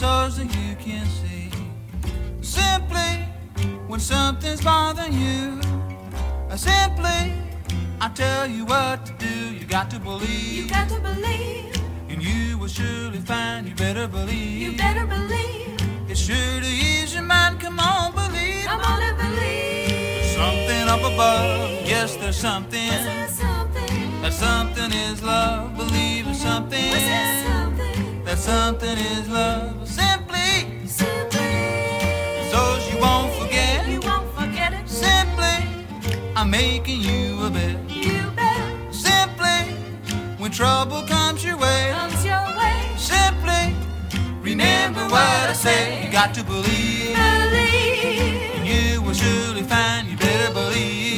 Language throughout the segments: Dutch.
So that you can see. Simply, when something's bothering you, I simply, I tell you what to do. You got to believe. You got to believe. And you will surely find. You better believe. You better believe. It's sure to ease your mind. Come on, believe. Come on and believe. Something up above. Yes, there's something. That something? something is love. Believe in something something is love. Simply, simply, so she won't forget. You won't forget it. Simply, I'm making you a bet. You bet. Simply, when trouble comes your way, comes your way. Simply, remember what I say. You got to believe. Believe. And you will surely find. You better believe.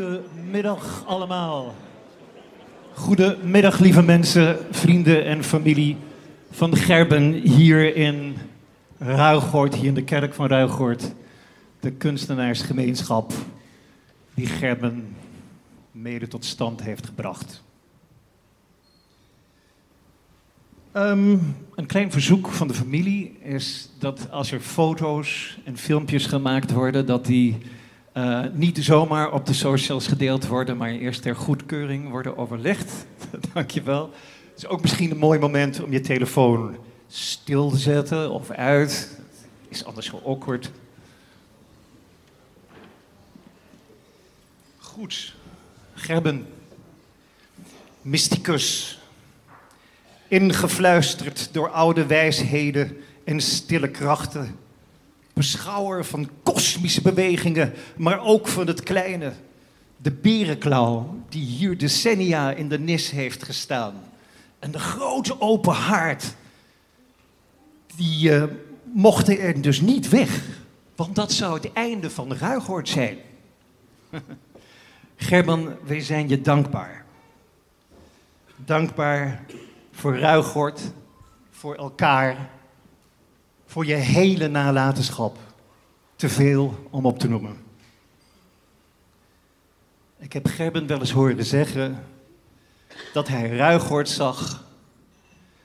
Goedemiddag allemaal. Goedemiddag lieve mensen, vrienden en familie van Gerben hier in Ruigoord, hier in de kerk van Ruigoord. De kunstenaarsgemeenschap die Gerben mede tot stand heeft gebracht. Ehm, een klein verzoek van de familie is dat als er foto's en filmpjes gemaakt worden, dat die eh, niet zomaar op de socials gedeeld worden, maar eerst ter goedkeuring worden overlegd. Dankjewel. Het is ook misschien een mooi moment om je telefoon stil te zetten of uit. Is anders zo awkward. Goed. Gerben. Mysticus. Ingefluisterd door oude wijsheden en stille krachten beschouwer van kosmische bewegingen, maar ook van het kleine. De berenklauw die hier decennia in de nis heeft gestaan. En de grote open haard, die uh, mochten er dus niet weg. Want dat zou het einde van de Ruigoord zijn. Gerben, wij zijn je dankbaar. Dankbaar voor Ruigoord, voor elkaar voor je hele nalatenschap. Te veel om op te noemen. Ik heb Gerben wel eens horen zeggen dat hij Ruigoord zag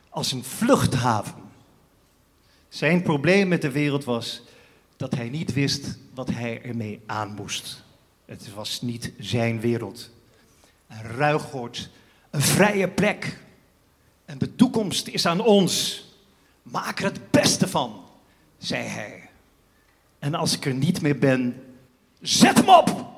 als een vluchthaven. Zijn probleem met de wereld was dat hij niet wist wat hij ermee aan moest. Het was niet zijn wereld. En Ruigoord, een vrije plek. En de toekomst is aan ons. Maak er het beste van, zei hij. En als ik er niet meer ben, zet hem op!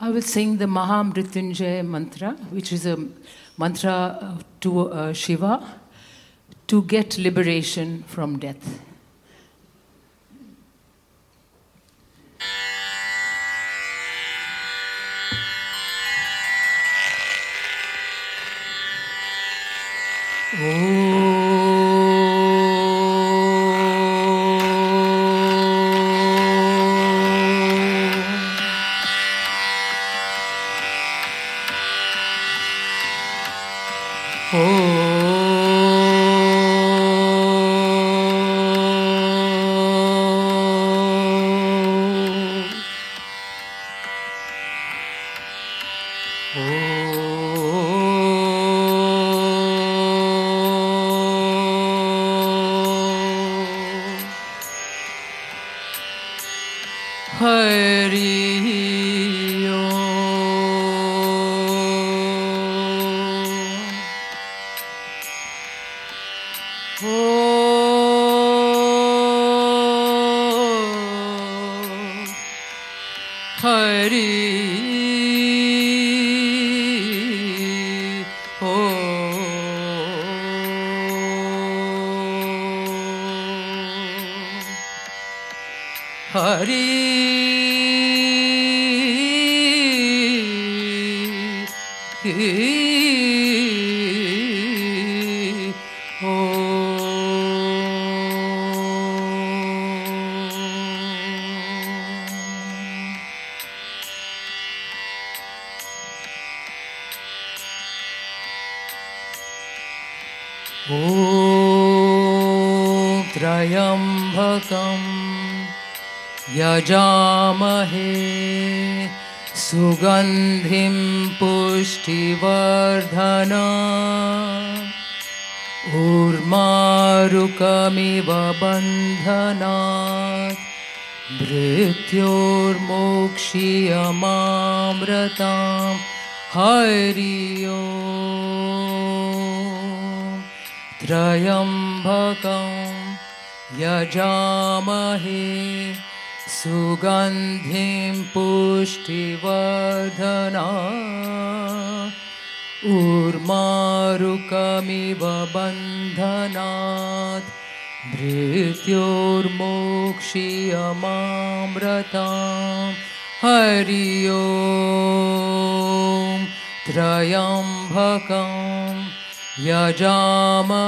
I will sing the Mahamrityunjaya mantra, which is a mantra uh, to uh, Shiva to get liberation from death. Hari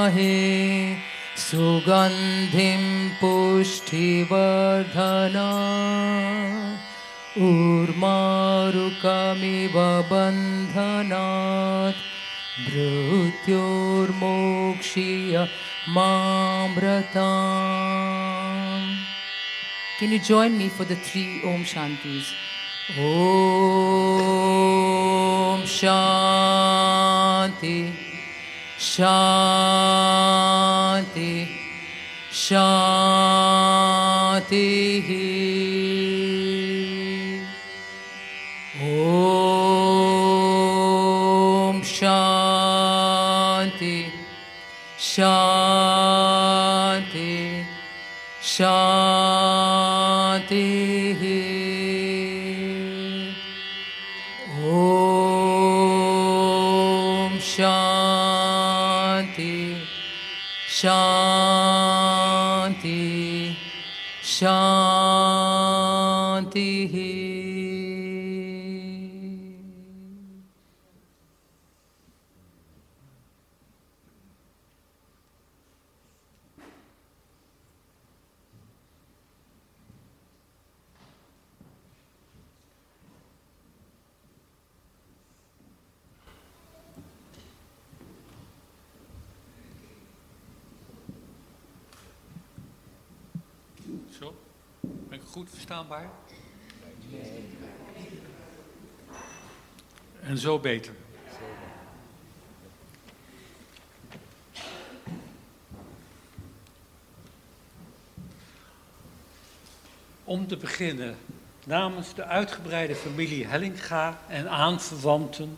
यजामहे सुगन्धिं पुष्टिवर्धना। ऊर्मारुकमिव बन्धनात् Can you join me for the three Om Shantis? Om Shanti, शान्ति शान्तिः। En zo beter. Om te beginnen, namens de uitgebreide familie Hellinga en aanverwanten,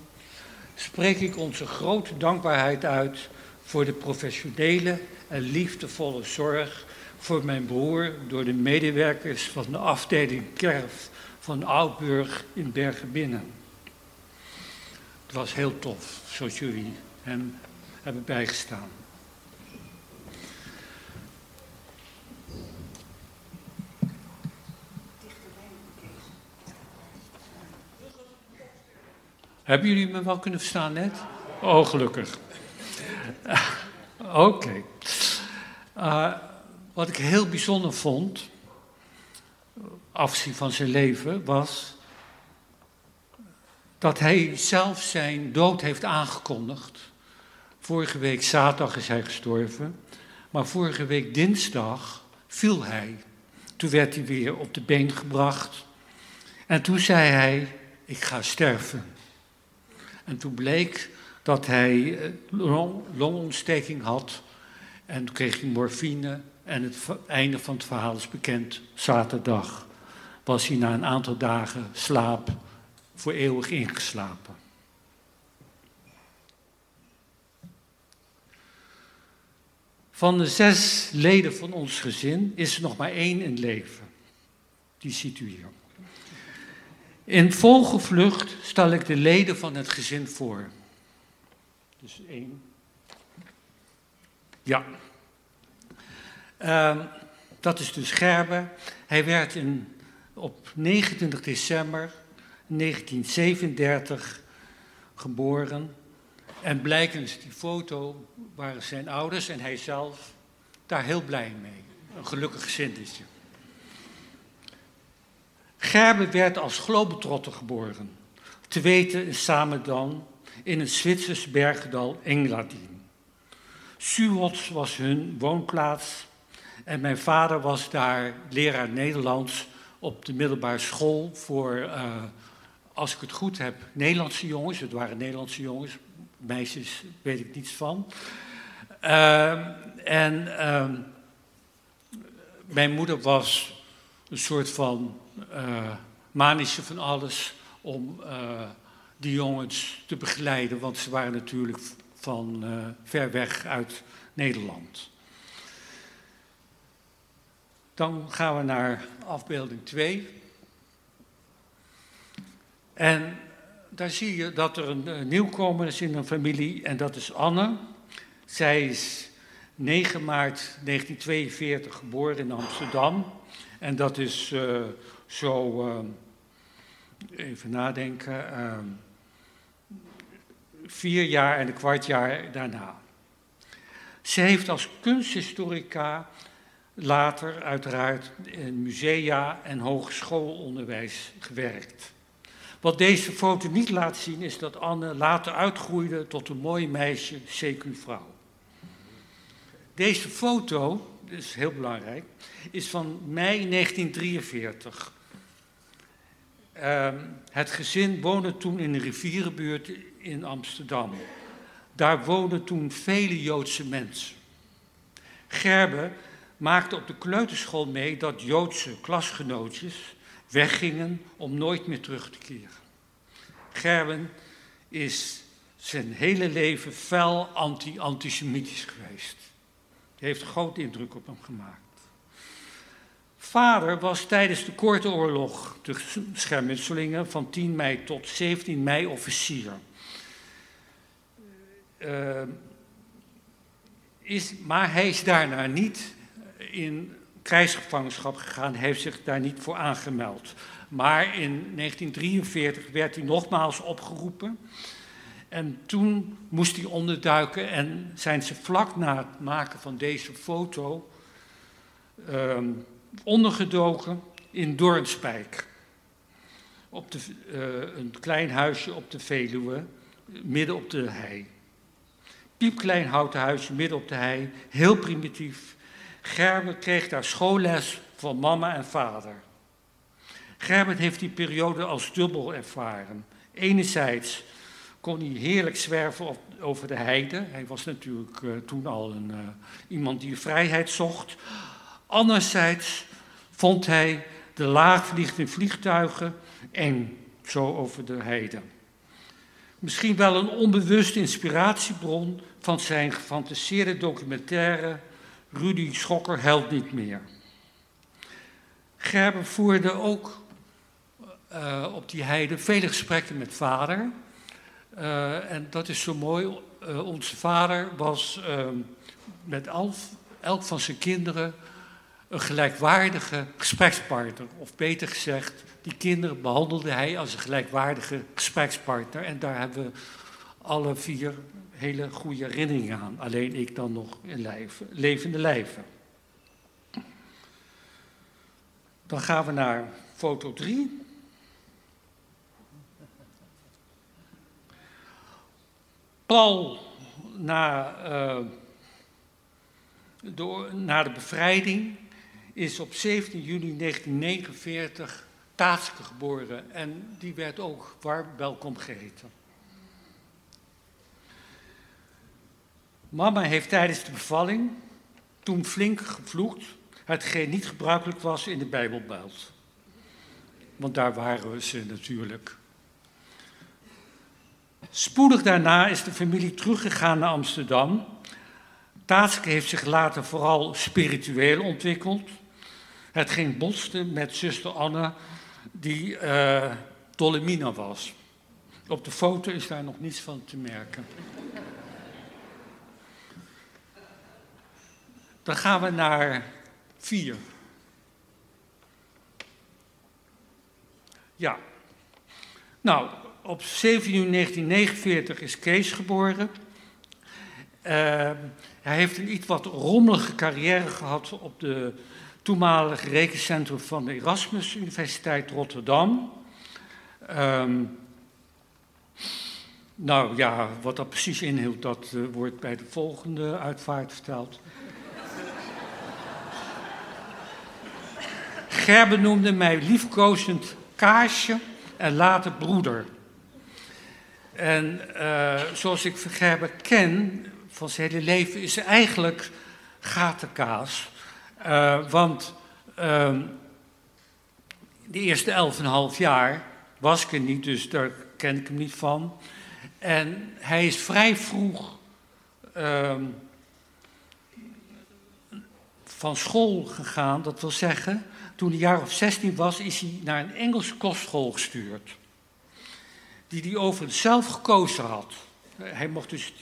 spreek ik onze grote dankbaarheid uit voor de professionele en liefdevolle zorg voor mijn broer door de medewerkers van de afdeling Kerf van Oudburg in Bergenbinnen. Het was heel tof, zoals jullie hem hebben bijgestaan. Hebben jullie me wel kunnen verstaan net? Oh, gelukkig. Oké. Eh, wat ik heel bijzonder vond, afzien van zijn leven, was dat hij zelf zijn dood heeft aangekondigd. Vorige week zaterdag is hij gestorven, maar vorige week dinsdag viel hij. Toen werd hij weer op de been gebracht en toen zei hij, ik ga sterven. En toen bleek dat hij eh, long- longontsteking had en toen kreeg hij morfine en het einde van het verhaal is bekend. Zaterdag was hij na een aantal dagen slaap voor eeuwig ingeslapen. Van de zes leden van ons gezin is er nog maar één in leven. Die ziet u hier. In vogelvlucht stel ik de leden van het gezin voor. Dus één. Ja. Ehm, dat is dus Gerber. Hij werd in, op 29 december 1937 geboren. En blijkens die foto waren zijn ouders en hij zelf daar heel blij mee. Een gelukkig gezinnetje. Gerber werd als globetrotter geboren. Te weten in Samedan in het Zwitsers bergdal Engladien. Suwots was hun woonplaats en mijn vader was daar leraar Nederlands op de middelbare school voor, eh, als ik het goed heb, Nederlandse jongens. Het waren Nederlandse jongens, meisjes weet ik niets van. Ehm, en ehm, mijn moeder was een soort van eh manische van alles om eh, die jongens te begeleiden, want ze waren natuurlijk van eh, ver weg uit Nederland. Dan gaan we naar afbeelding 2. En daar zie je dat er een, eh, nieuwkomer is in een familie en dat is Anne. Zij is 9 maart 1942 geboren in Amsterdam. En dat is eh, zo, eh, even nadenken, vier jaar en een kwart jaar daarna. Ze heeft als kunsthistorica later uiteraard in musea en hogeschoolonderwijs gewerkt. Wat deze foto niet laat zien is dat Anne later uitgroeide tot een mooi meisje, CQ-vrouw. Deze foto, dat is heel belangrijk, is van mei 1943. Ehm, het gezin woonde toen in een rivierenbuurt in Amsterdam. Daar woonden toen vele Joodse mensen. Gerbe maakte op de kleuterschool mee dat Joodse klasgenootjes weggingen om nooit meer terug te keren. Gerben is zijn hele leven fel anti-antisemitisch geweest. Hij heeft grote indruk op hem gemaakt. Vader was tijdens de Korte Oorlog, de schermutselingen, van 10 mei tot 17 mei officier. Uh, is, maar hij is daarna niet in krijgsgevangenschap gegaan, heeft zich daar niet voor aangemeld. Maar in 1943 werd hij nogmaals opgeroepen. En toen moest hij onderduiken en zijn ze vlak na het maken van deze foto um, ondergedoken in Doornspijk. Op de, uh, een klein huisje op de Veluwe, midden op de hei. Piepklein houten huisje midden op de hei, heel primitief. Gerbert kreeg daar schoolles van mama en vader. Gerbert heeft die periode als dubbel ervaren. Enerzijds kon hij heerlijk zwerven op, over de heide. Hij was natuurlijk uh, toen al een, uh, iemand die vrijheid zocht. Anderzijds vond hij de laagvliegende vliegtuigen eng, zo over de heide. Misschien wel een onbewuste inspiratiebron van zijn gefantaseerde documentaire Rudy Schokker helpt niet meer. Gerben voerde ook uh, op die heide vele gesprekken met vader. Uh, en dat is zo mooi. Uh, onze vader was met elf, elk van zijn kinderen een gelijkwaardige gesprekspartner. Of beter gezegd, die kinderen behandelde hij als een gelijkwaardige gesprekspartner. En daar hebben we alle vier hele goede herinneringen aan. Alleen ik dan nog in lijf, levende lijven. Dan gaan we naar foto 3. Paul, na, uh, door, de bevrijding, is op 17 juni 1949 Taatske geboren. En die werd ook warm welkom geheten. Mama heeft tijdens de bevalling toen flink gevloekt, hetgeen niet gebruikelijk was in de Bijbelbelt. Want daar waren ze natuurlijk. Spoedig daarna is de familie teruggegaan naar Amsterdam. Taatske heeft zich later vooral spiritueel ontwikkeld. Het ging botste met zuster Anne, die uh, Dollemina was. Op de foto is daar nog niets van te merken. Dan gaan we naar vier. Ja. Nou, op 7 juni 1949 is Kees geboren. Uh, hij heeft een iets wat rommelige carrière gehad op de toenmalige rekencentrum van de Erasmus Universiteit Rotterdam. Um, nou ja, wat dat precies inhield, dat uh, wordt bij de volgende uitvaart verteld. Gerben noemde mij liefkozend kaasje en later broeder. En uh, zoals ik Gerben ken van zijn hele leven, is er eigenlijk gatenkaas. Uh, want uh, de eerste elf en half jaar was ik er niet, dus daar ken ik hem niet van. En hij is vrij vroeg ehm, van school gegaan, dat wil zeggen, toen hij jaar of 16 was, is hij naar een Engelse kostschool gestuurd. Die hij overigens zelf gekozen had. Hij mocht dus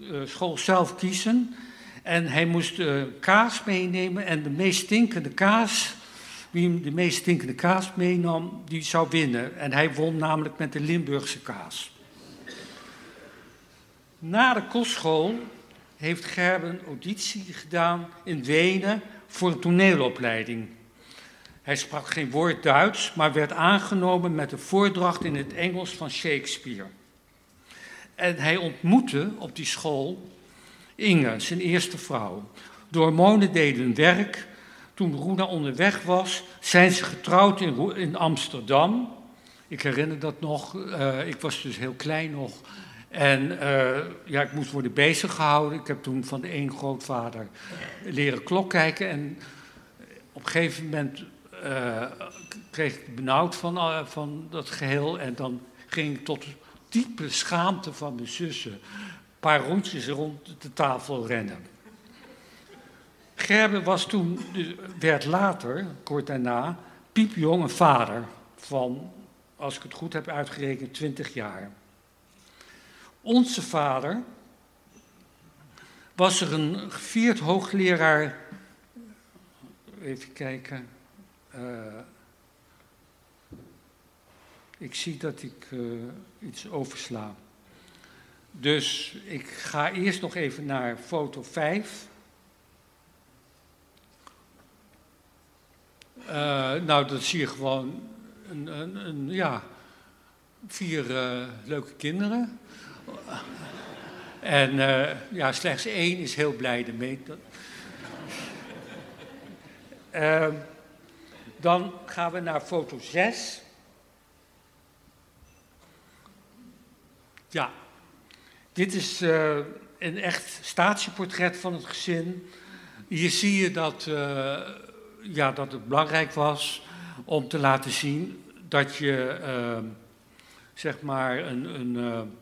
de school zelf kiezen. En hij moest eh, kaas meenemen en de meest stinkende kaas, wie de meest stinkende kaas meenam, die zou winnen. En hij won namelijk met de Limburgse kaas. Na de kostschool heeft Gerben auditie gedaan in Wenen voor een toneelopleiding. Hij sprak geen woord Duits, maar werd aangenomen met een voordracht in het Engels van Shakespeare. En hij ontmoette op die school Inge, zijn eerste vrouw. De hormonen deden werk. Toen Roena onderweg was, zijn ze getrouwd in, in Amsterdam. Ik herinner dat nog. eh, ik was dus heel klein nog. En eh, ja, ik moest worden bezig gehouden. Ik heb toen van de een grootvader leren klok kijken. En op een gegeven moment eh, kreeg ik benauwd van, eh, van dat geheel. En dan ging ik tot diepe schaamte van mijn zussen een paar rondjes rond de tafel rennen. Gerben was toen, dus werd later, kort daarna, piepjong een vader van, als ik het goed heb uitgerekend, 20 jaar. Onze vader was er een gevierd hoogleraar, even kijken, eh, ik zie dat ik eh, iets oversla. Dus ik ga eerst nog even naar foto 5. Eh, nou, dat zie je gewoon een, een, een, ja, vier leuke kinderen. En ja, slechts één is heel blij ermee. Dan gaan we naar foto 6. Ja, dit is eh, een echt statieportret van het gezin. Hier zie je dat, eh, ja, dat het belangrijk was om te laten zien dat je, eh, zeg maar, een, een,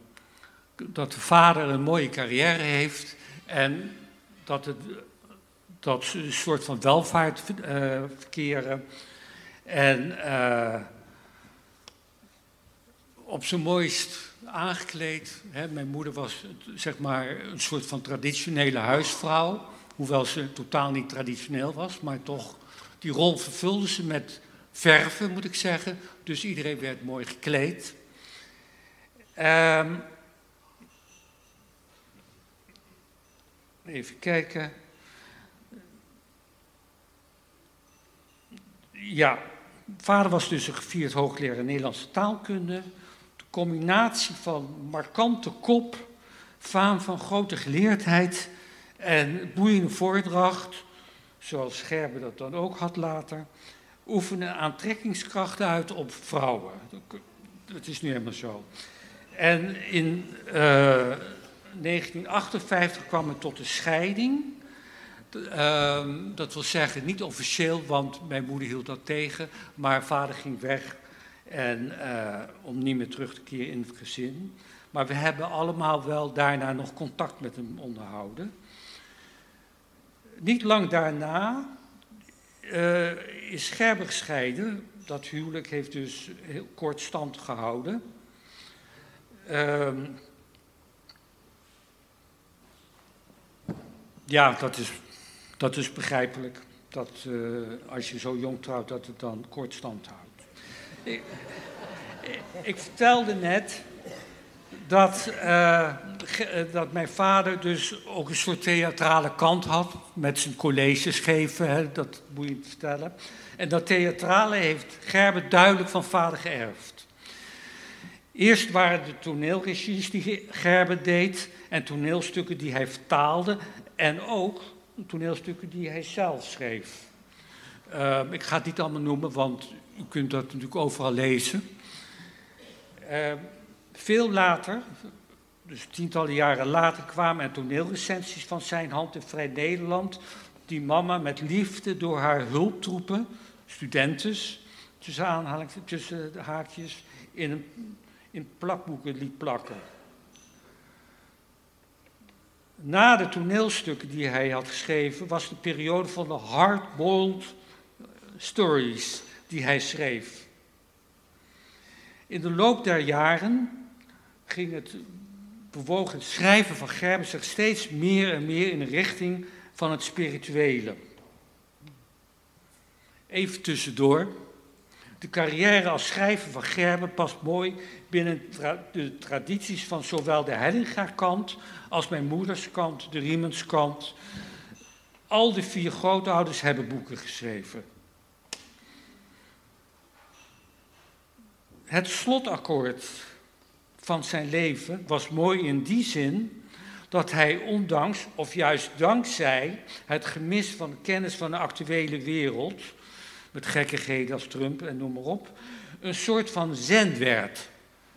dat de vader een mooie carrière heeft en dat het dat ze een soort van welvaart verkeren. En eh, op zijn mooist aangekleed. Hè. Mijn moeder was zeg maar een soort van traditionele huisvrouw. Hoewel ze totaal niet traditioneel was, maar toch die rol vervulde ze met verven, moet ik zeggen. Dus iedereen werd mooi gekleed. Ehm, even kijken. Ja, vader was dus een gevierd hoogleraar Nederlandse taalkunde. De combinatie van markante kop, faam van grote geleerdheid en boeiende voordracht, zoals Gerber dat dan ook had later, oefenen aantrekkingskrachten uit op vrouwen. Dat is nu helemaal zo. En in eh, 1958 kwam het tot de scheiding. Ehm, dat wil zeggen, niet officieel, want mijn moeder hield dat tegen, maar vader ging weg en, eh, om niet meer terug te keren in het gezin. Maar we hebben allemaal wel daarna nog contact met hem onderhouden. Niet lang daarna eh, is Gerber gescheiden. Dat huwelijk heeft dus heel kort stand gehouden. Ehm, ja, dat is dat is begrijpelijk. Dat eh, als je zo jong trouwt, dat het dan kort stand houdt. Ik, ik vertelde net dat, eh, eh, dat mijn vader dus ook een soort theatrale kant had. Met zijn colleges geven, hè, dat moet je vertellen. En dat theatrale heeft Gerber duidelijk van vader geërfd. Eerst waren de toneelregies die Gerber deed en toneelstukken die hij vertaalde. En ook toneelstukken die hij zelf schreef. Uh, ik ga het niet allemaal noemen, want u kunt dat natuurlijk overal lezen. Uh, veel later, dus tientallen jaren later, kwamen er toneelrecensies van zijn hand in Vrij Nederland. Die mama met liefde door haar hulptroepen, studentes, tussen tussen haakjes, in, een, in plakboeken liet plakken. Na de toneelstukken die hij had geschreven, was de periode van de hard-boiled stories die hij schreef. In de loop der jaren ging het bewoog het schrijven van Gerben zich steeds meer en meer in de richting van het spirituele. Even tussendoor. De carrière als schrijver van Gerben past mooi binnen de tradities van zowel de Hellinga-kant als mijn moeders kant, de Riemenskant. Al de vier grootouders hebben boeken geschreven. Het slotakkoord van zijn leven was mooi in die zin dat hij ondanks, of juist dankzij, het gemis van kennis van de actuele wereld, met gekkigheden als Trump en noem maar op, een soort van zen werd.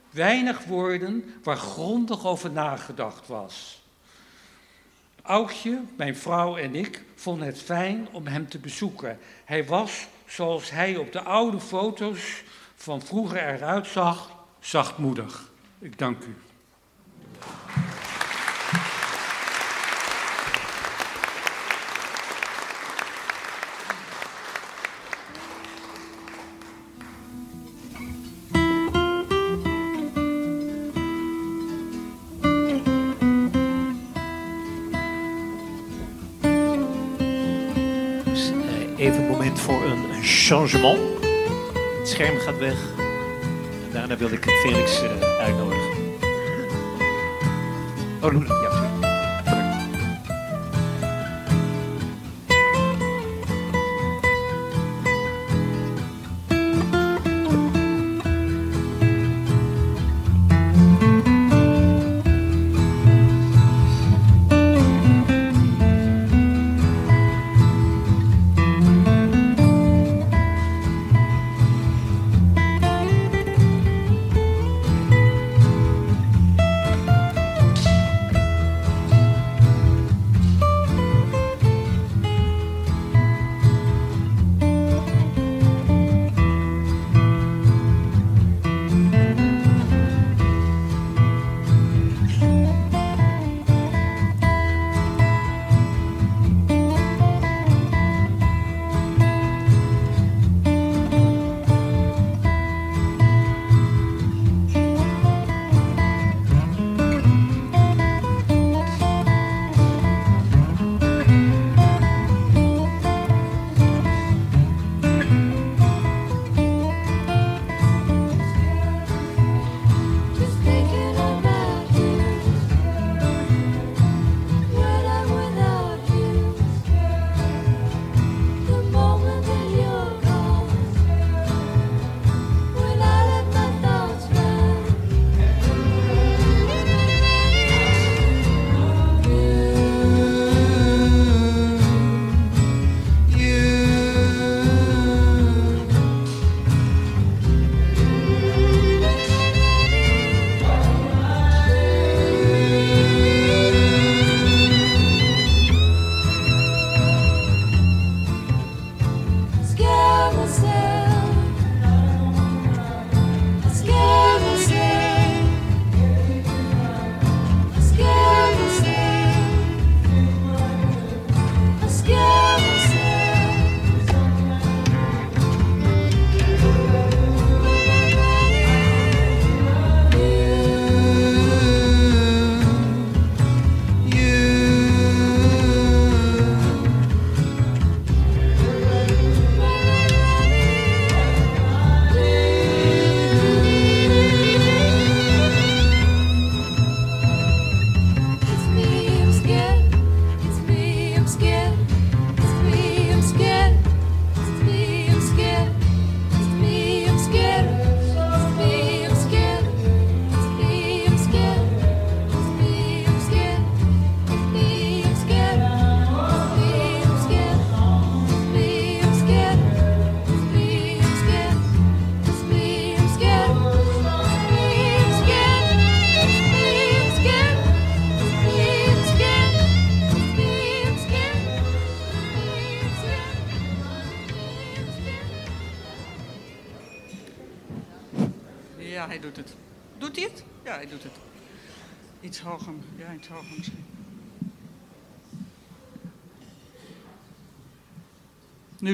Weinig woorden waar grondig over nagedacht was. Aukje, mijn vrouw en ik vonden het fijn om hem te bezoeken. Hij was, zoals hij op de oude foto's van vroeger eruit zag, zachtmoedig. Ik dank u. changement. Het scherm gaat weg. En daarna wil ik Felix eh, uitnodigen. Oh, ja,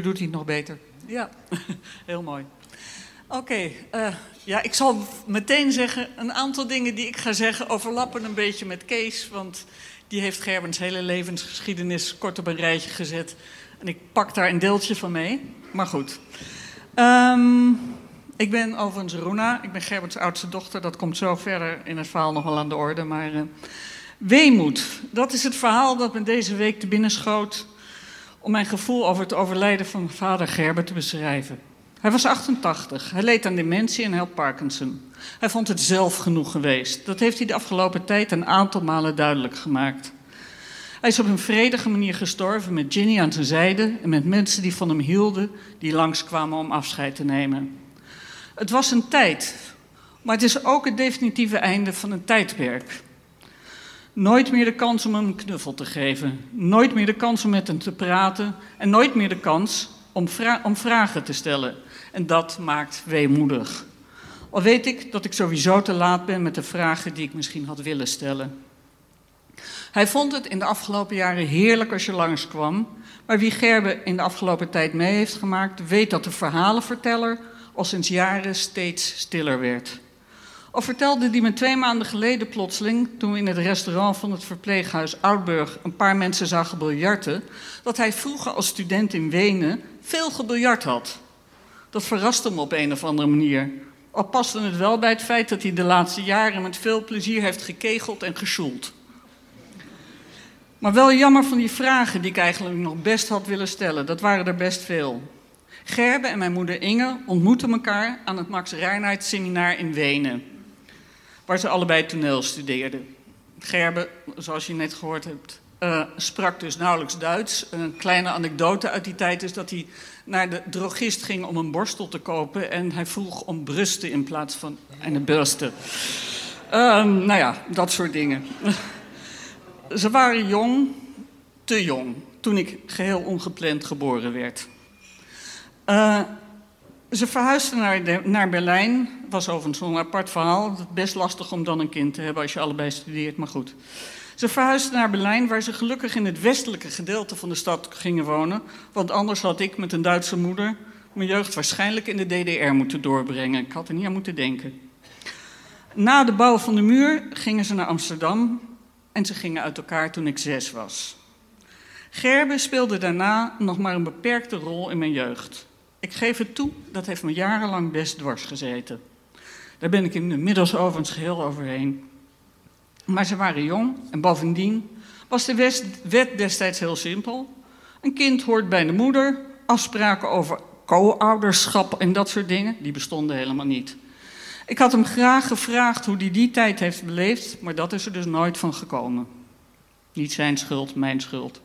Doet hij het nog beter. Ja, heel mooi. Oké, eh, ja, ik zal meteen zeggen, een aantal dingen die ik ga zeggen overlappen een beetje met Kees, want die heeft Gerbens hele levensgeschiedenis kort op een rijtje gezet. En ik pak daar een deeltje van mee, maar goed. Ehm, ik ben overigens Roena, ik ben Gerbens oudste dochter, dat komt zo verder in het verhaal nog wel aan de orde, maar... eh, Weemoed, dat is het verhaal dat me deze week te binnen schoot om mijn gevoel over het overlijden van vader Gerber te beschrijven. Hij was 88, hij leed aan dementie en had Parkinson. Hij vond het zelf genoeg geweest. Dat heeft hij de afgelopen tijd een aantal malen duidelijk gemaakt. Hij is op een vredige manier gestorven met Ginny aan zijn zijde en met mensen die van hem hielden, die langskwamen om afscheid te nemen. Het was een tijd, maar het is ook het definitieve einde van een tijdperk. Nooit meer de kans om hem een knuffel te geven. Nooit meer de kans om met hem te praten. En nooit meer de kans om, om vragen te stellen. En dat maakt weemoedig. Al weet ik dat ik sowieso te laat ben met de vragen die ik misschien had willen stellen. Hij vond het in de afgelopen jaren heerlijk als je langskwam. Maar wie Gerbe in de afgelopen tijd mee heeft gemaakt, weet dat de verhalenverteller al sinds jaren steeds stiller werd. Al vertelde die me twee maanden geleden plotseling, toen we in het restaurant van het verpleeghuis Oudburg een paar mensen zagen biljarten, dat hij vroeger als student in Wenen veel gebiljart had. Dat verraste me op een of andere manier. Al paste het wel bij het feit dat hij de laatste jaren met veel plezier heeft gekegeld en gesjoeld. Maar wel jammer van die vragen die ik eigenlijk nog best had willen stellen. Dat waren er best veel. Gerbe en mijn moeder Inge ontmoetten elkaar aan het Max Reinhardt seminar in Wenen waar ze allebei toneel studeerden. Gerbe, zoals je net gehoord hebt, eh, sprak dus nauwelijks Duits. Een kleine anekdote uit die tijd is dat hij naar de drogist ging om een borstel te kopen en hij vroeg om brusten in plaats van een bursten. Ehm, nou ja, dat soort dingen. Ze waren jong, te jong, toen ik geheel ongepland geboren werd. Eh, ze verhuisden naar, de- naar Berlijn. Was overigens een apart verhaal. Best lastig om dan een kind te hebben als je allebei studeert, maar goed. Ze verhuisden naar Berlijn, waar ze gelukkig in het westelijke gedeelte van de stad gingen wonen. Want anders had ik met een Duitse moeder mijn jeugd waarschijnlijk in de DDR moeten doorbrengen. Ik had er niet aan moeten denken. Na de bouw van de muur gingen ze naar Amsterdam en ze gingen uit elkaar toen ik zes was. Gerbe speelde daarna nog maar een beperkte rol in mijn jeugd. Ik geef het toe, dat heeft me jarenlang best dwars gezeten. Daar ben ik inmiddels overigens geheel overheen. Maar ze waren jong en bovendien was de wet destijds heel simpel. Een kind hoort bij de moeder, afspraken over co-ouderschap en dat soort dingen, die bestonden helemaal niet. Ik had hem graag gevraagd hoe hij die tijd heeft beleefd, maar dat is er dus nooit van gekomen. Niet zijn schuld, mijn schuld.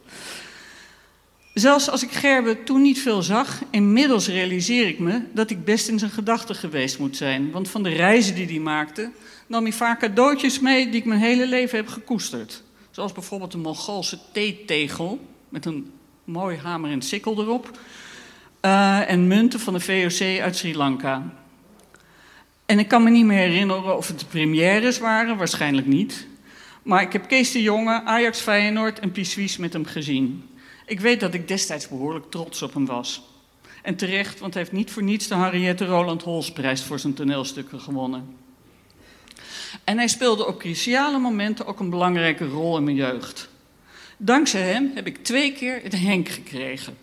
Zelfs als ik Gerbe toen niet veel zag, inmiddels realiseer ik me dat ik best in zijn gedachten geweest moet zijn. Want van de reizen die hij maakte, nam hij vaak cadeautjes mee die ik mijn hele leven heb gekoesterd. Zoals bijvoorbeeld een Mongoolse theetegel met een mooi hamer en sikkel erop. eh, en munten van de VOC uit Sri Lanka. En ik kan me niet meer herinneren of het de premières waren, waarschijnlijk niet. Maar ik heb Kees de Jonge, Ajax Feyenoord en Pissuis met hem gezien. Ik weet dat ik destijds behoorlijk trots op hem was. En terecht, want hij heeft niet voor niets de Henriette Roland Holsprijs voor zijn toneelstukken gewonnen. En hij speelde op cruciale momenten ook een belangrijke rol in mijn jeugd. Dankzij hem heb ik twee keer het Henk gekregen.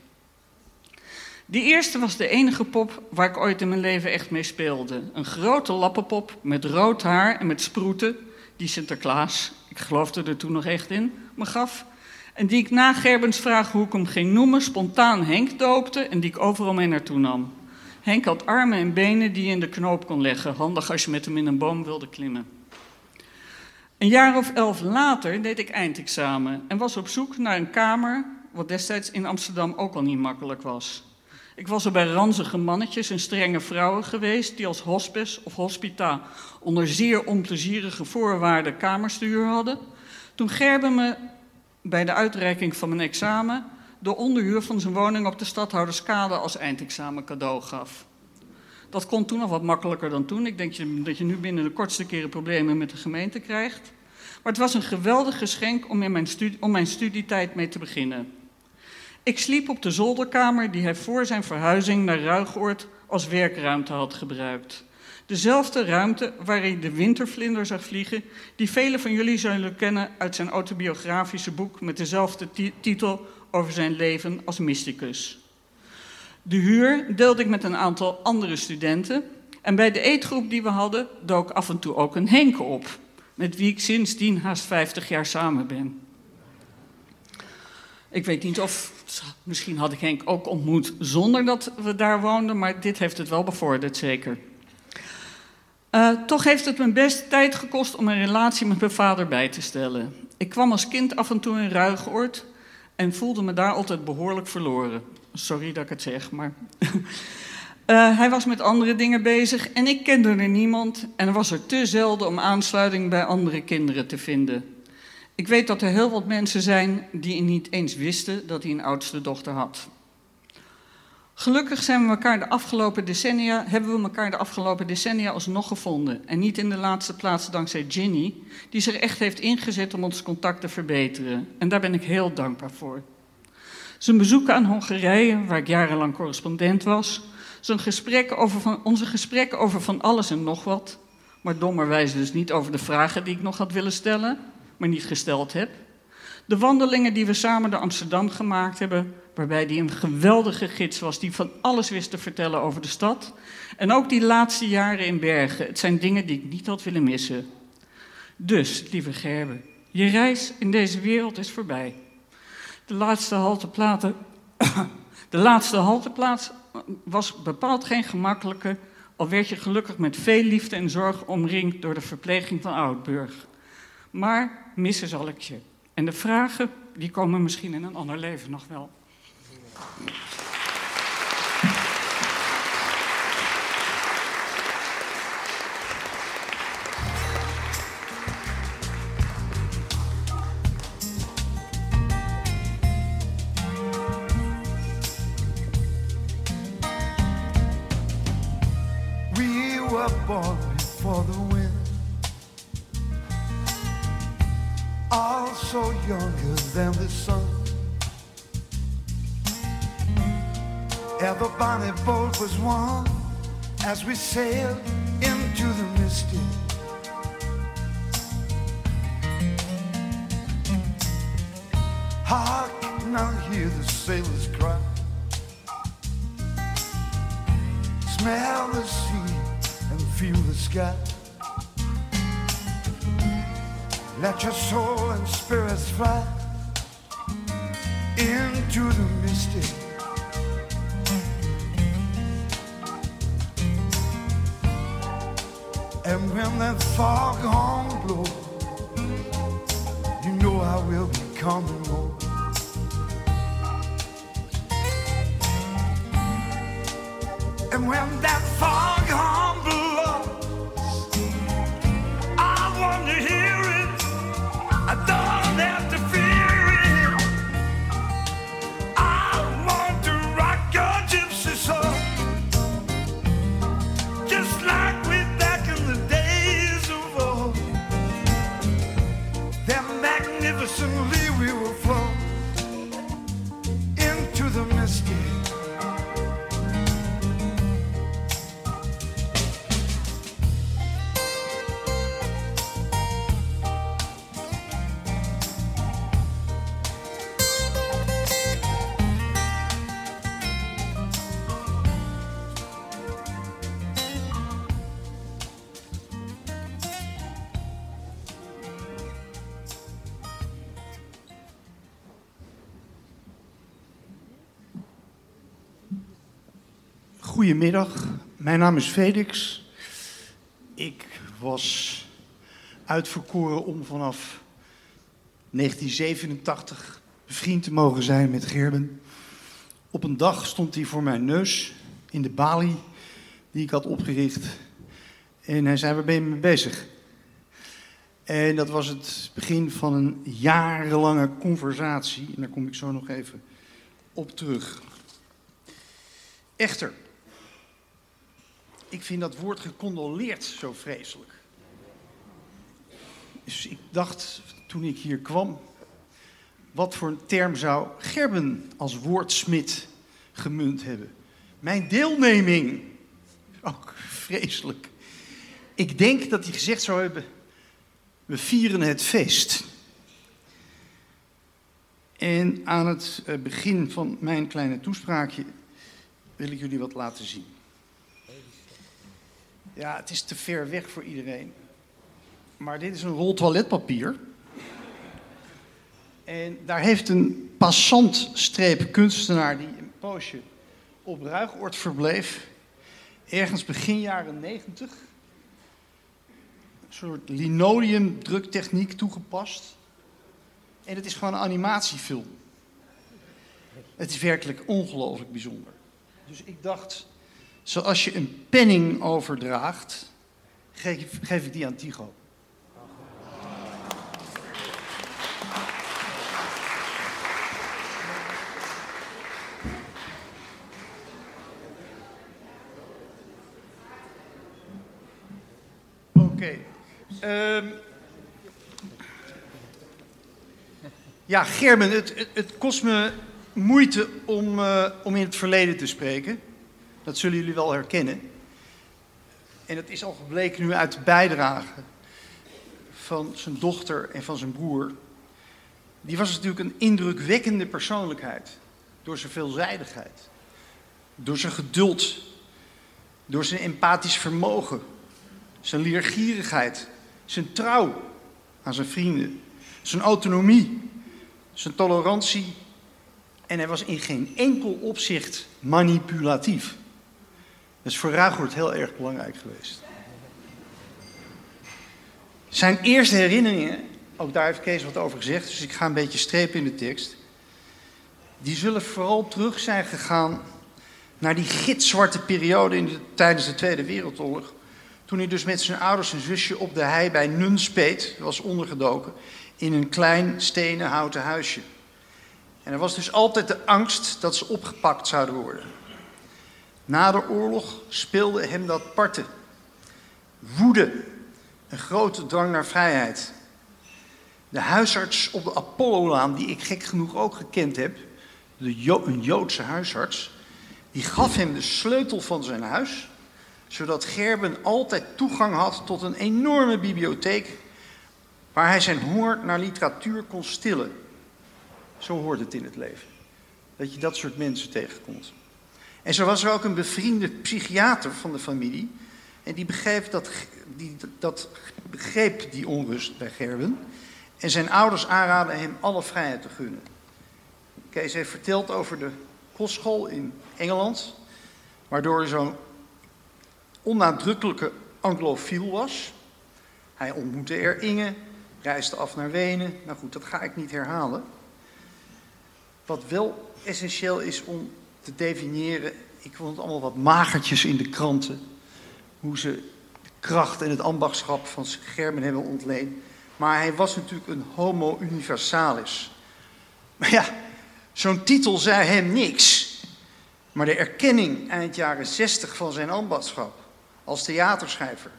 Die eerste was de enige pop waar ik ooit in mijn leven echt mee speelde. Een grote lappenpop met rood haar en met sproeten, die Sinterklaas, ik geloofde er toen nog echt in, me gaf. En die ik na Gerbens vraag hoe ik hem ging noemen, spontaan Henk doopte en die ik overal mee naartoe nam. Henk had armen en benen die je in de knoop kon leggen, handig als je met hem in een boom wilde klimmen. Een jaar of elf later deed ik eindexamen en was op zoek naar een kamer, wat destijds in Amsterdam ook al niet makkelijk was. Ik was er bij ranzige mannetjes en strenge vrouwen geweest die als hospice of hospita onder zeer onplezierige voorwaarden kamerstuur hadden. Toen Gerbe me bij de uitreiking van mijn examen de onderhuur van zijn woning op de Stadhouderskade als eindexamen cadeau gaf. Dat kon toen al wat makkelijker dan toen. Ik denk dat je nu binnen de kortste keren problemen met de gemeente krijgt. Maar het was een geweldig geschenk om, in mijn, om mijn studietijd mee te beginnen. Ik sliep op de zolderkamer die hij voor zijn verhuizing naar Ruigoord als werkruimte had gebruikt. Dezelfde ruimte waar hij de wintervlinder zag vliegen, die velen van jullie zullen kennen uit zijn autobiografische boek met dezelfde ti- titel over zijn leven als mysticus. De huur deelde ik met een aantal andere studenten. En bij de eetgroep die we hadden, dook af en toe ook een Henke op. Met wie ik sindsdien haast 50 jaar samen ben. Ik weet niet of, misschien had ik Henk ook ontmoet zonder dat we daar woonden, maar dit heeft het wel bevorderd, zeker. Eh, toch heeft het me best tijd gekost om een relatie met mijn vader bij te stellen. Ik kwam als kind af en toe in Ruigoord en voelde me daar altijd behoorlijk verloren. Sorry dat ik het zeg, maar. Eh, hij was met andere dingen bezig en ik kende er niemand en was er te zelden om aansluiting bij andere kinderen te vinden. Ik weet dat er heel wat mensen zijn die niet eens wisten dat hij een oudste dochter had. Gelukkig zijn we elkaar de afgelopen decennia, hebben we elkaar de afgelopen decennia alsnog gevonden. En niet in de laatste plaats dankzij Ginny, die zich echt heeft ingezet om ons contact te verbeteren. En daar ben ik heel dankbaar voor. Zijn bezoeken aan Hongarije, waar ik jarenlang correspondent was. Zijn gesprekken over van, onze gesprekken over van alles en nog wat. Maar dommerwijs dus niet over de vragen die ik nog had willen stellen, maar niet gesteld heb. De wandelingen die we samen door Amsterdam gemaakt hebben, waarbij die een geweldige gids was die van alles wist te vertellen over de stad. En ook die laatste jaren in Bergen. Het zijn dingen die ik niet had willen missen. Dus, lieve Gerben, je reis in deze wereld is voorbij. De laatste halteplaats, de laatste halteplaats was bepaald geen gemakkelijke, al werd je gelukkig met veel liefde en zorg omringd door de verpleging van Oudburg. Maar missen zal ik je. En de vragen, die komen misschien in een ander leven nog wel. Younger than the sun. Ever bonny boat was won as we sailed into the misty. Hark, now hear the sailors cry. Smell the sea and feel the sky. Let your soul and spirits fly into the mystic. And when that foghorn blows, you know I will be coming home. And when that foghorn Goedemiddag, mijn naam is Felix. Ik was uitverkoren om vanaf 1987 bevriend te mogen zijn met Gerben. Op een dag stond hij voor mijn neus in de balie die ik had opgericht. En hij zei, waar ben je mee bezig? En dat was het begin van een jarenlange conversatie. En daar kom ik zo nog even op terug. Echter, ik vind dat woord gecondoleerd zo vreselijk. Dus ik dacht toen ik hier kwam, wat voor een term zou Gerben als woordsmid gemunt hebben? Mijn deelneming. Ook vreselijk. Ik denk dat hij gezegd zou hebben: We vieren het feest. En aan het eh, begin van mijn kleine toespraakje wil ik jullie wat laten zien. Ja, het is te ver weg voor iedereen. Maar dit is een rol toiletpapier. En daar heeft een passantstreep kunstenaar die een poosje op Ruigoord verbleef, ergens begin jaren 90, een soort linoleumdruktechniek toegepast. En het is gewoon een animatiefilm. Het is werkelijk ongelooflijk bijzonder. Dus ik dacht, zoals je een penning overdraagt, geef, geef ik die aan Tigo. Oké. Ehm, ja, Gerben, het, het, kost me moeite om, eh, om in het verleden te spreken. Dat zullen jullie wel herkennen. En het is al gebleken nu uit de bijdrage van zijn dochter en van zijn broer. Die was natuurlijk een indrukwekkende persoonlijkheid. Door zijn veelzijdigheid. Door zijn geduld. Door zijn empathisch vermogen. Zijn leergierigheid. Zijn trouw aan zijn vrienden. Zijn autonomie. Zijn tolerantie. En hij was in geen enkel opzicht manipulatief. Dat is voor Ruigoort heel erg belangrijk geweest. Zijn eerste herinneringen, ook daar heeft Kees wat over gezegd, dus ik ga een beetje strepen in de tekst. Die zullen vooral terug zijn gegaan naar die gitzwarte periode in de, tijdens de Tweede Wereldoorlog. Toen hij dus met zijn ouders en zusje op de hei bij Nunspeet was ondergedoken in een klein stenen houten huisje. En er was dus altijd de angst dat ze opgepakt zouden worden. Na de oorlog speelde hem dat parten. Woede, een grote drang naar vrijheid. De huisarts op de Apollolaan, die ik gek genoeg ook gekend heb, de een Joodse huisarts, die gaf hem de sleutel van zijn huis, zodat Gerben altijd toegang had tot een enorme bibliotheek waar hij zijn honger naar literatuur kon stillen. Zo hoort het in het leven. Dat je dat soort mensen tegenkomt. En zo was er ook een bevriende psychiater van de familie. En die begreep dat, die, dat begreep die onrust bij Gerben. En zijn ouders aanraden hem alle vrijheid te gunnen. Kees heeft verteld over de kostschool in Engeland. Waardoor hij zo'n onnadrukkelijke anglofiel was. Hij ontmoette er Inge, reisde af naar Wenen. Nou goed, dat ga ik niet herhalen. Wat wel essentieel is om te definiëren, ik vond het allemaal wat magertjes in de kranten, hoe ze de kracht en het ambachtschap van Gerben hebben ontleend. Maar hij was natuurlijk een homo universalis. Maar ja, zo'n titel zei hem niks. Maar de erkenning eind jaren 60 van zijn ambachtschap als theaterschrijver,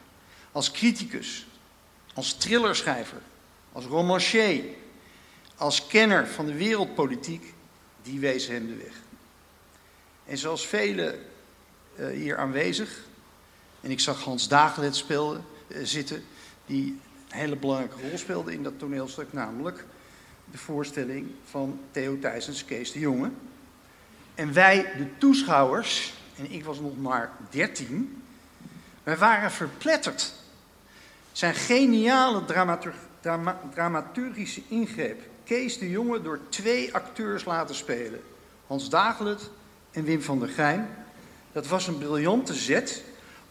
als criticus, als thrillerschrijver, als romancier, als kenner van de wereldpolitiek, die wees hem de weg. En zoals velen eh, hier aanwezig, en ik zag Hans Dagelet speelden, eh, zitten, die een hele belangrijke rol speelde in dat toneelstuk, namelijk de voorstelling van Theo Thijsens Kees de Jonge. En wij, de toeschouwers, en ik was nog maar 13, wij waren verpletterd. Zijn geniale dramatur drama dramaturgische ingreep. Kees de Jonge door twee acteurs laten spelen. Hans Dagelet en Wim van der Gijn. Dat was een briljante zet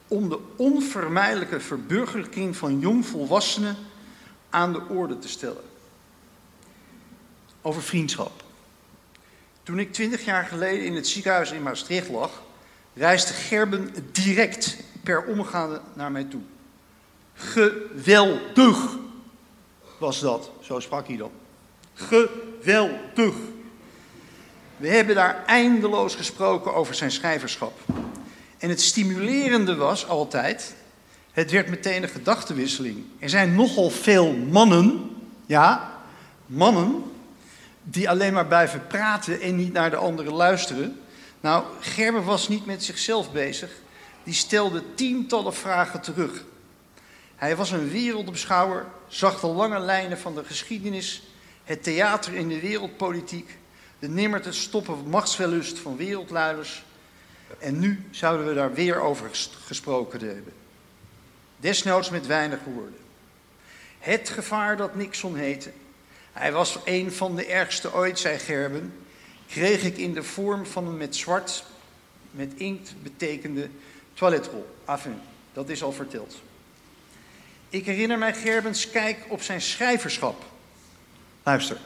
om de onvermijdelijke verburgerlijking van jongvolwassenen aan de orde te stellen. Over vriendschap. Toen ik twintig jaar geleden in het ziekenhuis in Maastricht lag, reisde Gerben direct per omgaande naar mij toe. Geweldig was dat, zo sprak hij dan. Geweldig. We hebben daar eindeloos gesproken over zijn schrijverschap. En het stimulerende was altijd, het werd meteen een gedachtenwisseling. Er zijn nogal veel mannen, ja, mannen, die alleen maar blijven praten en niet naar de anderen luisteren. Nou, Gerben was niet met zichzelf bezig. Die stelde tientallen vragen terug. Hij was een wereldbeschouwer, zag de lange lijnen van de geschiedenis, het theater in de wereldpolitiek, de nimmer te stoppen machtswellust van wereldleiders. En nu zouden we daar weer over ges- gesproken hebben. Desnoods met weinig woorden. Het gevaar dat Nixon heette, hij was een van de ergste ooit, zei Gerben, kreeg ik in de vorm van een met zwart, met inkt betekende toiletrol. Enfin, dat is al verteld. Ik herinner mij Gerbens kijk op zijn schrijverschap. Luister,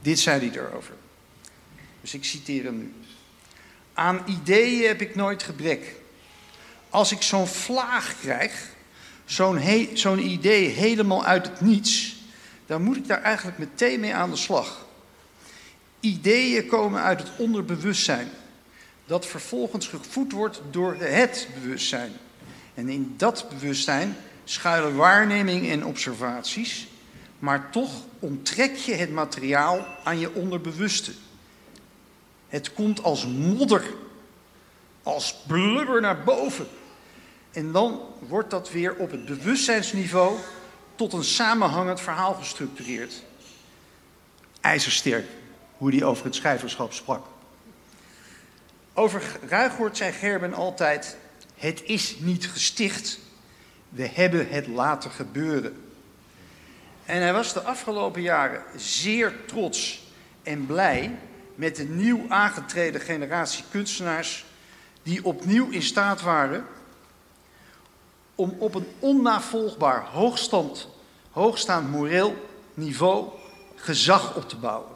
dit zei hij erover. Dus ik citeer hem nu. Aan ideeën heb ik nooit gebrek. Als ik zo'n vlaag krijg, zo'n idee helemaal uit het niets, dan moet ik daar eigenlijk meteen mee aan de slag. Ideeën komen uit het onderbewustzijn, dat vervolgens gevoed wordt door het bewustzijn. En in dat bewustzijn schuilen waarneming en observaties, maar toch onttrek je het materiaal aan je onderbewuste. Het komt als modder, als blubber naar boven. En dan wordt dat weer op het bewustzijnsniveau tot een samenhangend verhaal gestructureerd. IJzersterk, hoe hij over het schrijverschap sprak. Over Ruigoort zei Gerben altijd: Het is niet gesticht, we hebben het laten gebeuren. En hij was de afgelopen jaren zeer trots en blij met de nieuw aangetreden generatie kunstenaars die opnieuw in staat waren om op een onnavolgbaar hoogstand, hoogstaand moreel niveau gezag op te bouwen.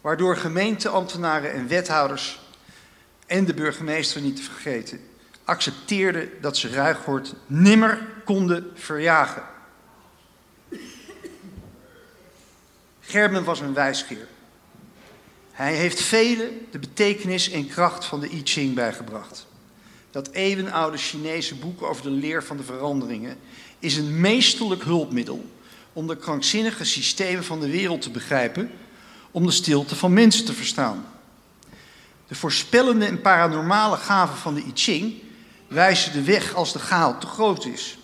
Waardoor gemeenteambtenaren en wethouders en de burgemeester niet te vergeten accepteerden dat ze Ruigoort nimmer konden verjagen. Gerben was een wijsgeer. Hij heeft velen de betekenis en kracht van de I Ching bijgebracht. Dat eeuwenoude Chinese boek over de leer van de veranderingen is een meesterlijk hulpmiddel om de krankzinnige systemen van de wereld te begrijpen, om de stilte van mensen te verstaan. De voorspellende en paranormale gaven van de I Ching wijzen de weg als de chaos te groot is.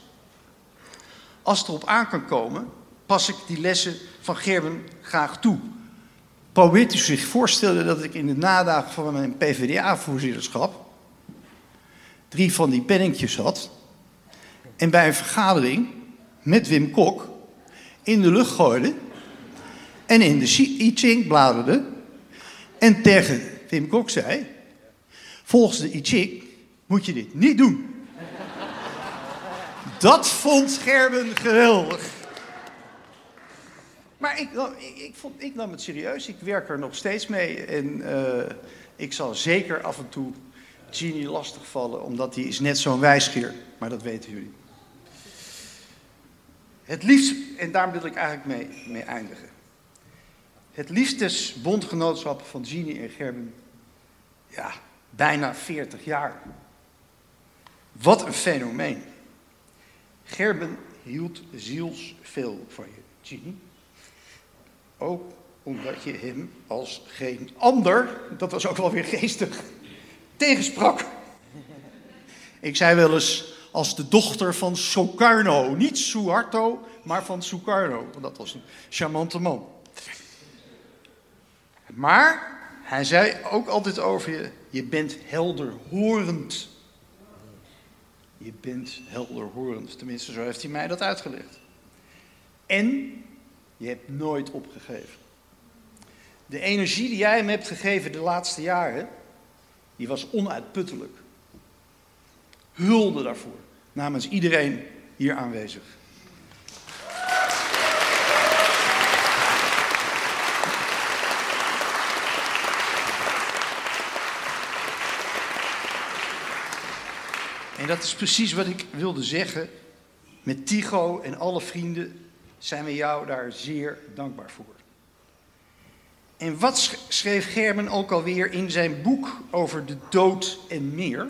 Als het erop aan kan komen, pas ik die lessen van Gerben graag toe. Probeert u zich voorstellen dat ik in de nadagen van mijn PvdA-voorzitterschap drie van die penningjes had en bij een vergadering met Wim Kok in de lucht gooide en in de I Ching bladerde en tegen Wim Kok zei: Volgens de I Ching moet je dit niet doen. Dat vond Gerben geweldig. Maar ik, ik, vond, ik nam het serieus. Ik werk er nog steeds mee. En eh, ik zal zeker af en toe Genie lastigvallen, omdat hij is net zo'n wijsgeer. Maar dat weten jullie. Het liefst, en daar wil ik eigenlijk mee, mee eindigen. Het liefdesbondgenootschap van Genie en Gerben, ja, bijna 40 jaar. Wat een fenomeen. Gerben hield zielsveel van je, Genie. Ook omdat je hem als geen ander, dat was ook wel weer geestig, tegensprak. Ik zei wel eens als de dochter van Sukarno. Niet Suharto, maar van Sukarno. Want dat was een charmante man. Maar hij zei ook altijd over je, je bent helderhorend. Je bent helderhorend. Tenminste, zo heeft hij mij dat uitgelegd. En je hebt nooit opgegeven. De energie die jij hem hebt gegeven de laatste jaren, die was onuitputtelijk. Hulde daarvoor, namens iedereen hier aanwezig. En dat is precies wat ik wilde zeggen. Met Tigo en alle vrienden zijn we jou daar zeer dankbaar voor. En wat sch- schreef Gerben ook alweer in zijn boek over de dood en meer?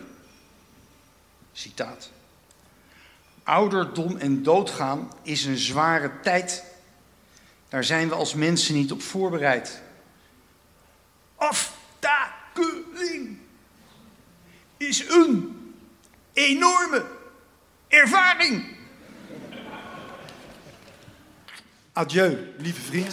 Citaat. Ouderdom en doodgaan is een zware tijd. Daar zijn we als mensen niet op voorbereid. Aftakeling is een enorme ervaring. Adieu, lieve vriend.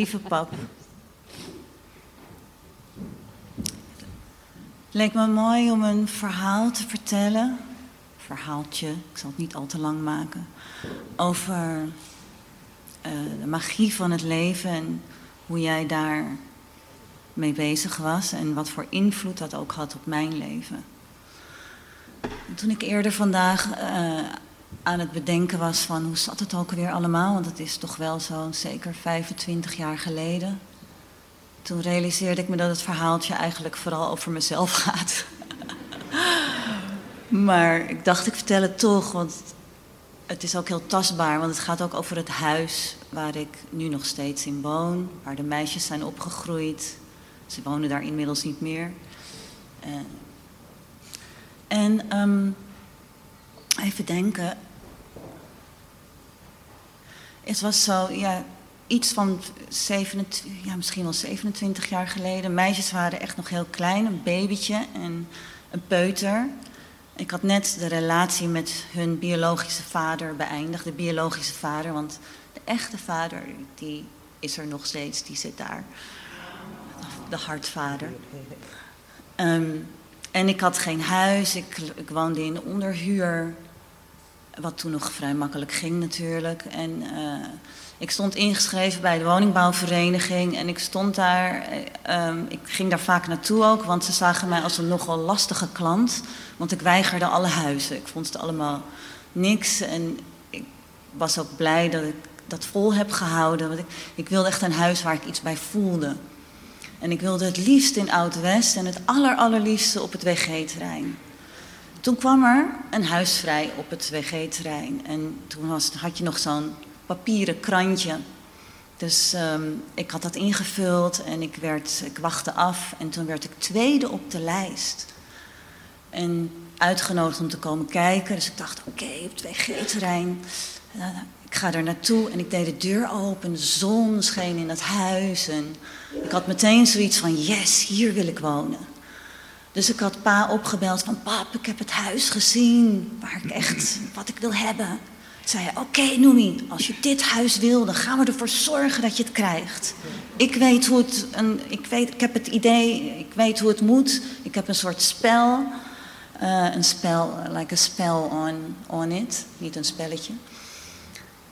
Lieve pap. Leek me mooi om een verhaal te vertellen. Verhaaltje, ik zal het niet al te lang maken. Over eh, de magie van het leven en hoe jij daar mee bezig was en wat voor invloed dat ook had op mijn leven. En toen ik eerder vandaag eh, aan het bedenken was van hoe zat het ook weer allemaal, want het is toch wel zo'n zeker 25 jaar geleden. Toen realiseerde ik me dat het verhaaltje eigenlijk vooral over mezelf gaat. maar ik dacht, ik vertel het toch, want het is ook heel tastbaar, want het gaat ook over het huis waar ik nu nog steeds in woon, waar de meisjes zijn opgegroeid. Ze wonen daar inmiddels niet meer. Eh, en ehm, even denken. Het was zo, ja, iets van 27, ja, misschien wel 27 jaar geleden. Meisjes waren echt nog heel klein, een babytje en een peuter. Ik had net de relatie met hun biologische vader beëindigd. De biologische vader, want de echte vader, die is er nog steeds, die zit daar. De hartvader. Ehm, en ik had geen huis, ik, ik woonde in onderhuur. Wat toen nog vrij makkelijk ging natuurlijk. En eh, ik stond ingeschreven bij de woningbouwvereniging. En ik stond daar, eh, ehm, ik ging daar vaak naartoe ook, want ze zagen mij als een nogal lastige klant. Want ik weigerde alle huizen. Ik vond het allemaal niks. En ik was ook blij dat ik dat vol heb gehouden. Want ik, ik wilde echt een huis waar ik iets bij voelde. En ik wilde het liefst in Oud-West en het aller, allerliefste op het WG-terrein. Toen kwam er een huis vrij op het WG-terrein. En toen was, had je nog zo'n papieren krantje. Dus ehm, ik had dat ingevuld en ik, werd, ik wachtte af. En toen werd ik tweede op de lijst. En uitgenodigd om te komen kijken. Dus ik dacht, oké, op het WG-terrein. Uh, ik ga er naartoe en ik deed de deur open. De zon scheen in het huis. En ik had meteen zoiets van, yes, hier wil ik wonen. Dus ik had pa opgebeld van, pap, ik heb het huis gezien. Waar ik echt, wat ik wil hebben. Toen zei hij, oké Noemi, als je dit huis wil, dan gaan we ervoor zorgen dat je het krijgt. Ik weet hoe het, een, ik, weet, ik heb het idee, ik weet hoe het moet. Ik heb een soort spel. Uh, een spel, like a spell on, on it. Niet een spelletje.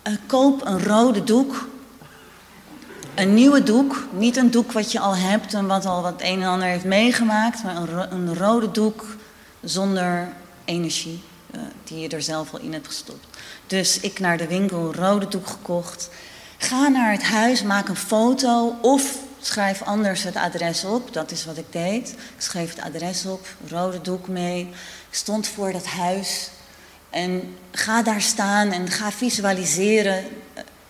Uh, koop een rode doek. Een nieuwe doek. Niet een doek wat je al hebt en wat al wat een en ander heeft meegemaakt. Maar een, een rode doek zonder energie. Uh, die je er zelf al in hebt gestopt. Dus ik naar de winkel, rode doek gekocht. Ga naar het huis, maak een foto of schrijf anders het adres op. Dat is wat ik deed. Ik schreef het adres op, rode doek mee. Ik stond voor dat huis. En ga daar staan en ga visualiseren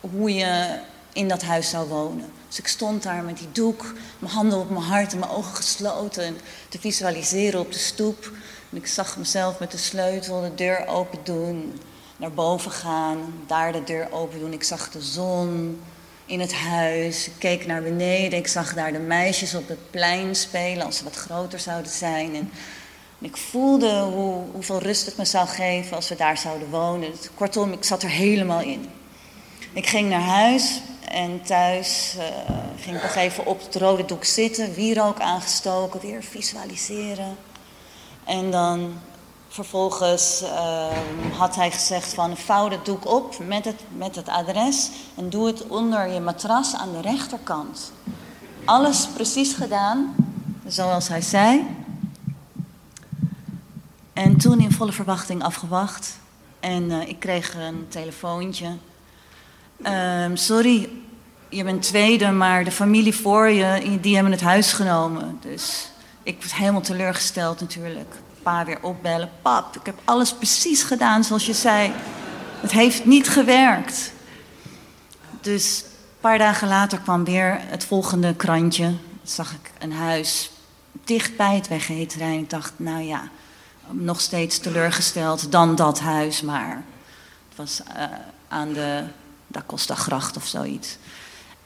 hoe je in dat huis zou wonen. Dus ik stond daar met die doek, mijn handen op mijn hart en mijn ogen gesloten. En te visualiseren op de stoep. En ik zag mezelf met de sleutel de deur open doen. Naar boven gaan, daar de deur open doen. Ik zag de zon in het huis. Ik keek naar beneden. Ik zag daar de meisjes op het plein spelen als ze wat groter zouden zijn. En ik voelde hoe, hoeveel rust het me zou geven als we daar zouden wonen. Kortom, ik zat er helemaal in. Ik ging naar huis en thuis uh, ging ik nog even op het rode doek zitten, wierook aangestoken, weer visualiseren. En dan vervolgens uh, had hij gezegd van vouw het doek op met het, met het adres en doe het onder je matras aan de rechterkant. Alles precies gedaan, zoals hij zei. En toen in volle verwachting afgewacht. En uh, ik kreeg een telefoontje. Uh, sorry, je bent tweede, maar de familie voor je, die hebben het huis genomen. Dus ik was helemaal teleurgesteld natuurlijk. Pa weer opbellen. Pap, ik heb alles precies gedaan zoals je zei. Het heeft niet gewerkt. Dus een paar dagen later kwam weer het volgende krantje. Zag ik een huis dicht bij het weggeheterrein. Ik dacht, nou ja, nog steeds teleurgesteld dan dat huis, maar het was uh, aan de Da Costa Gracht of zoiets.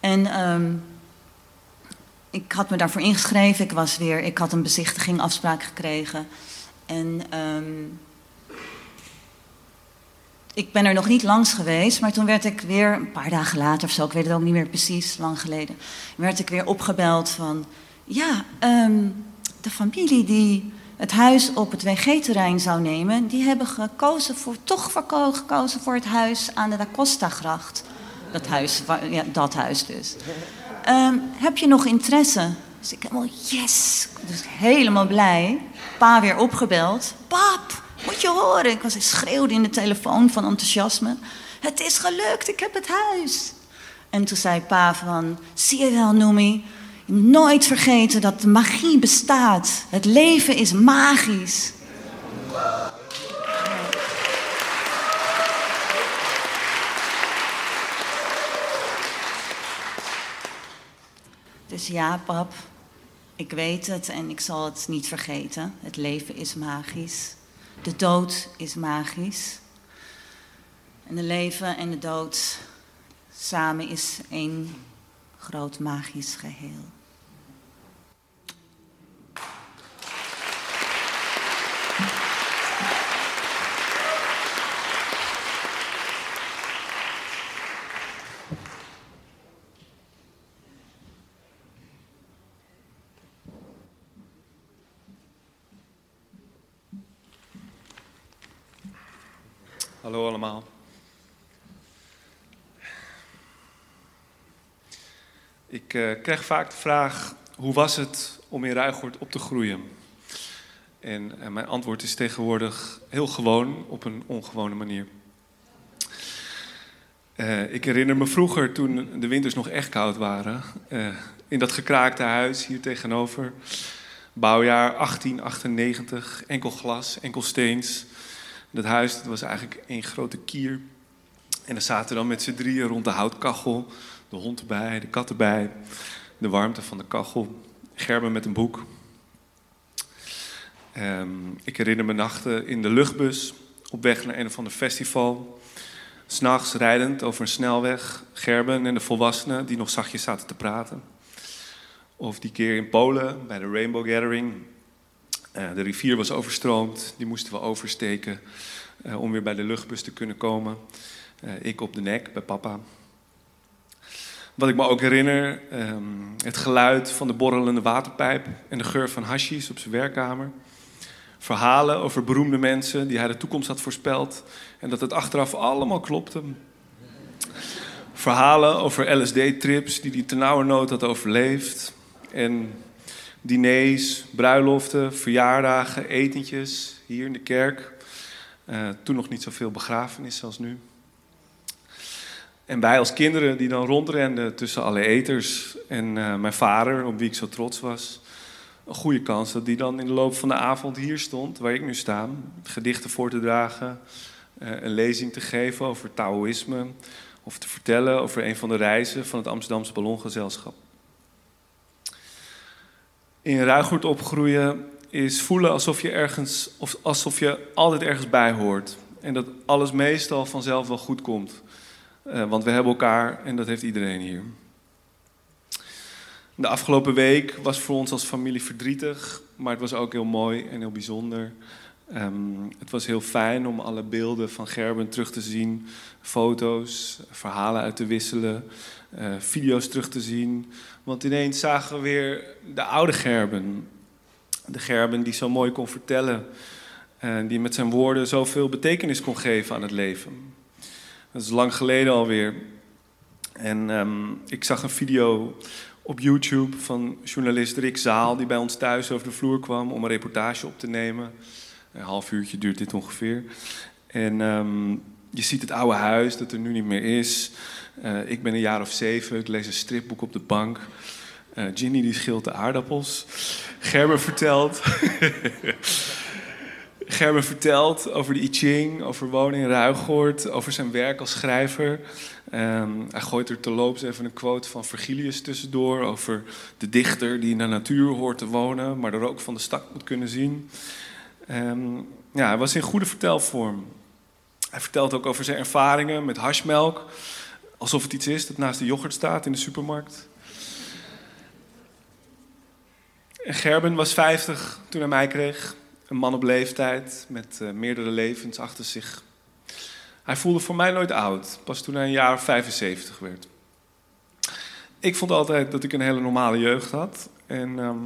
En um, ik had me daarvoor ingeschreven. Ik, was weer, ik had een bezichtiging, afspraak gekregen. En um, ik ben er nog niet langs geweest, maar toen werd ik weer, een paar dagen later of zo, ik weet het ook niet meer precies, lang geleden, werd ik weer opgebeld van, ja, ehm, de familie die het huis op het WG-terrein zou nemen, die hebben gekozen voor, toch gekozen voor het huis aan de Da Costa-gracht. Dat huis, ja, dat huis dus. Ehm, heb je nog interesse? Dus ik helemaal, yes! Dus helemaal blij. Pa weer opgebeld. Pap, moet je horen. Ik was, schreeuwde in de telefoon van enthousiasme. Het is gelukt, ik heb het huis. En toen zei pa van, zie je wel Noemi, je moet nooit vergeten dat magie bestaat. Het leven is magisch. Dus ja, pap, ik weet het en ik zal het niet vergeten. Het leven is magisch. De dood is magisch. En de leven en de dood samen is één groot magisch geheel. Hallo allemaal. Ik eh, krijg vaak de vraag: hoe was het om in Ruigoord op te groeien? En eh, mijn antwoord is tegenwoordig heel gewoon, op een ongewone manier. Eh, ik herinner me vroeger, toen de winters nog echt koud waren, in dat gekraakte huis hier tegenover. Bouwjaar 1898, enkel glas, enkel steens. Dat huis was eigenlijk één grote kier. En dan zaten we dan met z'n drieën rond de houtkachel. De hond erbij, de kat erbij. De warmte van de kachel. Gerben met een boek. Ehm, ik herinner me nachten in de luchtbus. Op weg naar een of ander festival. S'nachts rijdend over een snelweg. Gerben en de volwassenen die nog zachtjes zaten te praten. Of die keer in Polen bij de Rainbow Gathering. Eh, de rivier was overstroomd, die moesten we oversteken eh, om weer bij de luchtbus te kunnen komen. Eh, ik op de nek bij papa. Wat ik me ook herinner, ehm, het geluid van de borrelende waterpijp en de geur van hashish op zijn werkkamer. Verhalen over beroemde mensen die hij de toekomst had voorspeld en dat het achteraf allemaal klopte. Verhalen over LSD-trips die hij ternauwernood had overleefd. En diners, bruiloften, verjaardagen, etentjes hier in de kerk. Eh, toen nog niet zoveel begrafenissen als nu. En wij als kinderen die dan rondrenden tussen alle eters. En eh, mijn vader, op wie ik zo trots was. Een goede kans dat die dan in de loop van de avond hier stond, waar ik nu sta. Gedichten voor te dragen, eh, een lezing te geven over Taoïsme. Of te vertellen over een van de reizen van het Amsterdamse Ballongezelschap. In Ruigoord opgroeien is voelen alsof je, ergens, of alsof je altijd ergens bij hoort. En dat alles meestal vanzelf wel goed komt. Eh, want we hebben elkaar en dat heeft iedereen hier. De afgelopen week was voor ons als familie verdrietig, maar het was ook heel mooi en heel bijzonder. Ehm, het was heel fijn om alle beelden van Gerben terug te zien, foto's, verhalen uit te wisselen, eh, video's terug te zien. Want ineens zagen we weer de oude Gerben. De Gerben die zo mooi kon vertellen. En die met zijn woorden zoveel betekenis kon geven aan het leven. Dat is lang geleden alweer. En ehm, ik zag een video op YouTube van journalist Rick Zaal... die bij ons thuis over de vloer kwam om een reportage op te nemen. Een half uurtje duurt dit ongeveer. En ehm, je ziet het oude huis dat er nu niet meer is... Uh, ik ben een jaar of zeven, ik lees een stripboek op de bank. Uh, Ginny die schilt de aardappels. Gerber vertelt. Gerber vertelt over de I Ching, over wonen in Ruigoord, over zijn werk als schrijver. Um, hij gooit er terloops even een quote van Virgilius tussendoor over de dichter die in de natuur hoort te wonen, maar de rook van de stad moet kunnen zien. Um, ja, hij was in goede vertelvorm. Hij vertelt ook over zijn ervaringen met hashmelk. Alsof het iets is dat naast de yoghurt staat in de supermarkt. En Gerben was 50 toen hij mij kreeg. Een man op leeftijd met uh, meerdere levens achter zich. Hij voelde voor mij nooit oud, pas toen hij een jaar of 75 werd. Ik vond altijd dat ik een hele normale jeugd had. En ehm,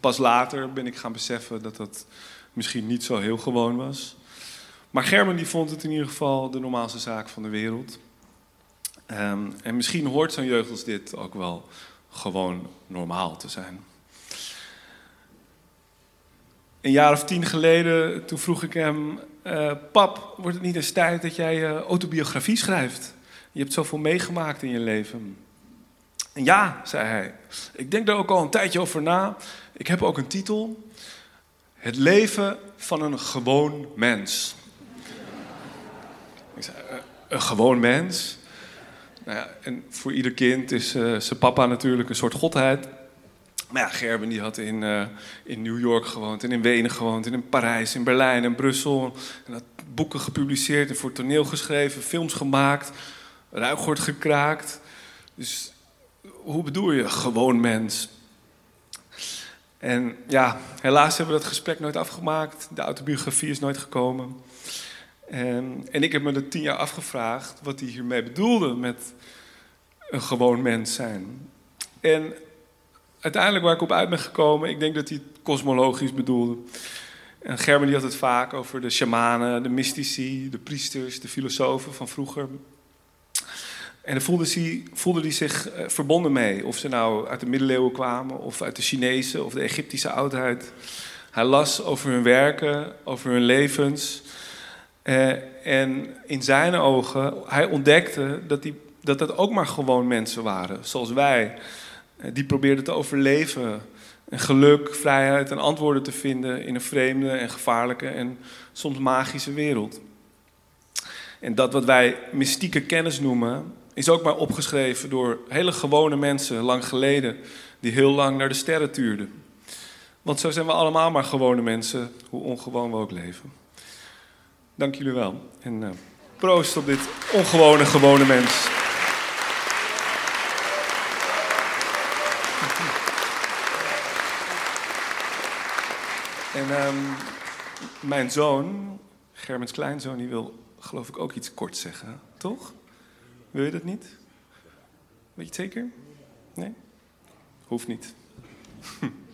pas later ben ik gaan beseffen dat dat misschien niet zo heel gewoon was. Maar Gerben die vond het in ieder geval de normaalste zaak van de wereld. Ehm, en misschien hoort zo'n jeugd als dit ook wel gewoon normaal te zijn. Een jaar of tien geleden, toen vroeg ik hem... eh, pap, wordt het niet eens tijd dat jij je autobiografie schrijft? Je hebt zoveel meegemaakt in je leven. En ja, zei hij. Ik denk daar ook al een tijdje over na. Ik heb ook een titel. Het leven van een gewoon mens. Ik zei, "Eh, een gewoon mens? Nou ja, en voor ieder kind is eh, zijn papa natuurlijk een soort godheid. Maar ja, Gerben die had in, eh, in New York gewoond, en in Wenen gewoond, en in Parijs, in Berlijn en Brussel. En had boeken gepubliceerd en voor toneel geschreven, films gemaakt, ruiggord gekraakt. Dus hoe bedoel je, gewoon mens? En ja, helaas hebben we dat gesprek nooit afgemaakt. De autobiografie is nooit gekomen. En, en ik heb me er tien jaar afgevraagd wat hij hiermee bedoelde met een gewoon mens zijn. En uiteindelijk waar ik op uit ben gekomen, ik denk dat hij het kosmologisch bedoelde. En Gerben die had het vaak over de shamanen, de mystici, de priesters, de filosofen van vroeger. En daar voelde hij, voelde hij zich eh, verbonden mee. Of ze nou uit de middeleeuwen kwamen, of uit de Chinese of de Egyptische oudheid. Hij las over hun werken, over hun levens. Eh, en in zijn ogen, hij ontdekte dat, die, dat dat ook maar gewoon mensen waren, zoals wij. Eh, die probeerden te overleven. En geluk, vrijheid en antwoorden te vinden in een vreemde en gevaarlijke en soms magische wereld. En dat wat wij mystieke kennis noemen, is ook maar opgeschreven door hele gewone mensen lang geleden, die heel lang naar de sterren tuurden. Want zo zijn we allemaal maar gewone mensen, hoe ongewoon we ook leven. Dank jullie wel. En eh, proost op dit ongewone, gewone mens. En ehm, mijn zoon, Germens kleinzoon, die wil geloof ik ook iets kort zeggen. Toch? Wil je dat niet? Weet je het zeker? Nee? Hoeft niet.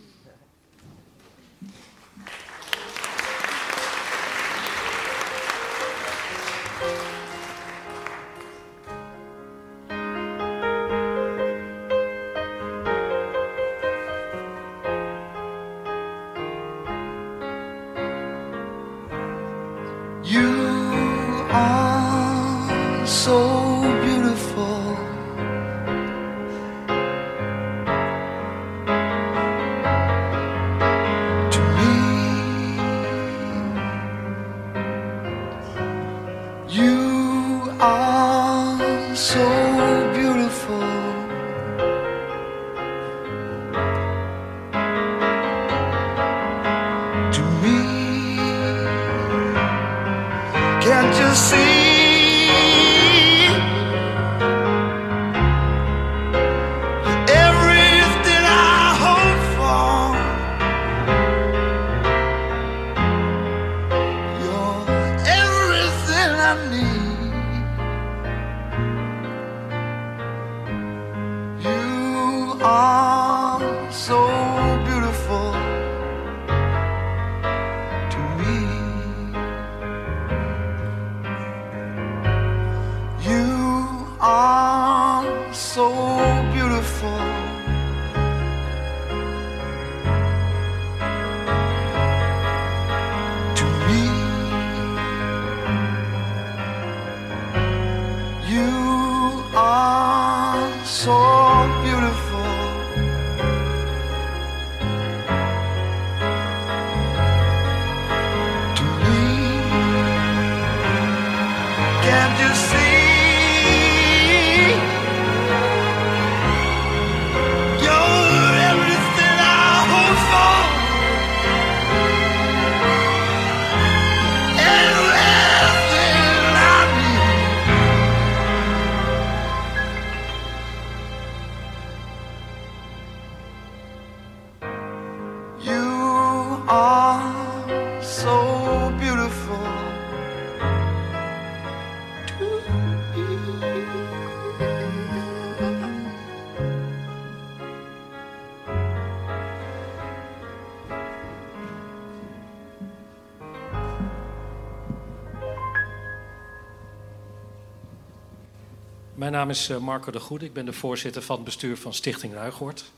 Mijn naam is eh, Marco de Goede. Ik ben de voorzitter van het bestuur van Stichting Ruigoord.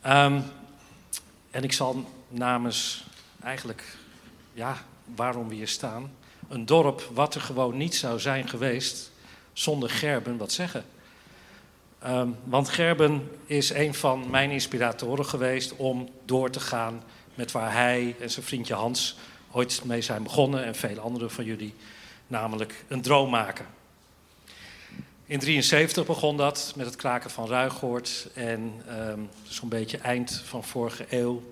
Ehm, en ik zal namens eigenlijk, ja, waarom we hier staan, een dorp wat er gewoon niet zou zijn geweest zonder Gerben wat zeggen. Ehm, want Gerben is een van mijn inspiratoren geweest om door te gaan met waar hij en zijn vriendje Hans ooit mee zijn begonnen en vele anderen van jullie, namelijk een droom maken. In 73 begon dat met het kraken van Ruigoord en ehm, zo'n beetje eind van vorige eeuw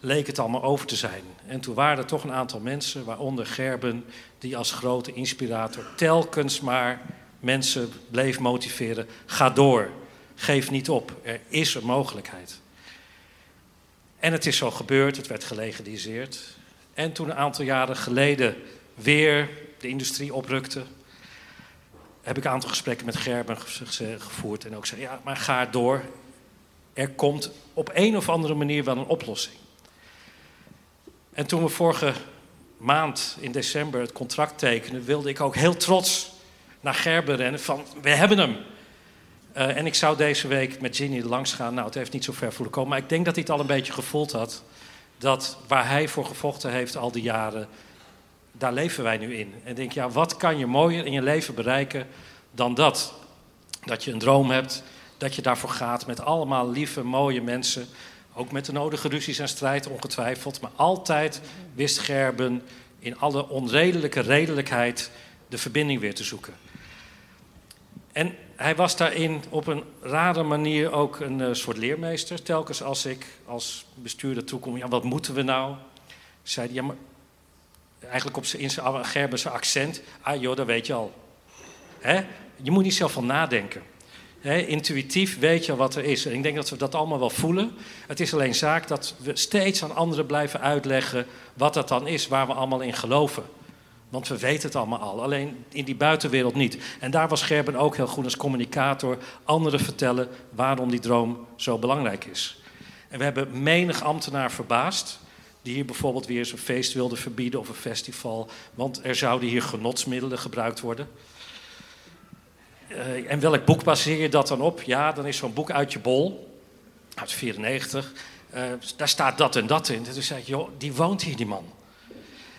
leek het allemaal over te zijn. En toen waren er toch een aantal mensen, waaronder Gerben, die als grote inspirator telkens maar mensen bleef motiveren. Ga door, geef niet op, er is een mogelijkheid. En het is zo gebeurd, het werd gelegaliseerd. En toen een aantal jaren geleden weer de industrie oprukte, heb ik een aantal gesprekken met Gerben gevoerd en ook zei, ja, maar ga door. Er komt op een of andere manier wel een oplossing. En toen we vorige maand in december het contract tekenen, wilde ik ook heel trots naar Gerben rennen van, we hebben hem. Uh, en ik zou deze week met Ginny langs gaan. Nou, het heeft niet zo ver voelen komen. Maar ik denk dat hij het al een beetje gevoeld had. Dat waar hij voor gevochten heeft al die jaren, daar leven wij nu in. En denk, ja, wat kan je mooier in je leven bereiken dan dat? Dat je een droom hebt, dat je daarvoor gaat met allemaal lieve, mooie mensen. Ook met de nodige ruzies en strijd, ongetwijfeld. Maar altijd wist Gerben in alle onredelijke redelijkheid de verbinding weer te zoeken. En hij was daarin op een rare manier ook een uh, soort leermeester. Telkens als ik als bestuurder toekom, ja, wat moeten we nou? Zei hij, ja, maar eigenlijk op zijn, in zijn accent, ah joh, dat weet je al. Je moet niet zelf van nadenken. Intuïtief weet je wat er is. En ik denk dat we dat allemaal wel voelen. Het is alleen zaak dat we steeds aan anderen blijven uitleggen wat dat dan is, waar we allemaal in geloven. Want we weten het allemaal al, alleen in die buitenwereld niet. En daar was Gerben ook heel goed als communicator. Anderen vertellen waarom die droom zo belangrijk is. En we hebben menig ambtenaar verbaasd. Die hier bijvoorbeeld weer eens een feest wilde verbieden of een festival. Want er zouden hier genotsmiddelen gebruikt worden. Uh, en welk boek baseer je dat dan op? Ja, dan is zo'n boek uit je bol, uit 94. Uh, daar staat dat en dat in. Toen zei ik, joh, die woont hier, die man.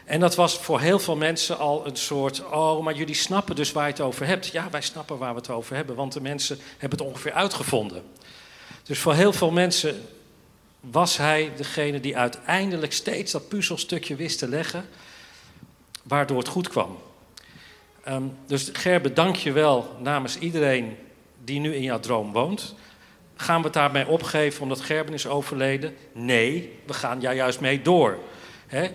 En dat was voor heel veel mensen al een soort, oh, maar jullie snappen dus waar je het over hebt. Ja, wij snappen waar we het over hebben, want de mensen hebben het ongeveer uitgevonden. Dus voor heel veel mensen was hij degene die uiteindelijk steeds dat puzzelstukje wist te leggen, waardoor het goed kwam. Um, dus Gerbe, dank je wel namens iedereen die nu in jouw droom woont. Gaan we het daarmee opgeven omdat Gerben is overleden? Nee, we gaan daar juist mee door. Hè,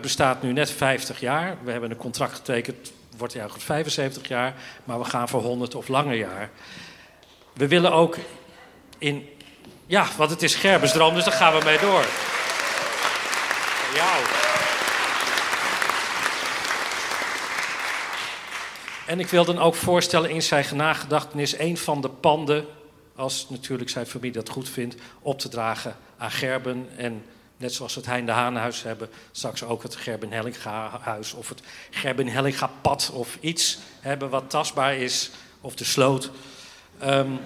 bestaat nu net 50 jaar. We hebben een contract getekend, wordt juist 75 jaar. Maar we gaan voor 100 of langer jaar. We willen ook in... Ja, want het is Gerbensdroom, dus daar gaan we mee door. Jou. En ik wil dan ook voorstellen in zijn nagedachtenis een van de panden, als natuurlijk zijn familie dat goed vindt, op te dragen aan Gerben en Net zoals het Hein de Haanhuis hebben, straks ook het Gerben Hellinga huis of het Gerben Hellinga pad of iets hebben wat tastbaar is, of de sloot. Um,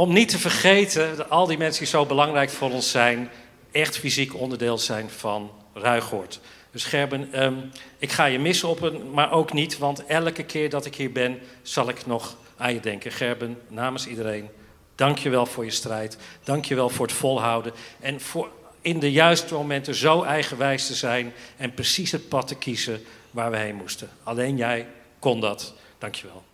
om niet te vergeten dat al die mensen die zo belangrijk voor ons zijn, echt fysiek onderdeel zijn van Ruigoord. Dus Gerben, um, ik ga je missen op een, maar ook niet, want elke keer dat ik hier ben, zal ik nog aan je denken. Gerben, namens iedereen, Dank je wel voor je strijd. Dank je wel voor het volhouden. En voor in de juiste momenten zo eigenwijs te zijn en precies het pad te kiezen waar we heen moesten. Alleen jij kon dat. Dank je wel.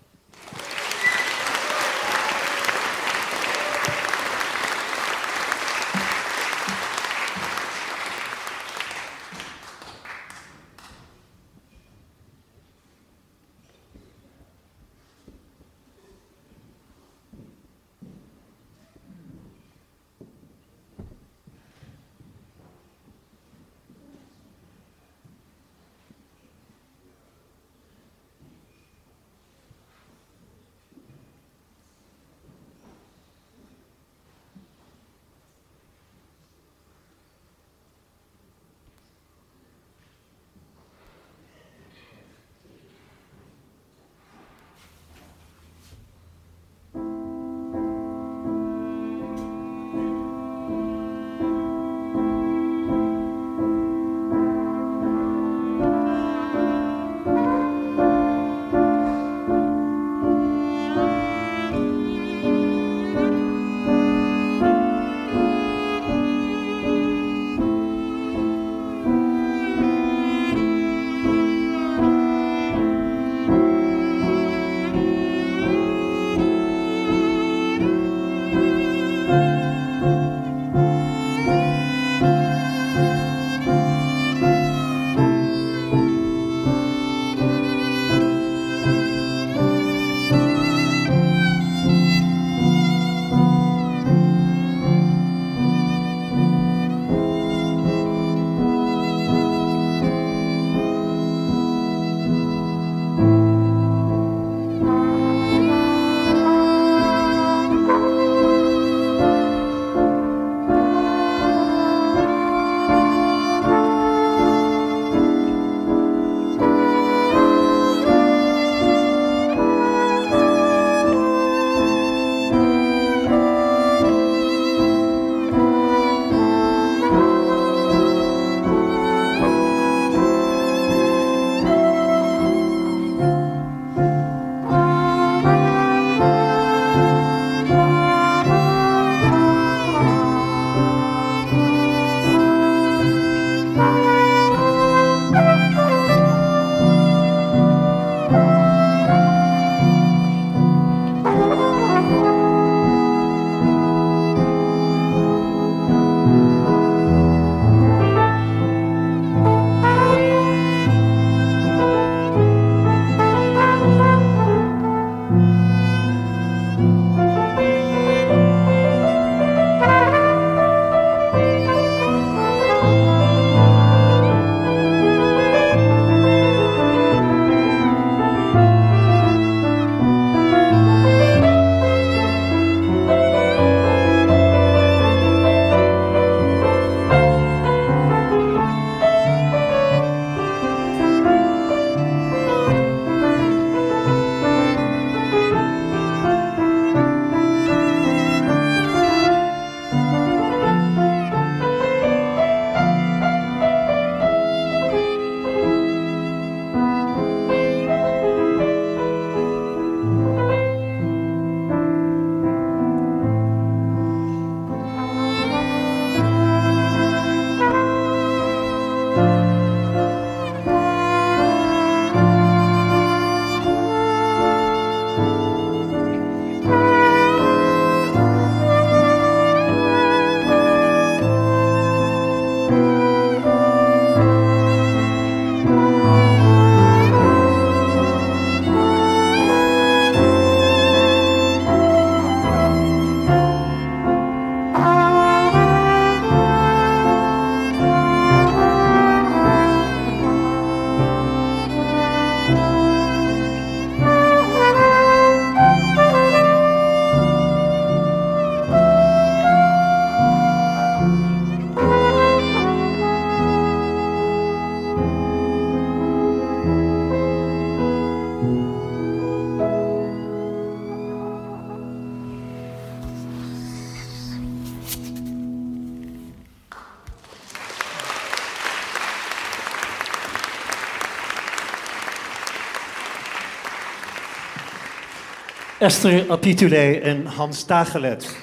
Esther Apitule en Hans Tagelet.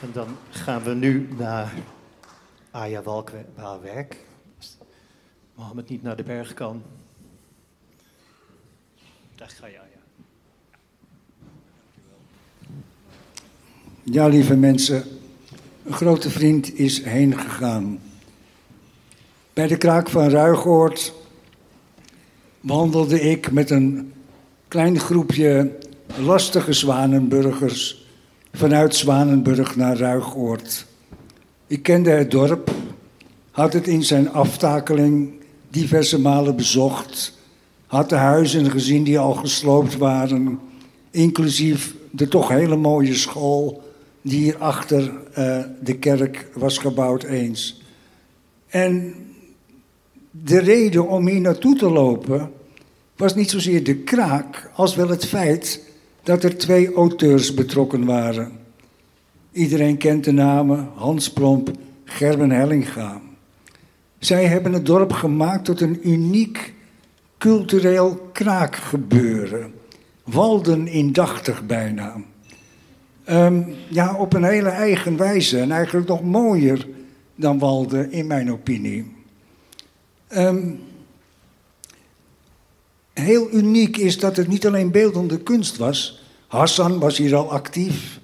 En dan gaan we nu naar Aya Walkwerk. Als Mohammed niet naar de berg kan. Daar ga je. Ja, lieve mensen, een grote vriend is heen gegaan. Bij de kraak van Ruigoord wandelde ik met een klein groepje lastige Zwanenburgers vanuit Zwanenburg naar Ruigoord. Ik kende het dorp, had het in zijn aftakeling diverse malen bezocht, had de huizen gezien die al gesloopt waren, inclusief de toch hele mooie school die hier achter eh, de kerk was gebouwd eens. En de reden om hier naartoe te lopen was niet zozeer de kraak, als wel het feit dat er twee auteurs betrokken waren. Iedereen kent de namen Hans Plomp, Gerben Hellinga. Zij hebben het dorp gemaakt tot een uniek cultureel kraakgebeuren. Walden indachtig bijna. Ehm, ja, op een hele eigen wijze en eigenlijk nog mooier dan Walden in mijn opinie. Ehm, heel uniek is dat het niet alleen beeldende kunst was. Hassan was hier al actief.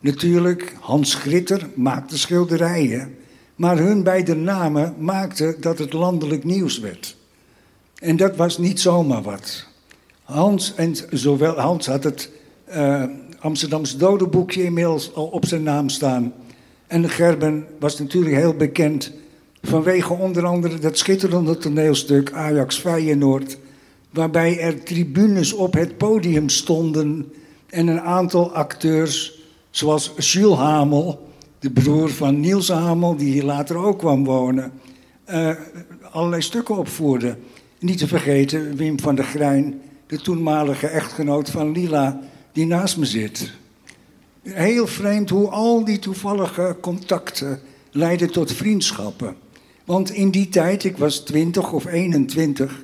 Natuurlijk, Hans Gritter maakte schilderijen. Maar hun beide namen maakten dat het landelijk nieuws werd. En dat was niet zomaar wat. Hans, en zowel, Hans had het uh, Amsterdamse dodenboekje inmiddels al op zijn naam staan. En Gerben was natuurlijk heel bekend vanwege onder andere dat schitterende toneelstuk Ajax Feyenoord, waarbij er tribunes op het podium stonden en een aantal acteurs, zoals Jules Hamel, de broer van Niels Hamel, die hier later ook kwam wonen, uh, allerlei stukken opvoerden. Niet te vergeten Wim van der Grijn, de toenmalige echtgenoot van Lila, die naast me zit. Heel vreemd hoe al die toevallige contacten leiden tot vriendschappen. Want in die tijd, ik was 20 of 21,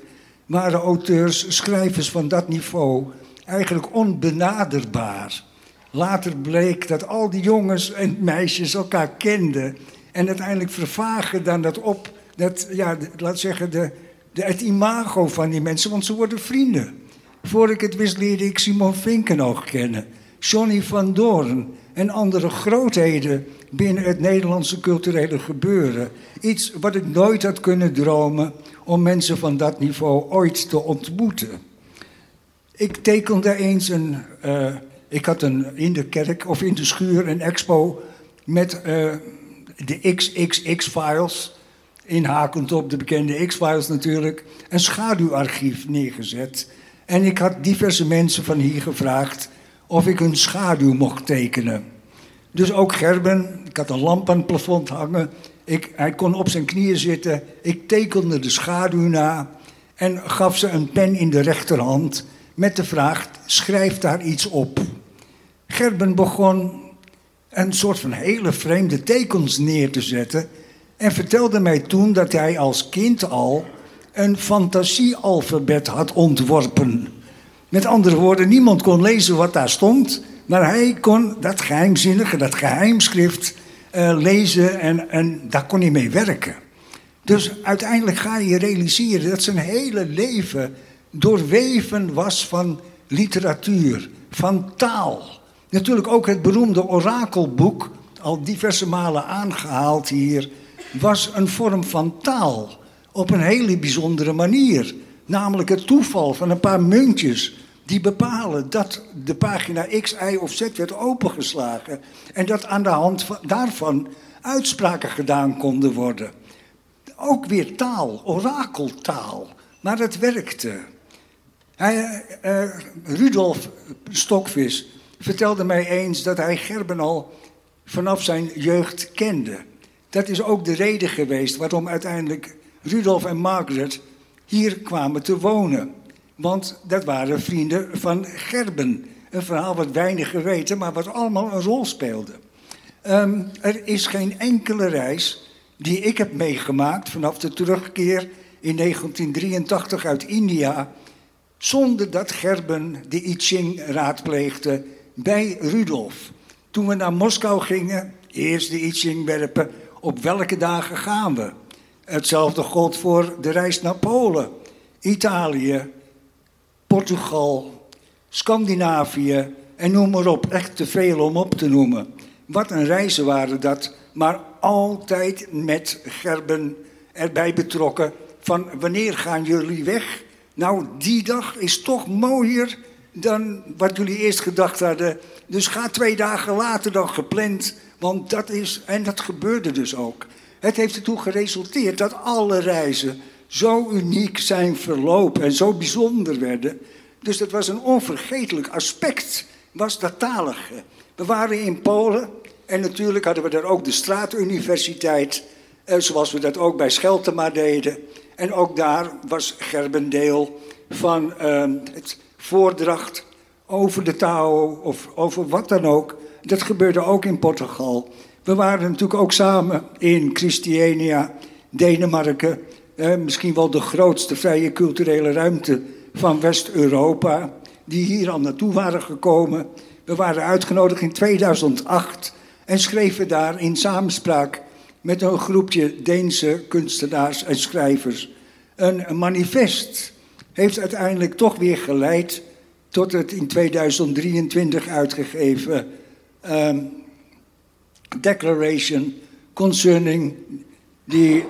waren auteurs, schrijvers van dat niveau eigenlijk onbenaderbaar. Later bleek dat al die jongens en meisjes elkaar kenden. En uiteindelijk vervagen dan dat op, dat, ja, laat zeggen, de, de, het imago van die mensen, want ze worden vrienden. Voor ik het wist leerde ik Simon Vinkenoog kennen, Johnny van Doorn en andere grootheden binnen het Nederlandse culturele gebeuren. Iets wat ik nooit had kunnen dromen om mensen van dat niveau ooit te ontmoeten. Ik tekende eens een. Uh, ik had een, in de kerk of in de schuur een expo met uh, de XXX-files. Inhakend op de bekende X-files natuurlijk. Een schaduwarchief neergezet. En ik had diverse mensen van hier gevraagd of ik hun schaduw mocht tekenen. Dus ook Gerben, ik had een lamp aan het plafond hangen. Ik, hij kon op zijn knieën zitten. Ik tekende de schaduw na en gaf ze een pen in de rechterhand met de vraag: schrijf daar iets op. Gerben begon een soort van hele vreemde tekens neer te zetten en vertelde mij toen dat hij als kind al een fantasiealfabet had ontworpen. Met andere woorden, niemand kon lezen wat daar stond, maar hij kon dat geheimzinnige, dat geheimschrift uh, lezen en, en daar kon hij mee werken. Dus uiteindelijk ga je realiseren dat zijn hele leven doorweven was van literatuur, van taal. Natuurlijk ook het beroemde orakelboek, al diverse malen aangehaald hier, was een vorm van taal op een hele bijzondere manier. Namelijk het toeval van een paar muntjes die bepalen dat de pagina X, Y of Z werd opengeslagen. En dat aan de hand van, daarvan uitspraken gedaan konden worden. Ook weer taal, orakeltaal. Maar het werkte. Hij, uh, Rudolf Stokvis vertelde mij eens dat hij Gerben al vanaf zijn jeugd kende. Dat is ook de reden geweest waarom uiteindelijk Rudolf en Margaret hier kwamen te wonen. Want dat waren vrienden van Gerben. Een verhaal wat weinig geweten, maar wat allemaal een rol speelde. Um, er is geen enkele reis die ik heb meegemaakt vanaf de terugkeer in 1983 uit India, zonder dat Gerben de I Ching raadpleegde bij Rudolf. Toen we naar Moskou gingen, eerst de I Ching werpen, op welke dagen gaan we? Hetzelfde gold voor de reis naar Polen, Italië, Portugal, Scandinavië en noem maar op. Echt te veel om op te noemen. Wat een reizen waren dat, maar altijd met Gerben erbij betrokken. Van wanneer gaan jullie weg? Nou, die dag is toch mooier dan wat jullie eerst gedacht hadden. Dus ga twee dagen later dan gepland. Want dat is, en dat gebeurde dus ook. Het heeft ertoe geresulteerd dat alle reizen zo uniek zijn verlopen en zo bijzonder werden. Dus dat was een onvergetelijk aspect, was dat talige. We waren in Polen en natuurlijk hadden we daar ook de straatuniversiteit, eh, zoals we dat ook bij Scheltema deden. En ook daar was Gerben deel van eh, het voordracht over de Tao of over wat dan ook. Dat gebeurde ook in Portugal. We waren natuurlijk ook samen in Christiania, Denemarken. Eh, misschien wel de grootste vrije culturele ruimte van West-Europa. Die hier al naartoe waren gekomen. We waren uitgenodigd in 2008 en schreven daar in samenspraak met een groepje Deense kunstenaars en schrijvers een, manifest. Heeft uiteindelijk toch weer geleid tot het in 2023 uitgegeven um, Declaration concerning the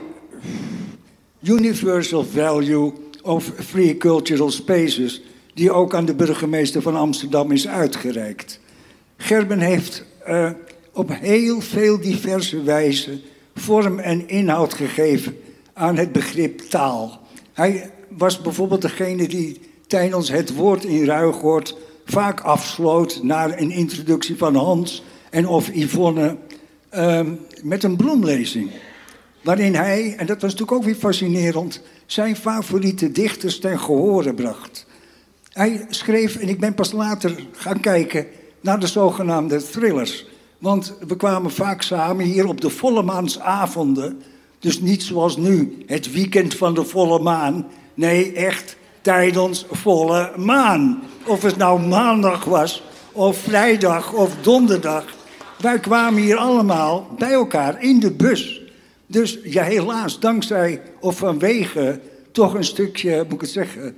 universal value of free cultural spaces, die ook aan de burgemeester van Amsterdam is uitgereikt. Gerben heeft uh, op heel veel diverse wijzen vorm en inhoud gegeven aan het begrip taal. Hij was bijvoorbeeld degene die tijdens het woord in Ruigoord vaak afsloot naar een introductie van Hans en of Yvonne um, met een bloemlezing. Waarin hij, en dat was natuurlijk ook weer fascinerend, zijn favoriete dichters ten gehore bracht. Hij schreef, en ik ben pas later gaan kijken naar de zogenaamde thrillers. Want we kwamen vaak samen hier op de volle maansavonden. Dus niet zoals nu, het weekend van de volle maan. Nee, echt tijdens volle maan. Of het nou maandag was, of vrijdag, of donderdag. Wij kwamen hier allemaal bij elkaar in de bus. Dus ja, helaas, dankzij of vanwege toch een stukje, moet ik het zeggen,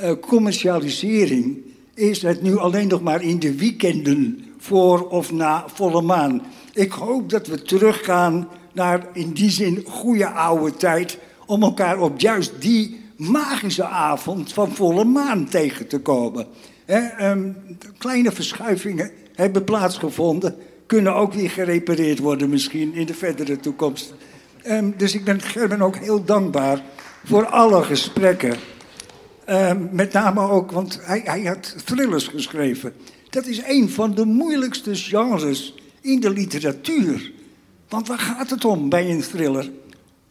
uh, commercialisering, is het nu alleen nog maar in de weekenden voor of na volle maan. Ik hoop dat we teruggaan naar in die zin goede oude tijd om elkaar op juist die magische avond van volle maan tegen te komen. He, um, kleine verschuivingen hebben plaatsgevonden, kunnen ook weer gerepareerd worden misschien in de verdere toekomst. Um, dus ik ben Gerben ook heel dankbaar voor alle gesprekken. Um, met name ook, want hij, hij had thrillers geschreven. Dat is een van de moeilijkste genres in de literatuur. Want waar gaat het om bij een thriller?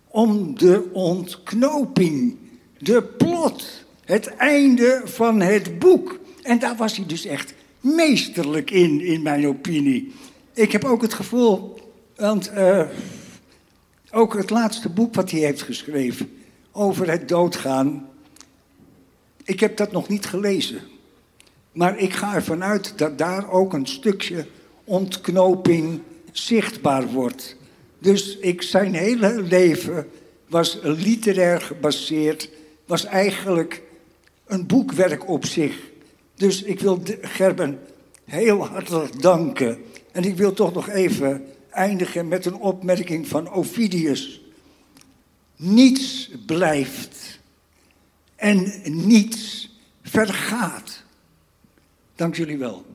Om de ontknoping, de plot, het einde van het boek. En daar was hij dus echt meesterlijk in, in mijn opinie. Ik heb ook het gevoel, want uh, ook het laatste boek wat hij heeft geschreven over het doodgaan, ik heb dat nog niet gelezen. Maar ik ga ervan uit dat daar ook een stukje ontknoping zichtbaar wordt. Dus ik, zijn hele leven was literair gebaseerd, was eigenlijk een boekwerk op zich. Dus ik wil Gerben heel hartelijk danken. En ik wil toch nog even eindigen met een opmerking van Ovidius. Niets blijft en niets vergaat. Dank jullie wel.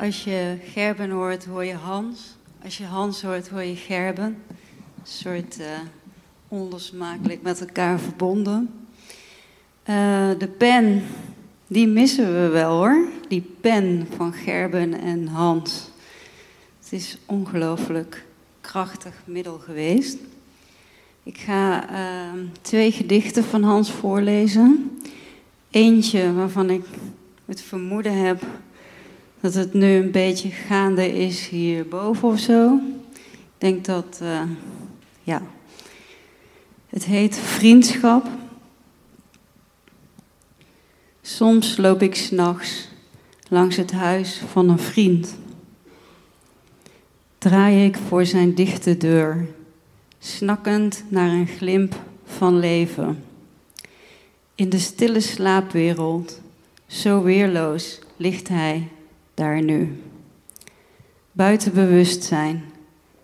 Als je Gerben hoort, hoor je Hans. Als je Hans hoort, hoor je Gerben. Een soort eh, onlosmakelijk met elkaar verbonden. Eh, de pen, die missen we wel hoor. Die pen van Gerben en Hans. Het is ongelooflijk krachtig middel geweest. Ik ga eh, twee gedichten van Hans voorlezen. Eentje waarvan ik het vermoeden heb dat het nu een beetje gaande is hierboven of zo. Ik denk dat, eh, ja. Het heet Vriendschap. Soms loop ik s'nachts langs het huis van een vriend. Draai ik voor zijn dichte deur, snakkend naar een glimp van leven. In de stille slaapwereld, zo weerloos ligt hij daar nu. Buiten bewustzijn,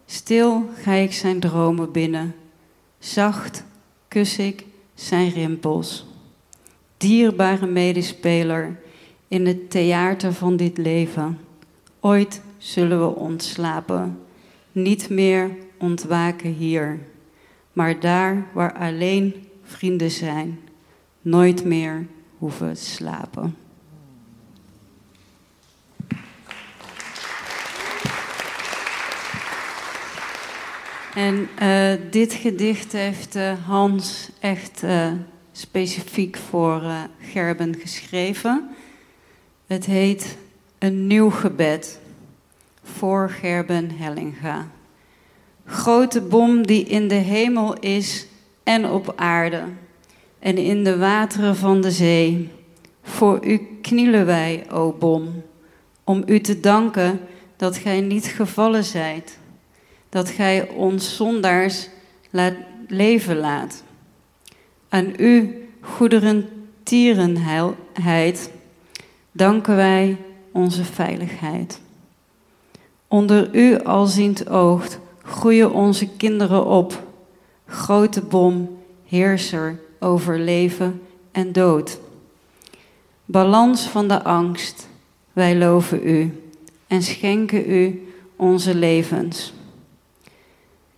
stil ga ik zijn dromen binnen. Zacht kus ik zijn rimpels. Dierbare medespeler in het theater van dit leven. Ooit zullen we ontslapen, niet meer ontwaken hier, maar daar waar alleen vrienden zijn, nooit meer hoeven slapen. En eh, dit gedicht heeft eh, Hans echt eh, specifiek voor Gerben geschreven. Het heet Een nieuw gebed voor Gerben Hellinga. Grote bom die in de hemel is en op aarde en in de wateren van de zee. Voor u knielen wij, o bom, om u te danken dat gij niet gevallen zijt dat gij ons zondaars laat leven laat. Aan u, goederen tierenheid, danken wij onze veiligheid. Onder u alziend oog groeien onze kinderen op. Grote bom, heerser over leven en dood. Balans van de angst, wij loven u en schenken u onze levens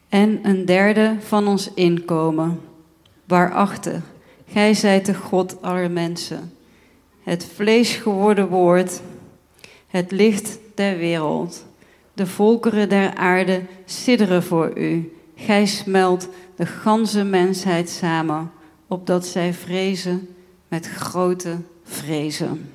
en een derde van ons inkomen. Waarachter, gij zijt de God aller mensen, het vlees geworden woord, het licht der wereld. De volkeren der aarde sidderen voor u. Gij smelt de ganse mensheid samen, opdat zij vrezen met grote vrezen.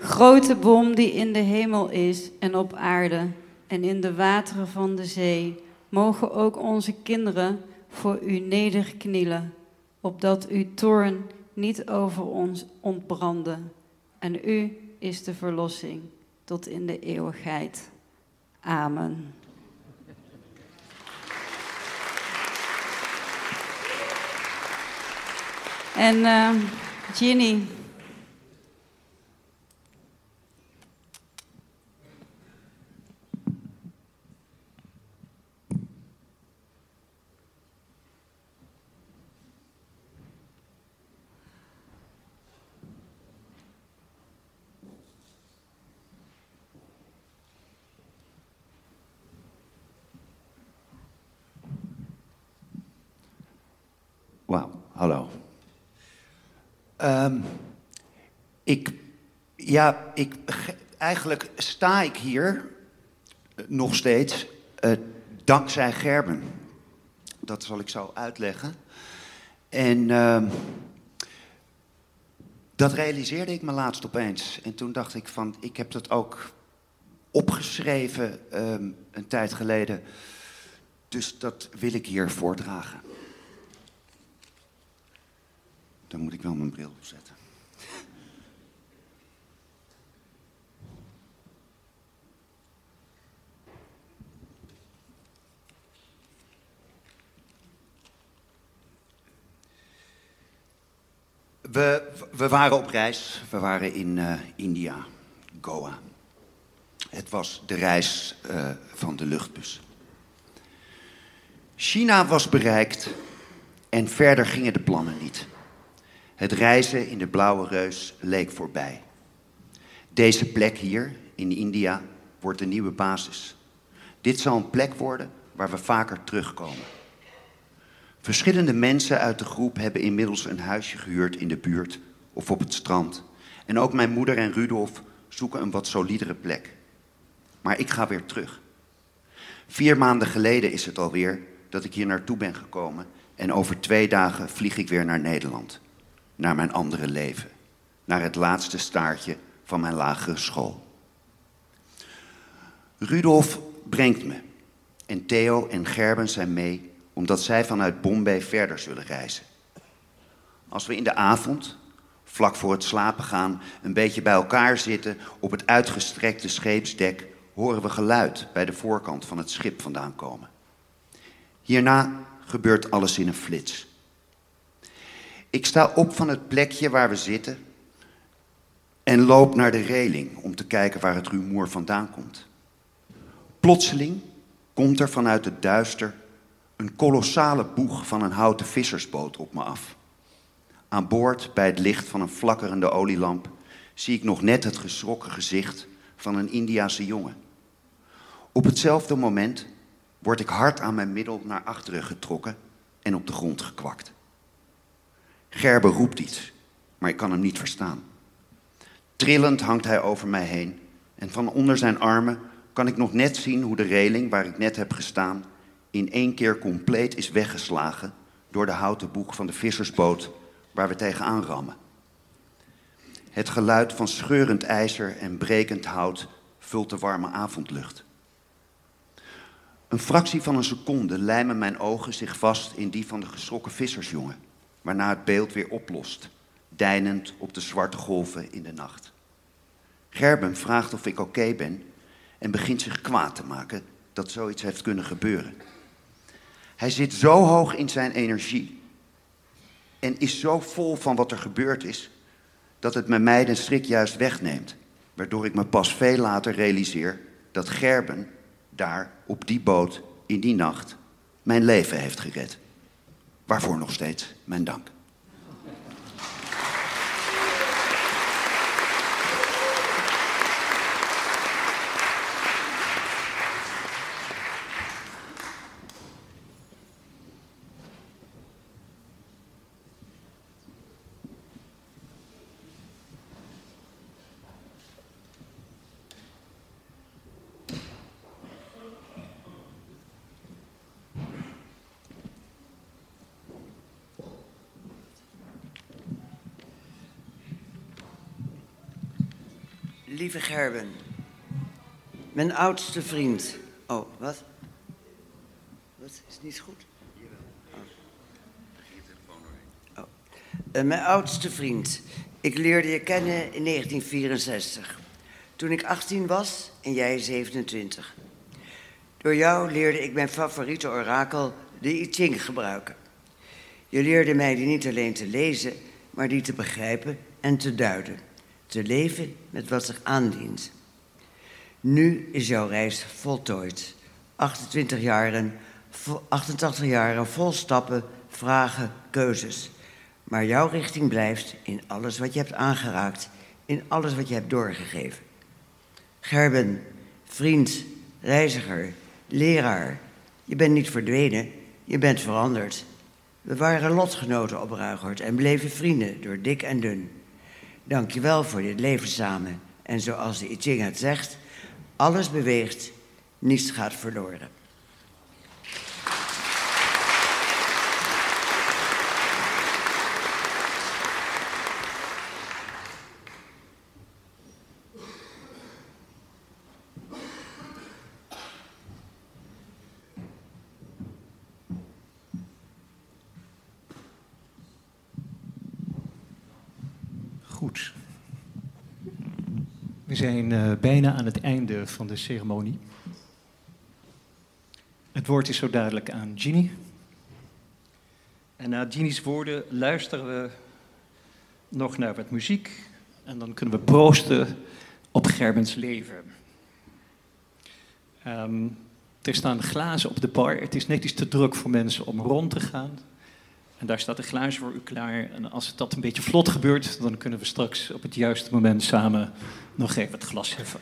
Grote bom die in de hemel is en op aarde, en in de wateren van de zee, mogen ook onze kinderen voor u nederknielen, opdat uw toorn niet over ons ontbrandde. En u is de verlossing tot in de eeuwigheid. Amen. En uh, Ginny, Wauw, hallo. Ehm, ik, ja, ik, ge- eigenlijk sta ik hier eh, nog steeds eh, dankzij Gerben. Dat zal ik zo uitleggen. En ehm, dat realiseerde ik me laatst opeens. En toen dacht ik van, ik heb dat ook opgeschreven ehm, een tijd geleden. Dus dat wil ik hier voordragen. Dan moet ik wel mijn bril opzetten. We, we waren op reis. We waren in eh, India, Goa. Het was de reis eh, van de luchtbus. China was bereikt en verder gingen de plannen niet. Het reizen in de blauwe reus leek voorbij. Deze plek hier in India wordt de nieuwe basis. Dit zal een plek worden waar we vaker terugkomen. Verschillende mensen uit de groep hebben inmiddels een huisje gehuurd in de buurt of op het strand. En ook mijn moeder en Rudolf zoeken een wat solidere plek. Maar ik ga weer terug. Vier maanden geleden is het alweer dat ik hier naartoe ben gekomen. En over twee dagen vlieg ik weer naar Nederland. Naar mijn andere leven. Naar het laatste staartje van mijn lagere school. Rudolf brengt me. En Theo en Gerben zijn mee omdat zij vanuit Bombay verder zullen reizen. Als we in de avond, vlak voor het slapen gaan, een beetje bij elkaar zitten op het uitgestrekte scheepsdek, horen we geluid bij de voorkant van het schip vandaan komen. Hierna gebeurt alles in een flits. Ik sta op van het plekje waar we zitten en loop naar de reling om te kijken waar het rumoer vandaan komt. Plotseling komt er vanuit het duister een kolossale boeg van een houten vissersboot op me af. Aan boord, bij het licht van een flakkerende olielamp, zie ik nog net het geschrokken gezicht van een Indiase jongen. Op hetzelfde moment word ik hard aan mijn middel naar achteren getrokken en op de grond gekwakt. Gerbe roept iets, maar ik kan hem niet verstaan. Trillend hangt hij over mij heen en van onder zijn armen kan ik nog net zien hoe de reling waar ik net heb gestaan in één keer compleet is weggeslagen door de houten boeg van de vissersboot waar we tegenaan rammen. Het geluid van scheurend ijzer en brekend hout vult de warme avondlucht. Een fractie van een seconde lijmen mijn ogen zich vast in die van de geschrokken vissersjongen, waarna het beeld weer oplost, deinend op de zwarte golven in de nacht. Gerben vraagt of ik oké ben en begint zich kwaad te maken dat zoiets heeft kunnen gebeuren. Hij zit zo hoog in zijn energie en is zo vol van wat er gebeurd is, dat het met mij de schrik juist wegneemt, waardoor ik me pas veel later realiseer dat Gerben daar op die boot in die nacht mijn leven heeft gered. Waarvoor nog steeds mijn dank. Lieve Gerben, mijn oudste vriend. Oh, wat? Wat is niet goed? Oh. Eh, mijn oudste vriend. Ik leerde je kennen in 1964. Toen ik 18 was en jij 27. Door jou leerde ik mijn favoriete orakel, de I Ching, gebruiken. Je leerde mij die niet alleen te lezen, maar die te begrijpen en te duiden te leven met wat zich aandient. Nu is jouw reis voltooid. 28 jaren, 88 jaren vol stappen, vragen, keuzes. Maar jouw richting blijft in alles wat je hebt aangeraakt, in alles wat je hebt doorgegeven. Gerben, vriend, reiziger, leraar, je bent niet verdwenen, je bent veranderd. We waren lotgenoten op Ruigoord en bleven vrienden door dik en dun. Dank je wel voor dit leven samen. En zoals de I Ching het zegt, alles beweegt, niets gaat verloren. Goed. We zijn eh, bijna aan het einde van de ceremonie. Het woord is zo duidelijk aan Ginny. En na Ginny's woorden luisteren we nog naar wat muziek. En dan kunnen we proosten op Gerbens leven. Ehm, er staan glazen op de bar. Het is net iets te druk voor mensen om rond te gaan. En daar staat een glaasje voor u klaar. En als dat een beetje vlot gebeurt, dan kunnen we straks op het juiste moment samen nog even het glas heffen.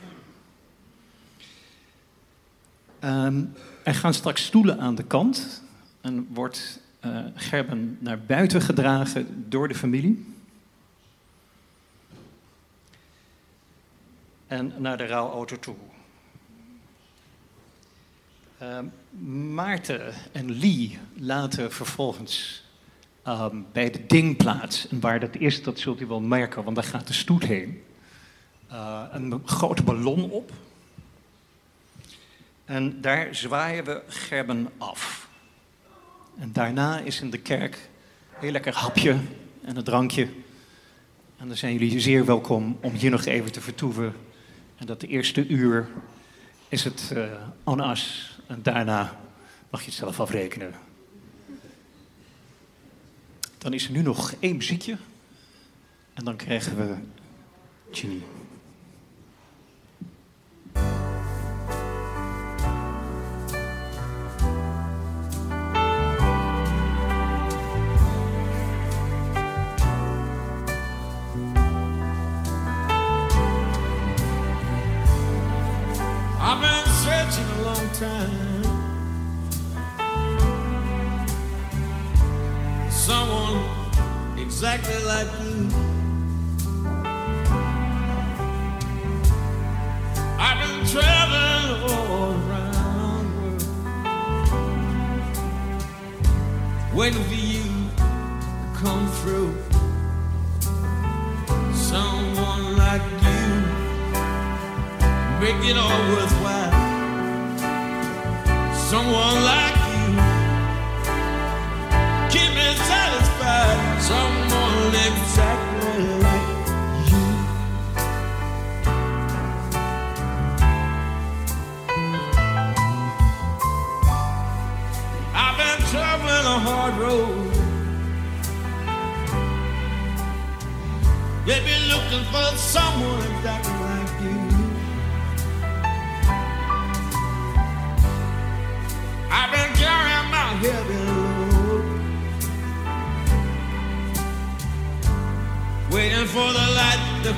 Ehm, er gaan straks stoelen aan de kant en wordt eh, Gerben naar buiten gedragen door de familie. En naar de rouwauto toe. Ehm, Maarten en Lee laten vervolgens ehm, bij de ding plaats. En waar dat is, dat zult u wel merken, want daar gaat de stoet heen. Eh, een grote ballon op. En daar zwaaien we Gerben af. En daarna is in de kerk heel lekker hapje en een drankje. En dan zijn jullie zeer welkom om hier nog even te vertoeven. En dat de eerste uur is het uh, as. En daarna mag je het zelf afrekenen. Dan is er nu nog één muziekje. En dan krijgen we Ginny. bueno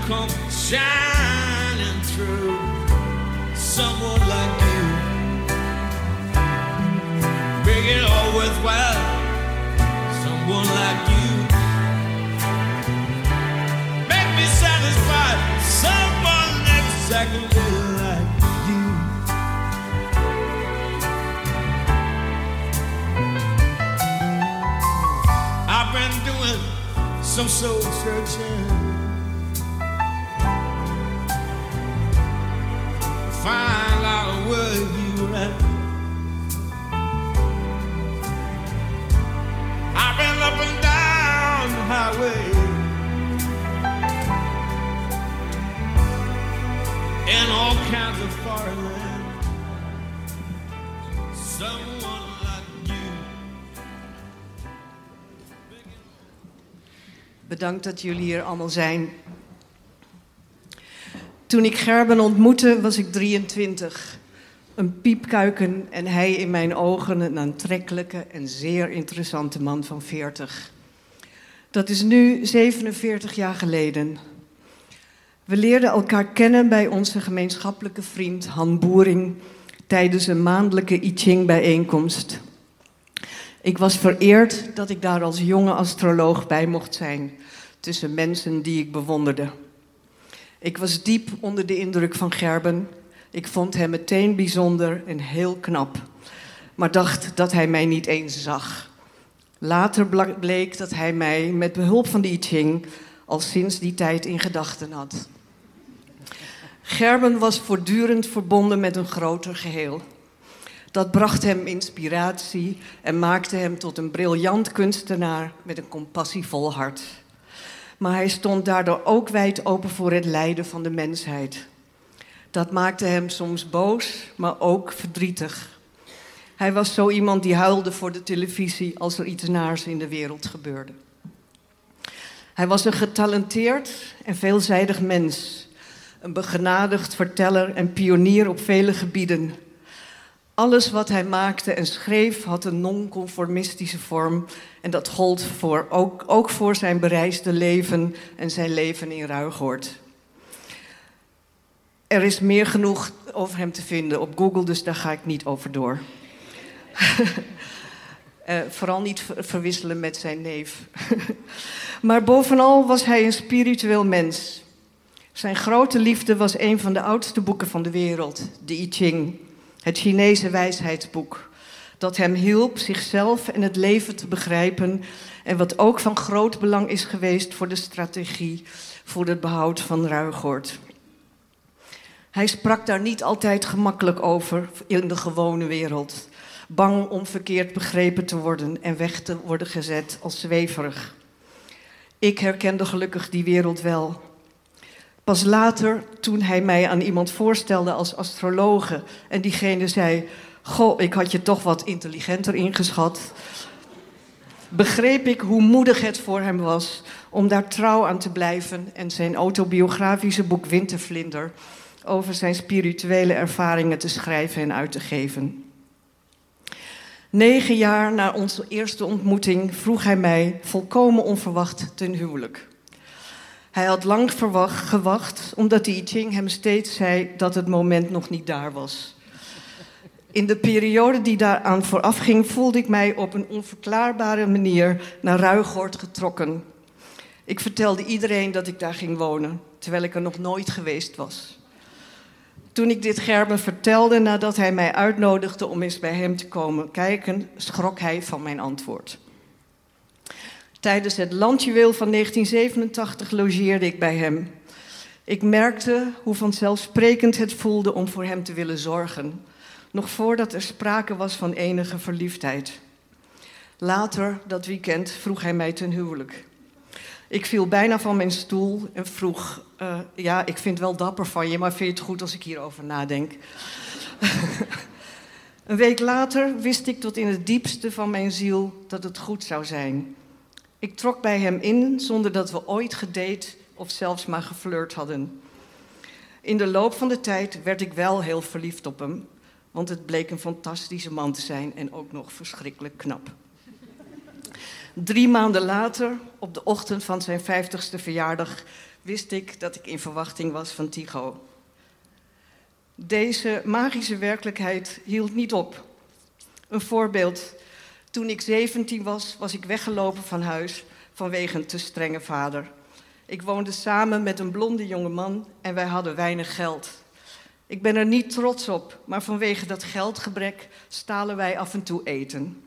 come shining through. Someone like you, make it all worthwhile. Someone like you, make me satisfied. Someone exactly like you. I've been doing some soul searching. Find out where you at. I've been up and down the highway. In all kinds of foreign land. Someone like you. Bedankt dat jullie hier allemaal zijn. Toen ik Gerben ontmoette, was ik 23. Een piepkuiken en hij in mijn ogen een aantrekkelijke en zeer interessante man van 40. Dat is nu 47 jaar geleden. We leerden elkaar kennen bij onze gemeenschappelijke vriend Han Boering tijdens een maandelijke I Ching bijeenkomst. Ik was vereerd dat ik daar als jonge astroloog bij mocht zijn, tussen mensen die ik bewonderde. Ik was diep onder de indruk van Gerben. Ik vond hem meteen bijzonder en heel knap, maar dacht dat hij mij niet eens zag. Later bleek dat hij mij met behulp van de I Ching al sinds die tijd in gedachten had. Gerben was voortdurend verbonden met een groter geheel. Dat bracht hem inspiratie en maakte hem tot een briljant kunstenaar met een compassievol hart. Maar hij stond daardoor ook wijd open voor het lijden van de mensheid. Dat maakte hem soms boos, maar ook verdrietig. Hij was zo iemand die huilde voor de televisie als er iets naars in de wereld gebeurde. Hij was een getalenteerd en veelzijdig mens, een begenadigd verteller en pionier op vele gebieden. Alles wat hij maakte en schreef had een non-conformistische vorm. En dat gold voor, ook, ook voor zijn bereisde leven en zijn leven in Ruigoord. Er is meer genoeg over hem te vinden op Google, dus daar ga ik niet over door. Eh, vooral niet ver- verwisselen met zijn neef. maar bovenal was hij een spiritueel mens. Zijn grote liefde was een van de oudste boeken van de wereld, de I Ching, het Chinese wijsheidsboek. Dat hem hielp zichzelf en het leven te begrijpen en wat ook van groot belang is geweest voor de strategie voor het behoud van Ruigoord. Hij sprak daar niet altijd gemakkelijk over in de gewone wereld. Bang om verkeerd begrepen te worden en weg te worden gezet als zweverig. Ik herkende gelukkig die wereld wel. Pas later, toen hij mij aan iemand voorstelde als astrologe en diegene zei: Goh, ik had je toch wat intelligenter ingeschat. Begreep ik hoe moedig het voor hem was om daar trouw aan te blijven en zijn autobiografische boek Wintervlinder over zijn spirituele ervaringen te schrijven en uit te geven. Negen jaar na onze eerste ontmoeting vroeg hij mij volkomen onverwacht ten huwelijk. Hij had lang verwacht, gewacht, omdat de I Ching hem steeds zei dat het moment nog niet daar was. In de periode die daaraan voorafging, voelde ik mij op een onverklaarbare manier naar Ruigoord getrokken. Ik vertelde iedereen dat ik daar ging wonen, terwijl ik er nog nooit geweest was. Toen ik dit Gerben vertelde nadat hij mij uitnodigde om eens bij hem te komen kijken, schrok hij van mijn antwoord. Tijdens het landjuweel van 1987 logeerde ik bij hem. Ik merkte hoe vanzelfsprekend het voelde om voor hem te willen zorgen, nog voordat er sprake was van enige verliefdheid. Later dat weekend vroeg hij mij ten huwelijk. Ik viel bijna van mijn stoel en vroeg: eh, Ja, ik vind wel dapper van je, maar vind je het goed als ik hierover nadenk? Een week later wist ik tot in het diepste van mijn ziel dat het goed zou zijn. Ik trok bij hem in zonder dat we ooit gedate of zelfs maar geflirt hadden. In de loop van de tijd werd ik wel heel verliefd op hem, want het bleek een fantastische man te zijn en ook nog verschrikkelijk knap. Drie maanden later, op de ochtend van zijn vijftigste verjaardag, wist ik dat ik in verwachting was van Tycho. Deze magische werkelijkheid hield niet op. Een voorbeeld. Toen ik 17 was, was ik weggelopen van huis vanwege een te strenge vader. Ik woonde samen met een blonde jonge man en wij hadden weinig geld. Ik ben er niet trots op, maar vanwege dat geldgebrek stalen wij af en toe eten.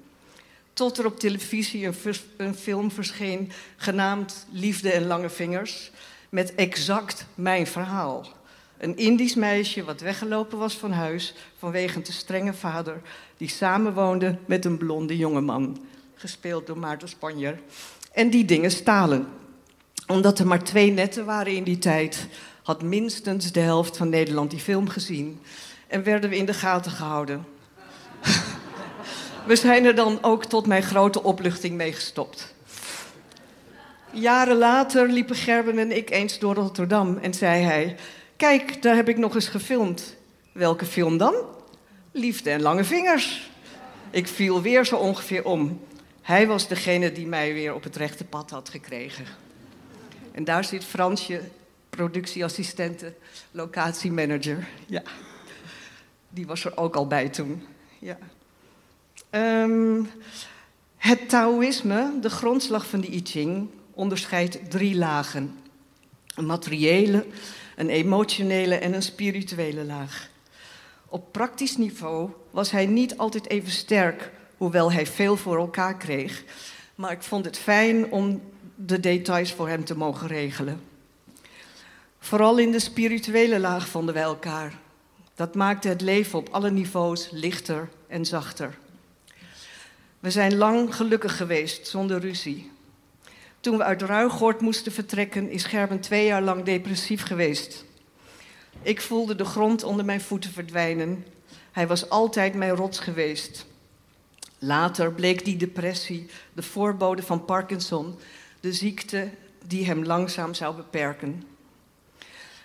Tot er op televisie een, een film verscheen genaamd Liefde en Lange Vingers, met exact mijn verhaal. Een Indisch meisje wat weggelopen was van huis vanwege een te strenge vader, die samenwoonde met een blonde jongeman, gespeeld door Maarten Spanjer. En die dingen stalen. Omdat er maar twee netten waren in die tijd, had minstens de helft van Nederland die film gezien. En werden we in de gaten gehouden. We zijn er dan ook tot mijn grote opluchting mee gestopt. Jaren later liepen Gerben en ik eens door Rotterdam en zei hij: Kijk, daar heb ik nog eens gefilmd. Welke film dan? Liefde en Lange Vingers. Ik viel weer zo ongeveer om. Hij was degene die mij weer op het rechte pad had gekregen. En daar zit Fransje, productieassistente, locatiemanager. Ja, die was er ook al bij toen. Ja. Ehm, het Taoïsme, de grondslag van de I Ching, onderscheidt drie lagen: een materiële, een emotionele en een spirituele laag. Op praktisch niveau was hij niet altijd even sterk, hoewel hij veel voor elkaar kreeg. Maar ik vond het fijn om de details voor hem te mogen regelen. Vooral in de spirituele laag vonden wij elkaar. Dat maakte het leven op alle niveaus lichter en zachter. We zijn lang gelukkig geweest, zonder ruzie. Toen we uit Ruigoord moesten vertrekken, is Gerben twee jaar lang depressief geweest. Ik voelde de grond onder mijn voeten verdwijnen. Hij was altijd mijn rots geweest. Later bleek die depressie de voorbode van Parkinson, de ziekte die hem langzaam zou beperken.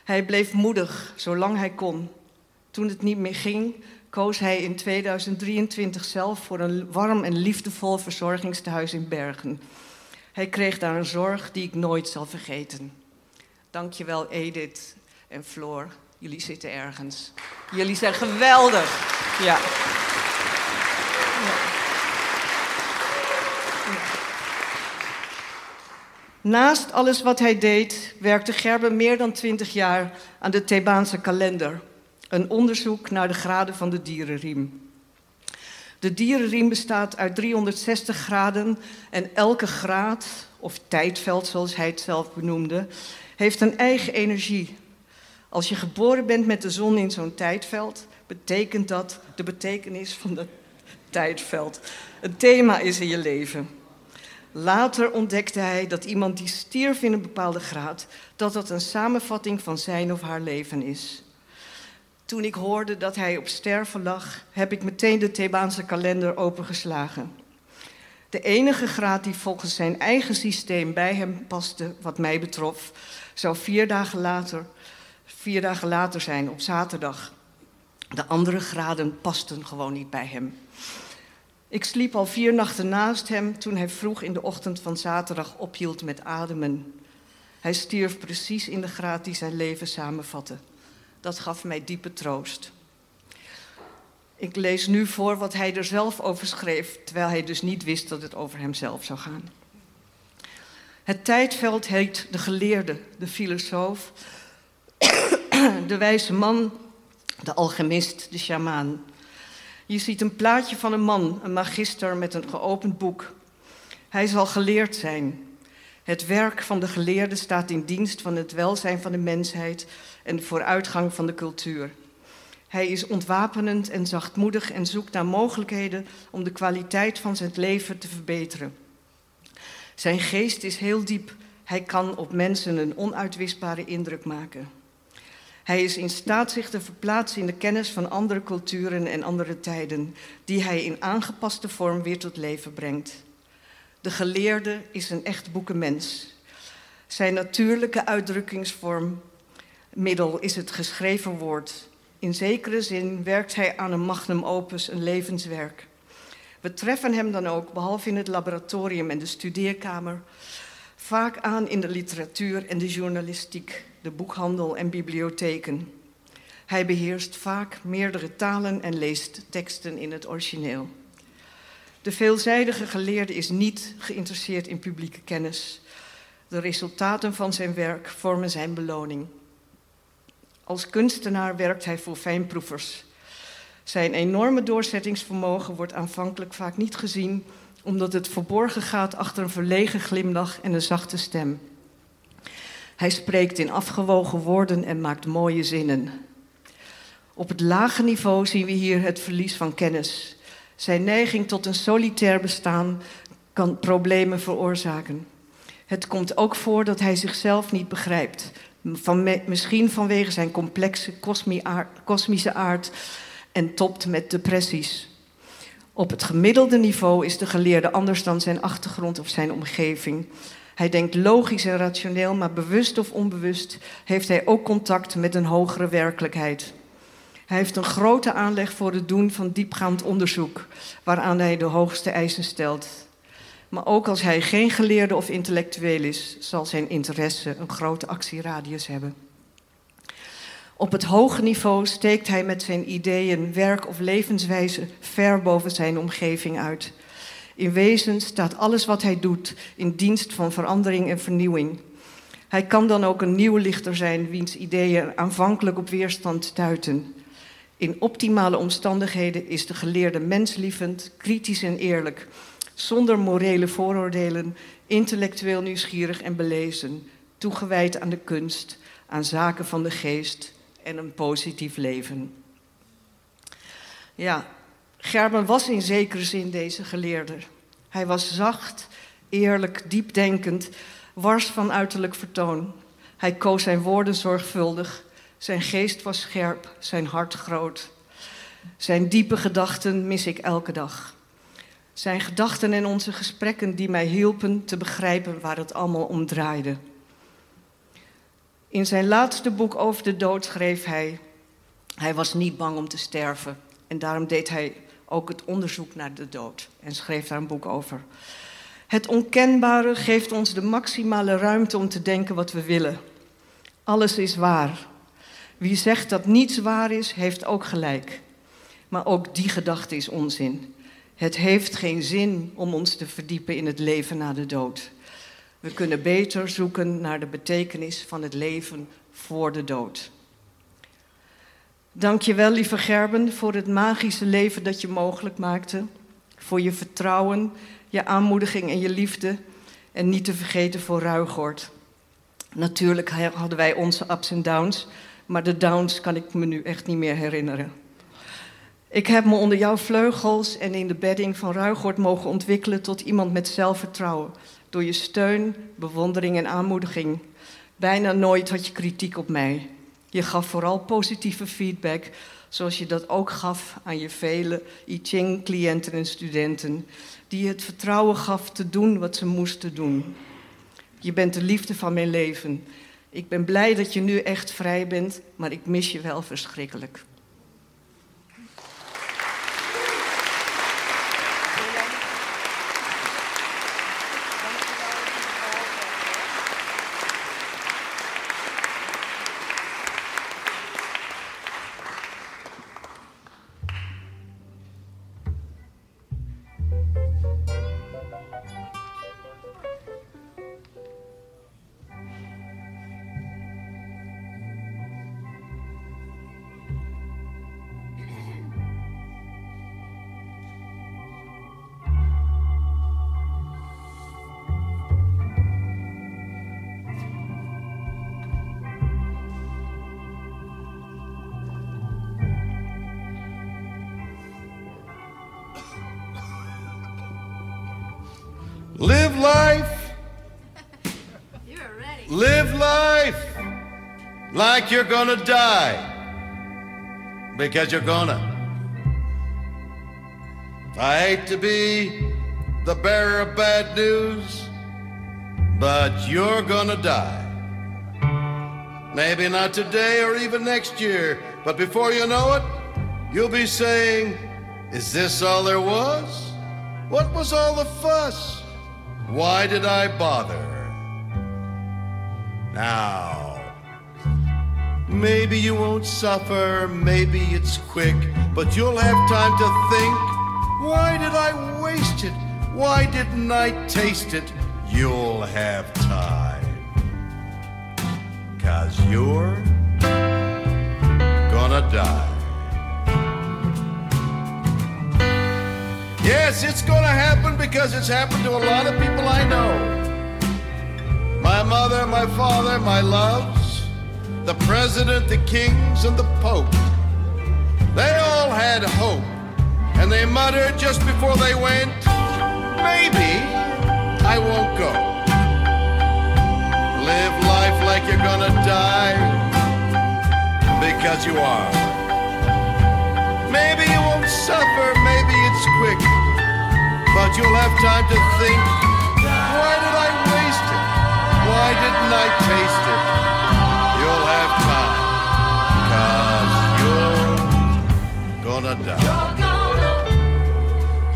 Hij bleef moedig zolang hij kon. Toen het niet meer ging, koos hij in 2023 zelf voor een warm en liefdevol verzorgingstehuis in Bergen. Hij kreeg daar een zorg die ik nooit zal vergeten. Dankjewel Edith en Floor. Jullie zitten ergens. Jullie zijn geweldig. Ja. Naast alles wat hij deed, werkte Gerben meer dan 20 jaar aan de Thebaanse kalender. Een onderzoek naar de graden van de dierenriem. De dierenriem bestaat uit 360 graden en elke graad, of tijdveld zoals hij het zelf benoemde, heeft een eigen energie. Als je geboren bent met de zon in zo'n tijdveld, betekent dat de betekenis van dat tijdveld een thema is in je leven. Later ontdekte hij dat iemand die stierf in een bepaalde graad, dat dat een samenvatting van zijn of haar leven is. Toen ik hoorde dat hij op sterven lag, heb ik meteen de Thebaanse kalender opengeslagen. De enige graad die volgens zijn eigen systeem bij hem paste, wat mij betrof, zou vier dagen later, vier dagen later zijn, op zaterdag. De andere graden pasten gewoon niet bij hem. Ik sliep al vier nachten naast hem toen hij vroeg in de ochtend van zaterdag ophield met ademen. Hij stierf precies in de graad die zijn leven samenvatte. Dat gaf mij diepe troost. Ik lees nu voor wat hij er zelf over schreef, terwijl hij dus niet wist dat het over hemzelf zou gaan. Het tijdveld heet de geleerde, de filosoof, de wijze man, de alchemist, de sjamaan. Je ziet een plaatje van een man, een magister met een geopend boek. Hij zal geleerd zijn. Het werk van de geleerde staat in dienst van het welzijn van de mensheid en vooruitgang van de cultuur. Hij is ontwapenend en zachtmoedig en zoekt naar mogelijkheden om de kwaliteit van zijn leven te verbeteren. Zijn geest is heel diep. Hij kan op mensen een onuitwisbare indruk maken. Hij is in staat zich te verplaatsen in de kennis van andere culturen en andere tijden, die hij in aangepaste vorm weer tot leven brengt. De geleerde is een echt boekenmens. Zijn natuurlijke uitdrukkingsvorm, middel, is het geschreven woord. In zekere zin werkt hij aan een magnum opus, een levenswerk. We treffen hem dan ook, behalve in het laboratorium en de studeerkamer, vaak aan in de literatuur en de journalistiek, de boekhandel en bibliotheken. Hij beheerst vaak meerdere talen en leest teksten in het origineel. De veelzijdige geleerde is niet geïnteresseerd in publieke kennis. De resultaten van zijn werk vormen zijn beloning. Als kunstenaar werkt hij voor fijnproevers. Zijn enorme doorzettingsvermogen wordt aanvankelijk vaak niet gezien, omdat het verborgen gaat achter een verlegen glimlach en een zachte stem. Hij spreekt in afgewogen woorden en maakt mooie zinnen. Op het lage niveau zien we hier het verlies van kennis. Zijn neiging tot een solitair bestaan kan problemen veroorzaken. Het komt ook voor dat hij zichzelf niet begrijpt. Van, misschien vanwege zijn complexe kosmische aard en topt met depressies. Op het gemiddelde niveau is de geleerde anders dan zijn achtergrond of zijn omgeving. Hij denkt logisch en rationeel, maar bewust of onbewust heeft hij ook contact met een hogere werkelijkheid. Hij heeft een grote aanleg voor het doen van diepgaand onderzoek, waaraan hij de hoogste eisen stelt. Maar ook als hij geen geleerde of intellectueel is, zal zijn interesse een grote actieradius hebben. Op het hoge niveau steekt hij met zijn ideeën, werk of levenswijze ver boven zijn omgeving uit. In wezen staat alles wat hij doet in dienst van verandering en vernieuwing. Hij kan dan ook een nieuwe lichter zijn, wiens ideeën aanvankelijk op weerstand stuiten. In optimale omstandigheden is de geleerde menslievend, kritisch en eerlijk, zonder morele vooroordelen, intellectueel nieuwsgierig en belezen, toegewijd aan de kunst, aan zaken van de geest en een positief leven. Ja, Gerben was in zekere zin deze geleerde. Hij was zacht, eerlijk, diepdenkend, wars van uiterlijk vertoon. Hij koos zijn woorden zorgvuldig. Zijn geest was scherp, zijn hart groot. Zijn diepe gedachten mis ik elke dag. Zijn gedachten en onze gesprekken die mij hielpen te begrijpen waar het allemaal om draaide. In zijn laatste boek over de dood schreef hij: Hij was niet bang om te sterven En daarom deed hij ook het onderzoek naar de dood en schreef daar een boek over. Het onkenbare geeft ons de maximale ruimte om te denken wat we willen. Alles is waar. Wie zegt dat niets waar is, heeft ook gelijk. Maar ook die gedachte is onzin. Het heeft geen zin om ons te verdiepen in het leven na de dood. We kunnen beter zoeken naar de betekenis van het leven voor de dood. Dank je wel, lieve Gerben, voor het magische leven dat je mogelijk maakte. Voor je vertrouwen, je aanmoediging en je liefde. En niet te vergeten voor Ruigort. Natuurlijk hadden wij onze ups en downs, maar de downs kan ik me nu echt niet meer herinneren. Ik heb me onder jouw vleugels en in de bedding van Ruigort mogen ontwikkelen tot iemand met zelfvertrouwen. Door je steun, bewondering en aanmoediging. Bijna nooit had je kritiek op mij. Je gaf vooral positieve feedback, zoals je dat ook gaf aan je vele I Ching-cliënten en studenten, die je het vertrouwen gaf te doen wat ze moesten doen. Je bent de liefde van mijn leven. Ik ben blij dat je nu echt vrij bent, maar ik mis je wel verschrikkelijk. Like you're gonna die. Because you're gonna. I hate to be the bearer of bad news, but you're gonna die. Maybe not today or even next year, but before you know it, you'll be saying, Is this all there was? What was all the fuss? Why did I bother? Now, maybe you won't suffer, maybe it's quick, but you'll have time to think. Why did I waste it? Why didn't I taste it? You'll have time. Cause you're gonna die. Yes, it's gonna happen because it's happened to a lot of people I know. My mother, my father, my loves, the president, the kings, and the pope. They all had hope, and they muttered just before they went, maybe I won't go. Live life like you're gonna die, because you are. Maybe you won't suffer, maybe it's quick, but you'll have time to think, why did I waste it? Why didn't I taste it? Cause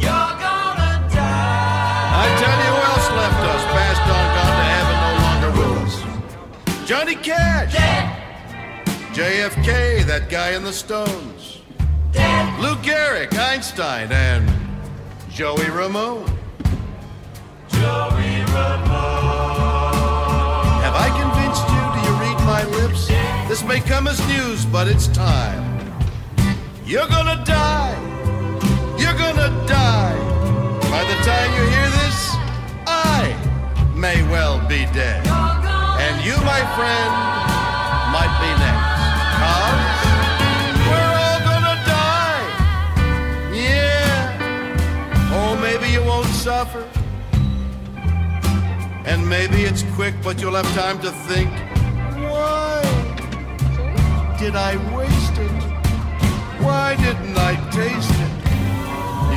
you're gonna die. I tell you who else left us, passed on, gone to heaven, no longer with us. Johnny Cash. JFK, that guy in the Stones. Lou Gehrig, Einstein, and Joey Ramone. Joey Have I convinced you? Do you read my lips? This may come as news, but it's time. You're gonna die. You're gonna die. By the time you hear this, I may well be dead. And you, my friend, might be next. Cause we're all gonna die. Yeah. Oh, maybe you won't suffer. And maybe it's quick, but you'll have time to think. Why did I waste it? Why didn't I taste it?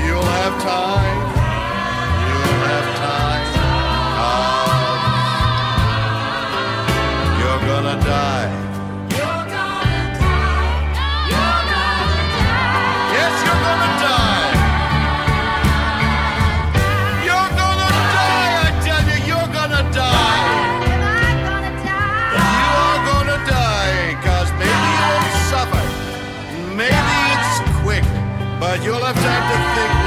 You'll have time. You'll have time. Cause you're gonna die. You'll have time to think,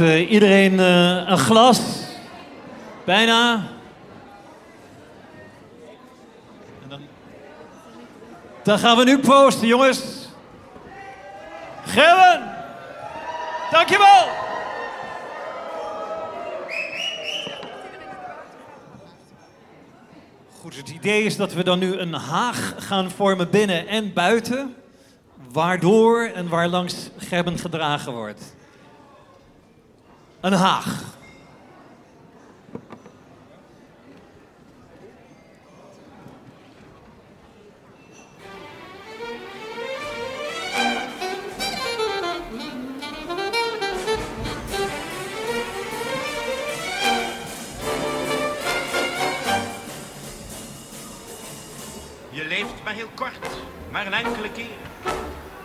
Eh, iedereen eh, een glas? Bijna. Dan... dan gaan we nu proosten, jongens. Gerben! Dankjewel! Goed, het idee is dat we dan nu een haag gaan vormen binnen en buiten. Waardoor en waar langs Gerben gedragen wordt. Een haag. Je leeft maar heel kort, maar een enkele keer.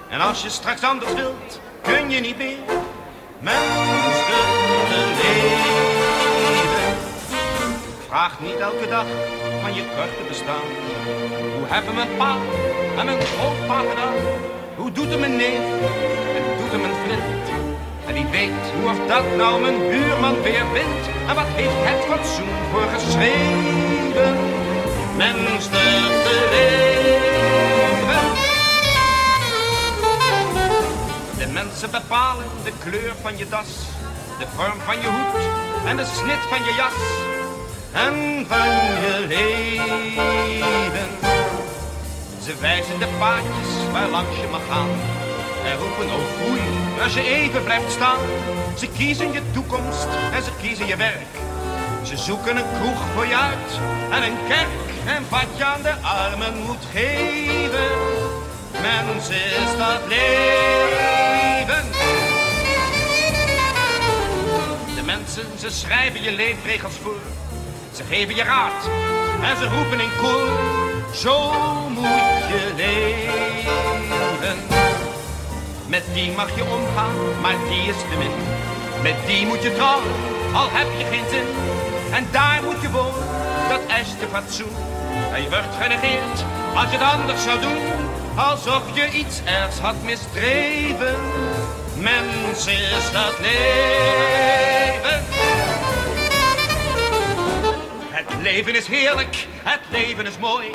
En als je straks anders wilt, kun je niet meer. Mens te leven. Vraag niet elke dag van je korte bestaan. Hoe hebben mijn pa en mijn grootpa gedaan? Hoe doet het mijn neef en doet het mijn vriend? En wie weet hoe of dat nou mijn buurman weer wint? En wat heeft het fatsoen voor geschreven? Mens te leven. Mensen bepalen de kleur van je das, de vorm van je hoed en de snit van je jas en van je leven. Ze wijzen de paadjes waar langs je mag gaan en roepen oh groei als je even blijft staan. Ze kiezen je toekomst en ze kiezen je werk. Ze zoeken een kroeg voor je uit en een kerk en wat je aan de armen moet geven. Mens is dat leven. De mensen, ze schrijven je leefregels voor. Ze geven je raad en ze roepen in koor. Zo moet je leven. Met die mag je omgaan, maar die is te min. Met die moet je trouwen, al heb je geen zin. En daar moet je wonen, dat eist je fatsoen. En je wordt genegeerd als je het anders zou doen. Alsof je iets ergs had misdreven. Mens is dat leven. Het leven is heerlijk, het leven is mooi.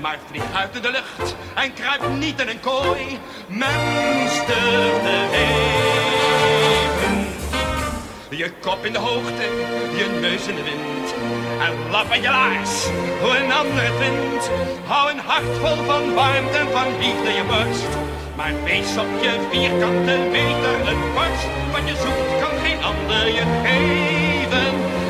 Maar vlieg uit in de lucht en kruip niet in een kooi. Mens durft te leven. Je kop in de hoogte, je neus in de wind. En lap aan je laars, hoe een ander het. Hou een hart vol van warmte en van liefde je borst. Maar wees op je vierkante meter een borst. Wat je zoekt kan geen ander je geven.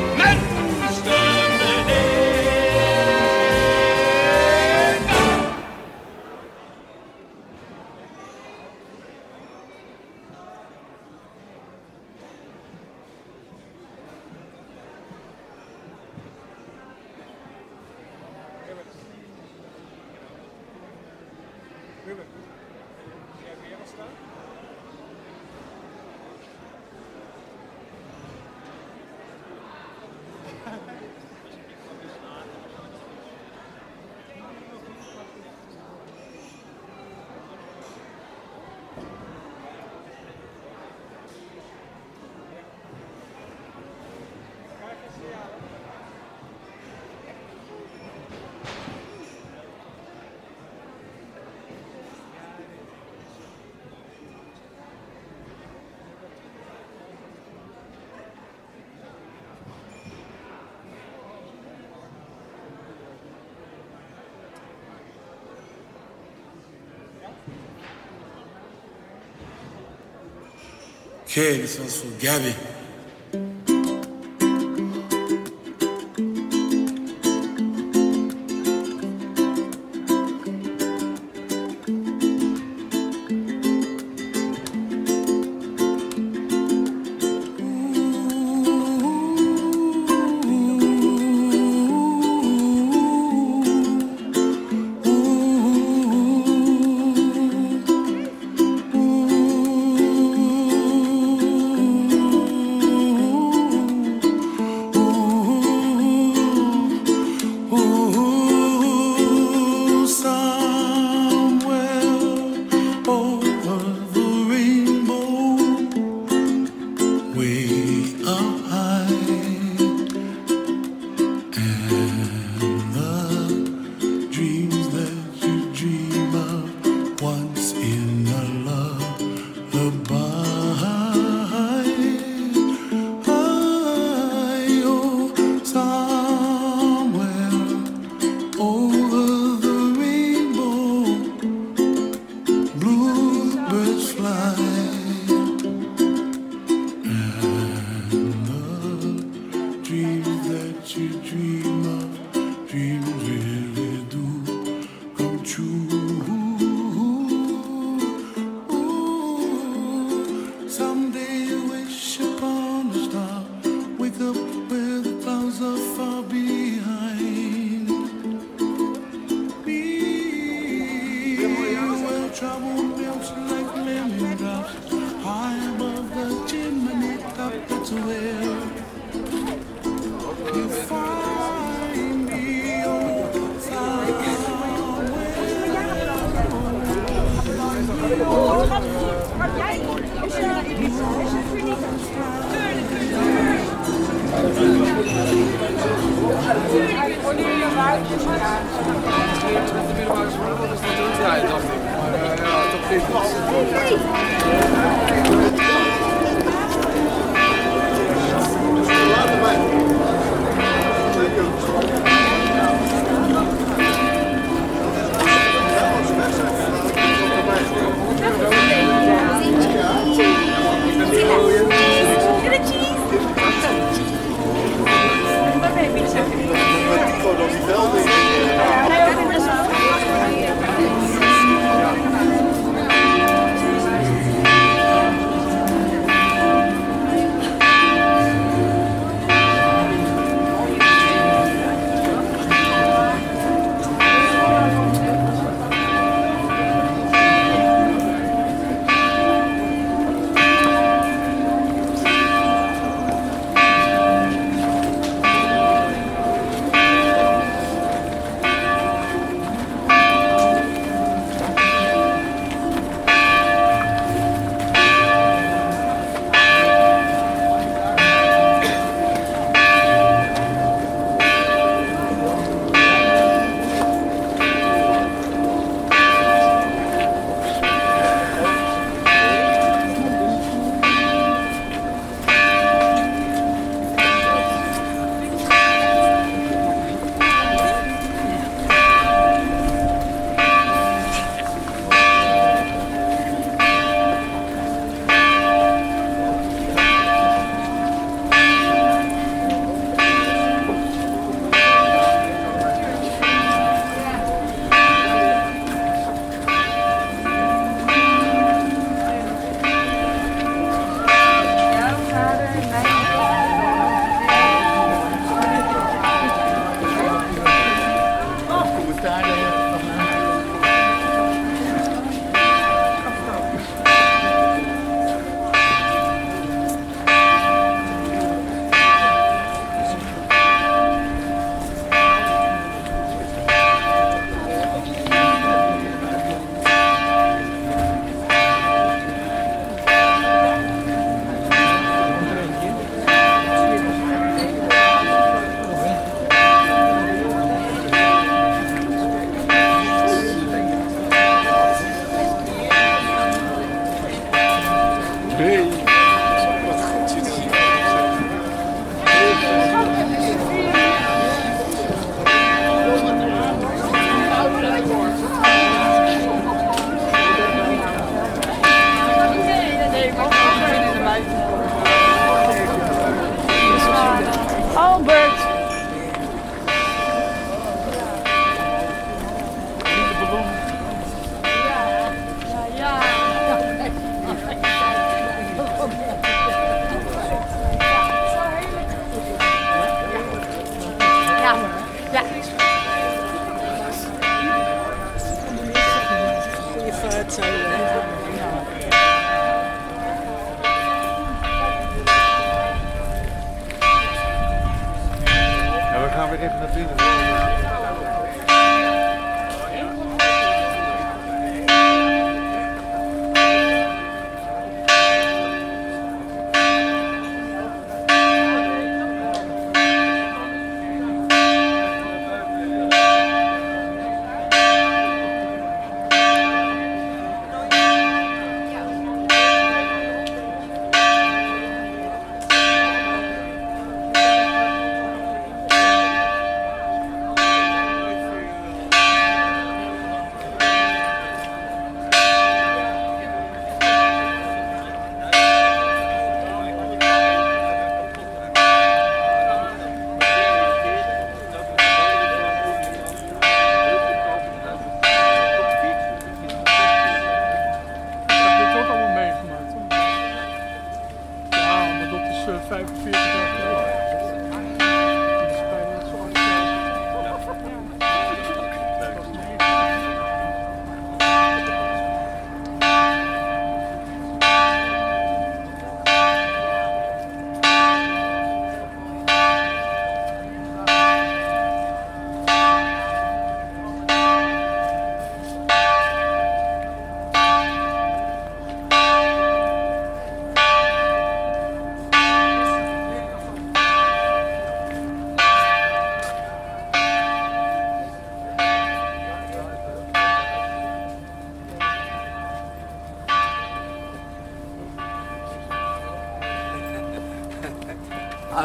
Okay, this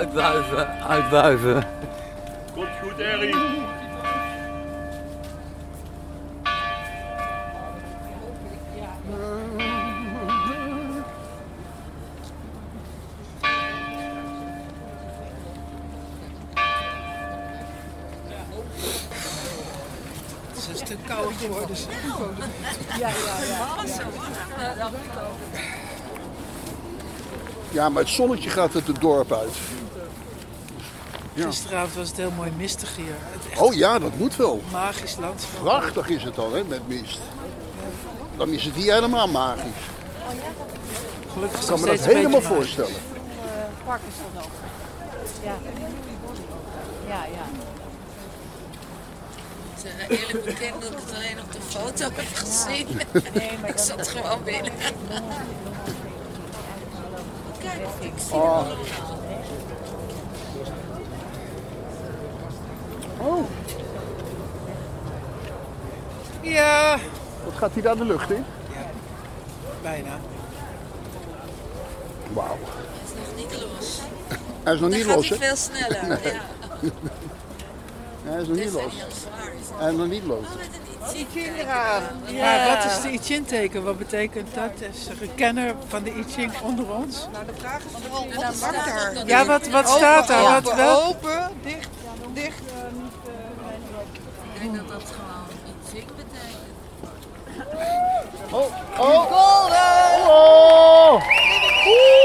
Uitwuiven, uitwuiven. Komt goed, Errie. Het is een stuk kouder geworden. Ja, ja, ja. ja. maar het zonnetje gaat het het dorp uit. Gisteravond was het heel mooi mistig hier. Het echt Oh ja, dat moet wel. Magisch landschap. Prachtig is het dan, hè, met mist. Dan is het hier helemaal magisch. Gelukkig Ik kan het me dat helemaal beetje magisch. voorstellen. park is er nog. Ja. Ja, ja. Het is heel eerlijk bekend dat ik het alleen op de foto heb gezien. Nee, maar ik dan- zat gewoon binnen. Kijk, ik zie Oh. het Oh, Ja, wat gaat hij daar de lucht in? bijna. Wauw. Het is nog niet los. Hij is nog Dan niet gaat los, hij hè? veel sneller, Nee. ja. Hij is nog niet los. hij is. Hij is nog niet los. I Ching eraan. Ja, wat is de I Ching teken? Wat betekent dat? Is er een kenner van de I Ching onder ons? Nou, de vraag is vooral wat staat er? Ja, wat, wat staat daar? Open, Wat wel? open, dicht, dicht. Ik denk dat dat gewoon iets ik betekent. Oh, oh. Golden! Oh! Oeh!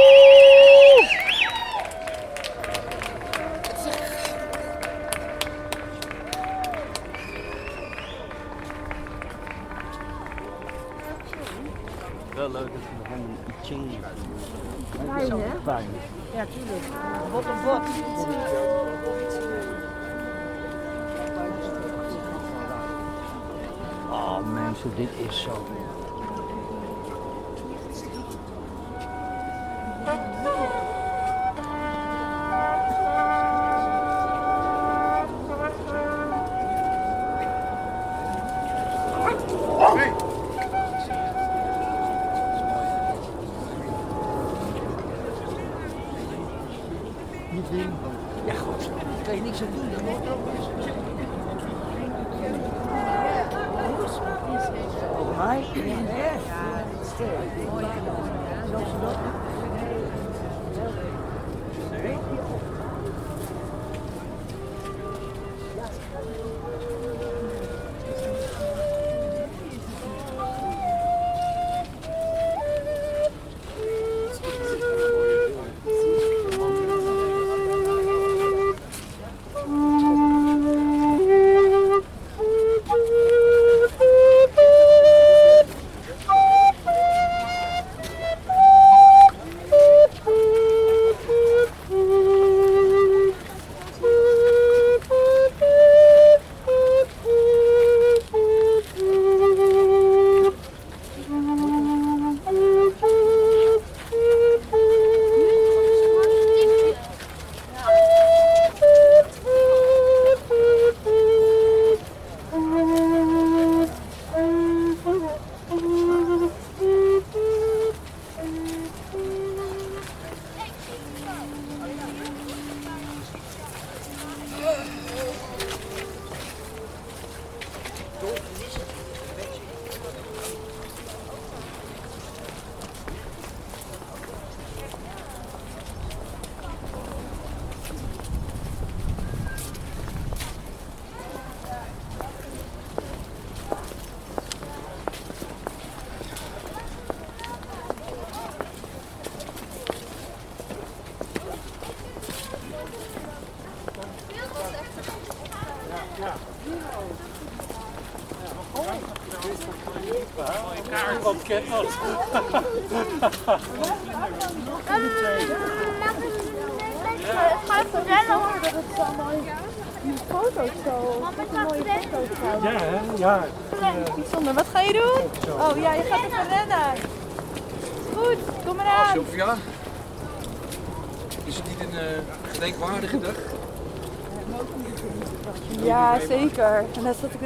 Wel leuk dat je nog een Ching Fijn, hè? Fijn. Ja, tuurlijk. Bot op bot. Oh mensen, dit is zo.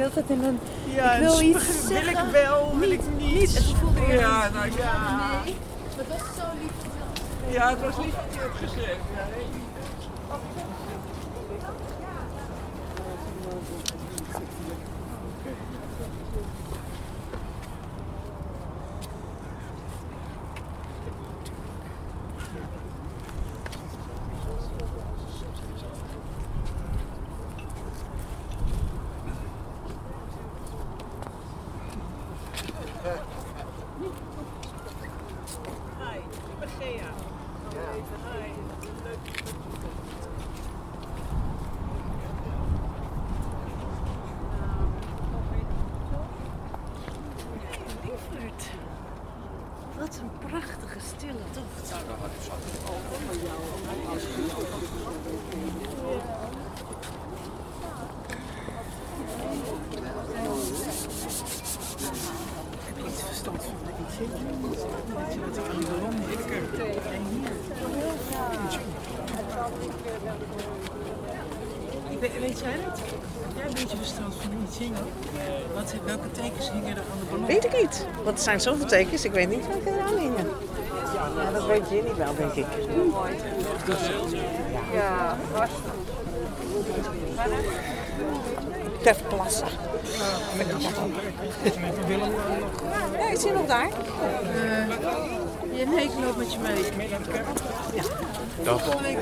De hele tijd in een... Ja, ik wil en iets wil zeggen. ik wel, wil ik niet. Niet. Toen voelde Ja, nou ja. Nee. Dat was zo lief. Ja, het was lief lekker stille, toch? Nou, dan had ik zo. Heb iets verstand van wat er aan de. Ik weet, jij dat? Heb jij een beetje verstand van iets zingen? Wat, welke tekens hingen er aan de ballon? Weet ik niet. Want er zijn zoveel tekens, ik weet niet welke er aan hingen. Ja, dat weet Jenny wel, denk ik. Ja, vast. Ter plassen. Ja, is hij nog daar? Ja, nee, ik loop met je mee. Ja. Dag. Week.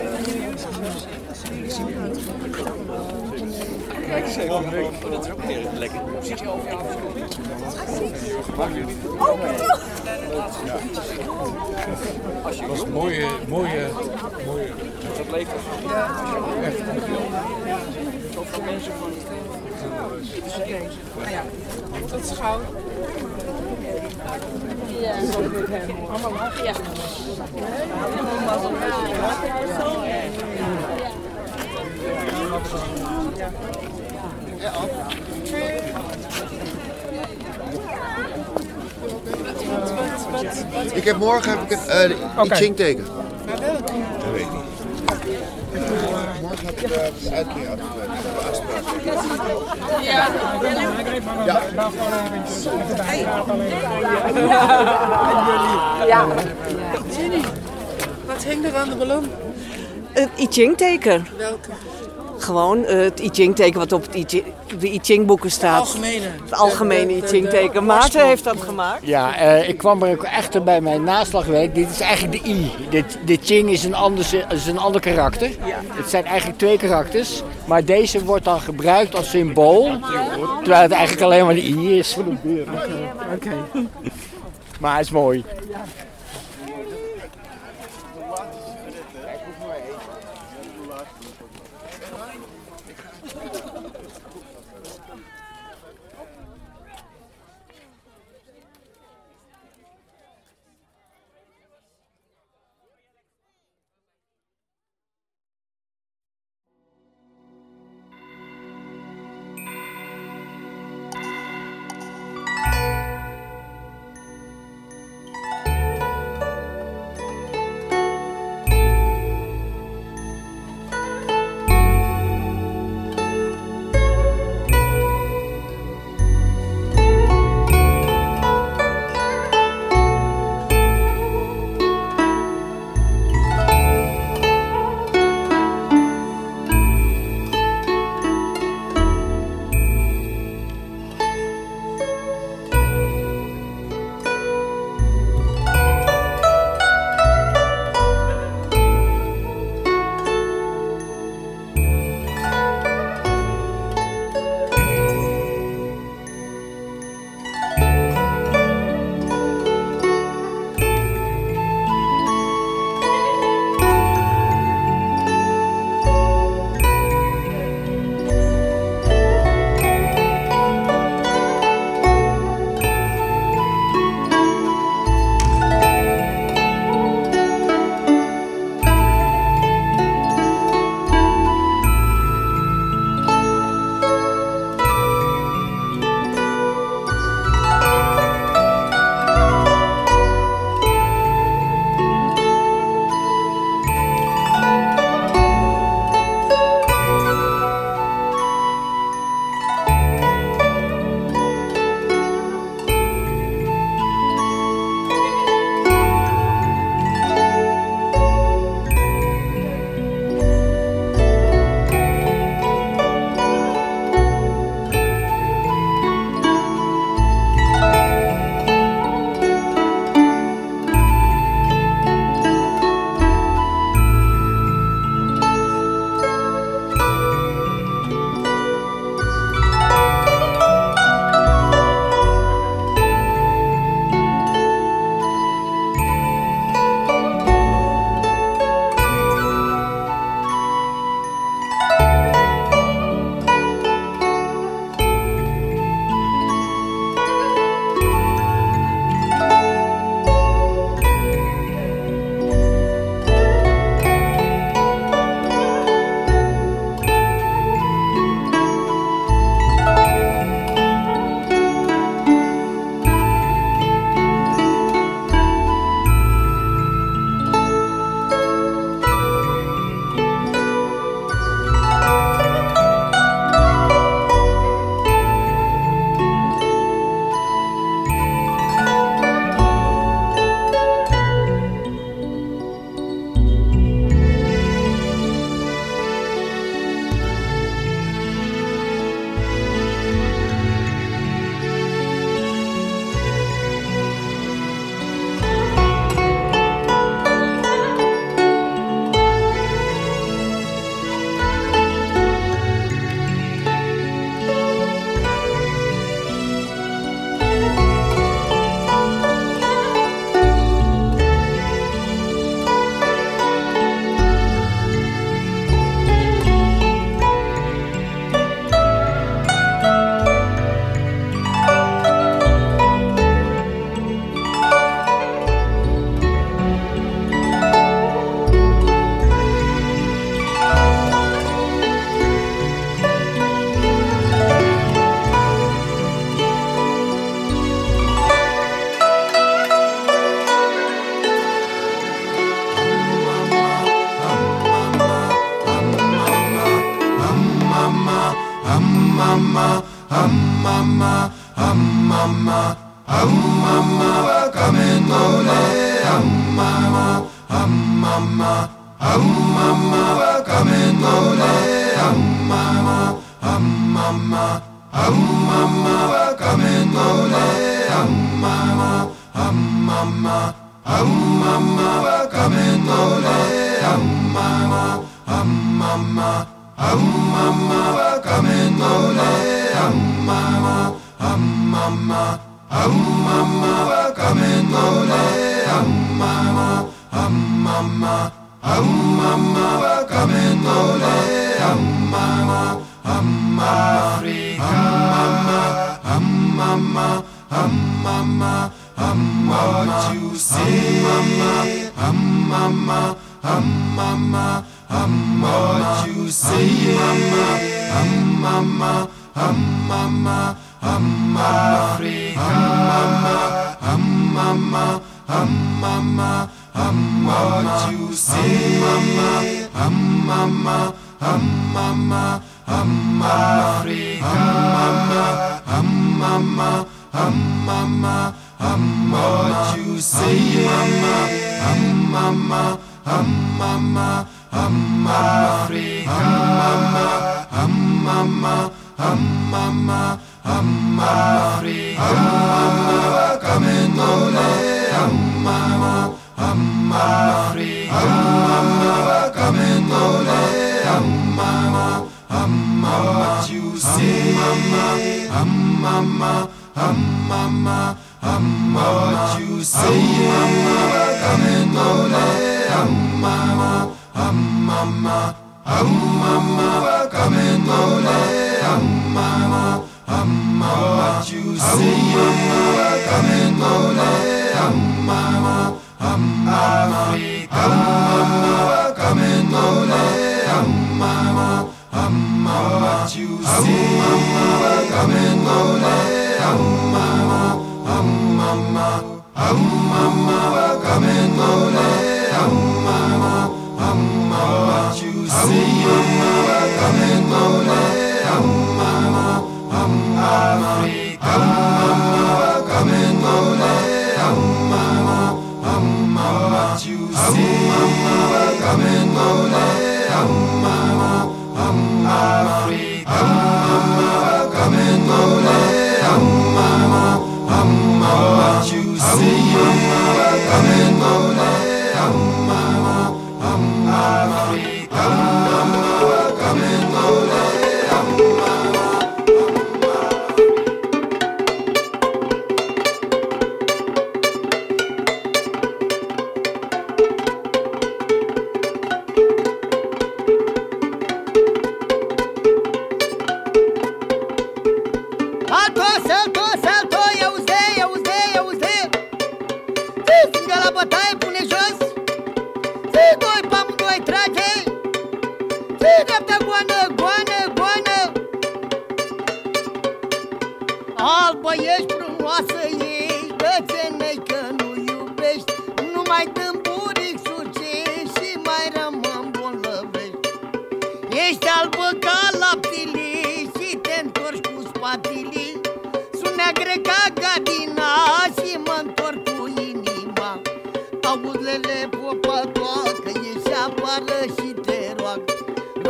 Dat is ook weer lekker. Dat was een mooie, mooie, mooie. Dat leek er. Echt. Zoveel mensen van. Ja, tot Ik heb morgen heb ik een uh, Oké. I Ching teken. Dat weet ik niet. Morgen heb ik uh, de uitkering uitgebreid. Ja. Ja. Ja. Jenny, wat hangt er aan de ballon? Het I Ching-teken. Welke? Gewoon eh, het I Ching-teken wat op het I Ching- de I Ching-boeken staat. algemene. Het algemene De- I de- Ching-teken. de Maarten heeft dat gemaakt. Ja, eh, ik kwam er ook echt bij mijn naslagwerk. Dit is eigenlijk de I. De, de Ching is een, ander, is een ander karakter. Het zijn eigenlijk twee karakters. Maar deze wordt dan gebruikt als symbool. Terwijl het eigenlijk alleen maar de I is. Oké. Maar het is mooi.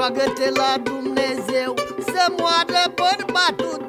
Roagă-te la Dumnezeu să moară bărbatul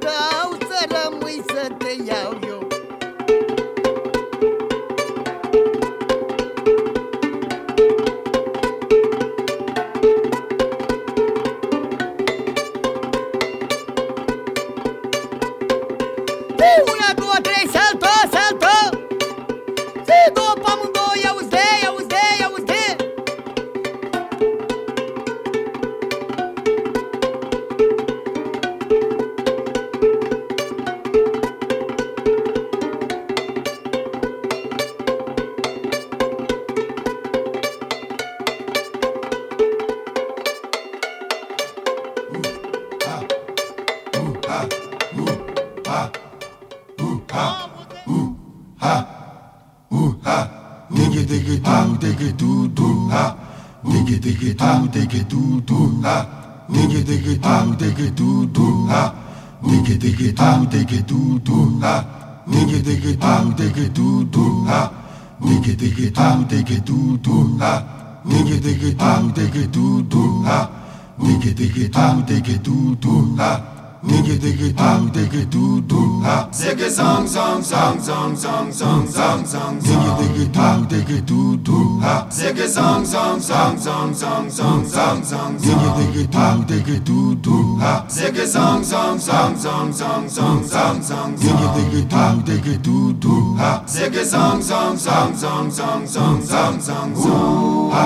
diggy it, do it, do do ha diggy diggy do diggy do do ha diggy it, do it, do do ha diggy diggy do diggy do do ha diggy it, do it, do do ha Diggy diggy doo diggy doo doo. Ziggy zong zong zong zong zong zong zong zong Diggy diggy doo diggy doo doo ha. Ziggy zong zong zong zong zong zong zong zong Diggy diggy doo diggy doo doo ha. Ziggy zong zong zong zong zong zong zong zong Diggy diggy doo diggy doo doo ha. Ziggy zong zong zong zong zong zong zong zong zong ha.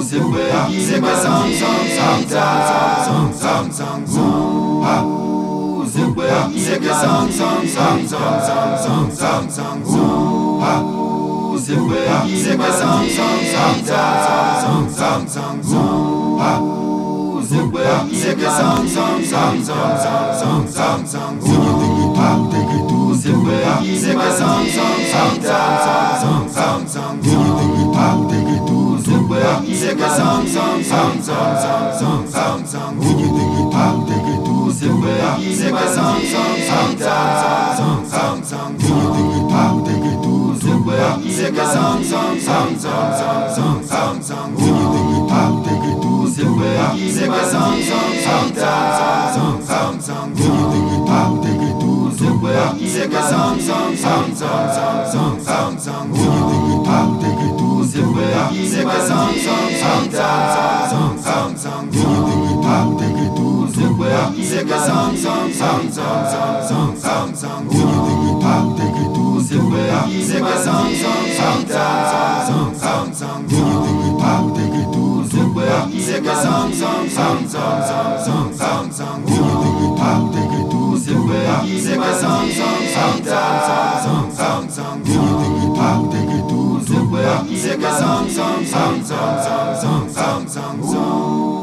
Ziggy zong zong zong zong zong zong zong. Zimbabwe, Seke Sang Sang Sang Sang Sang Sang Sang Sang Sang Zimbabwe, Seke Sang Sang Sang Sang Sang Sang Sang Sang Zimbabwe, Seke Sang Sang Sang Sang Sang Sang Sang Sang Zimbabwe, Seke Sang Sang Sang Sang Sang Sang Sang Zimbabwe, Seke Sang Sang Sang Sang Sang Sang Sang Sang Zimbabwe, Seke Sang Sang Sang Sang Sang Sang Sang Zimbabwe, Seke Sang Sang Sang Sang Sang Zang zang zang Zang zang zang zang zang zang zang zang zang zang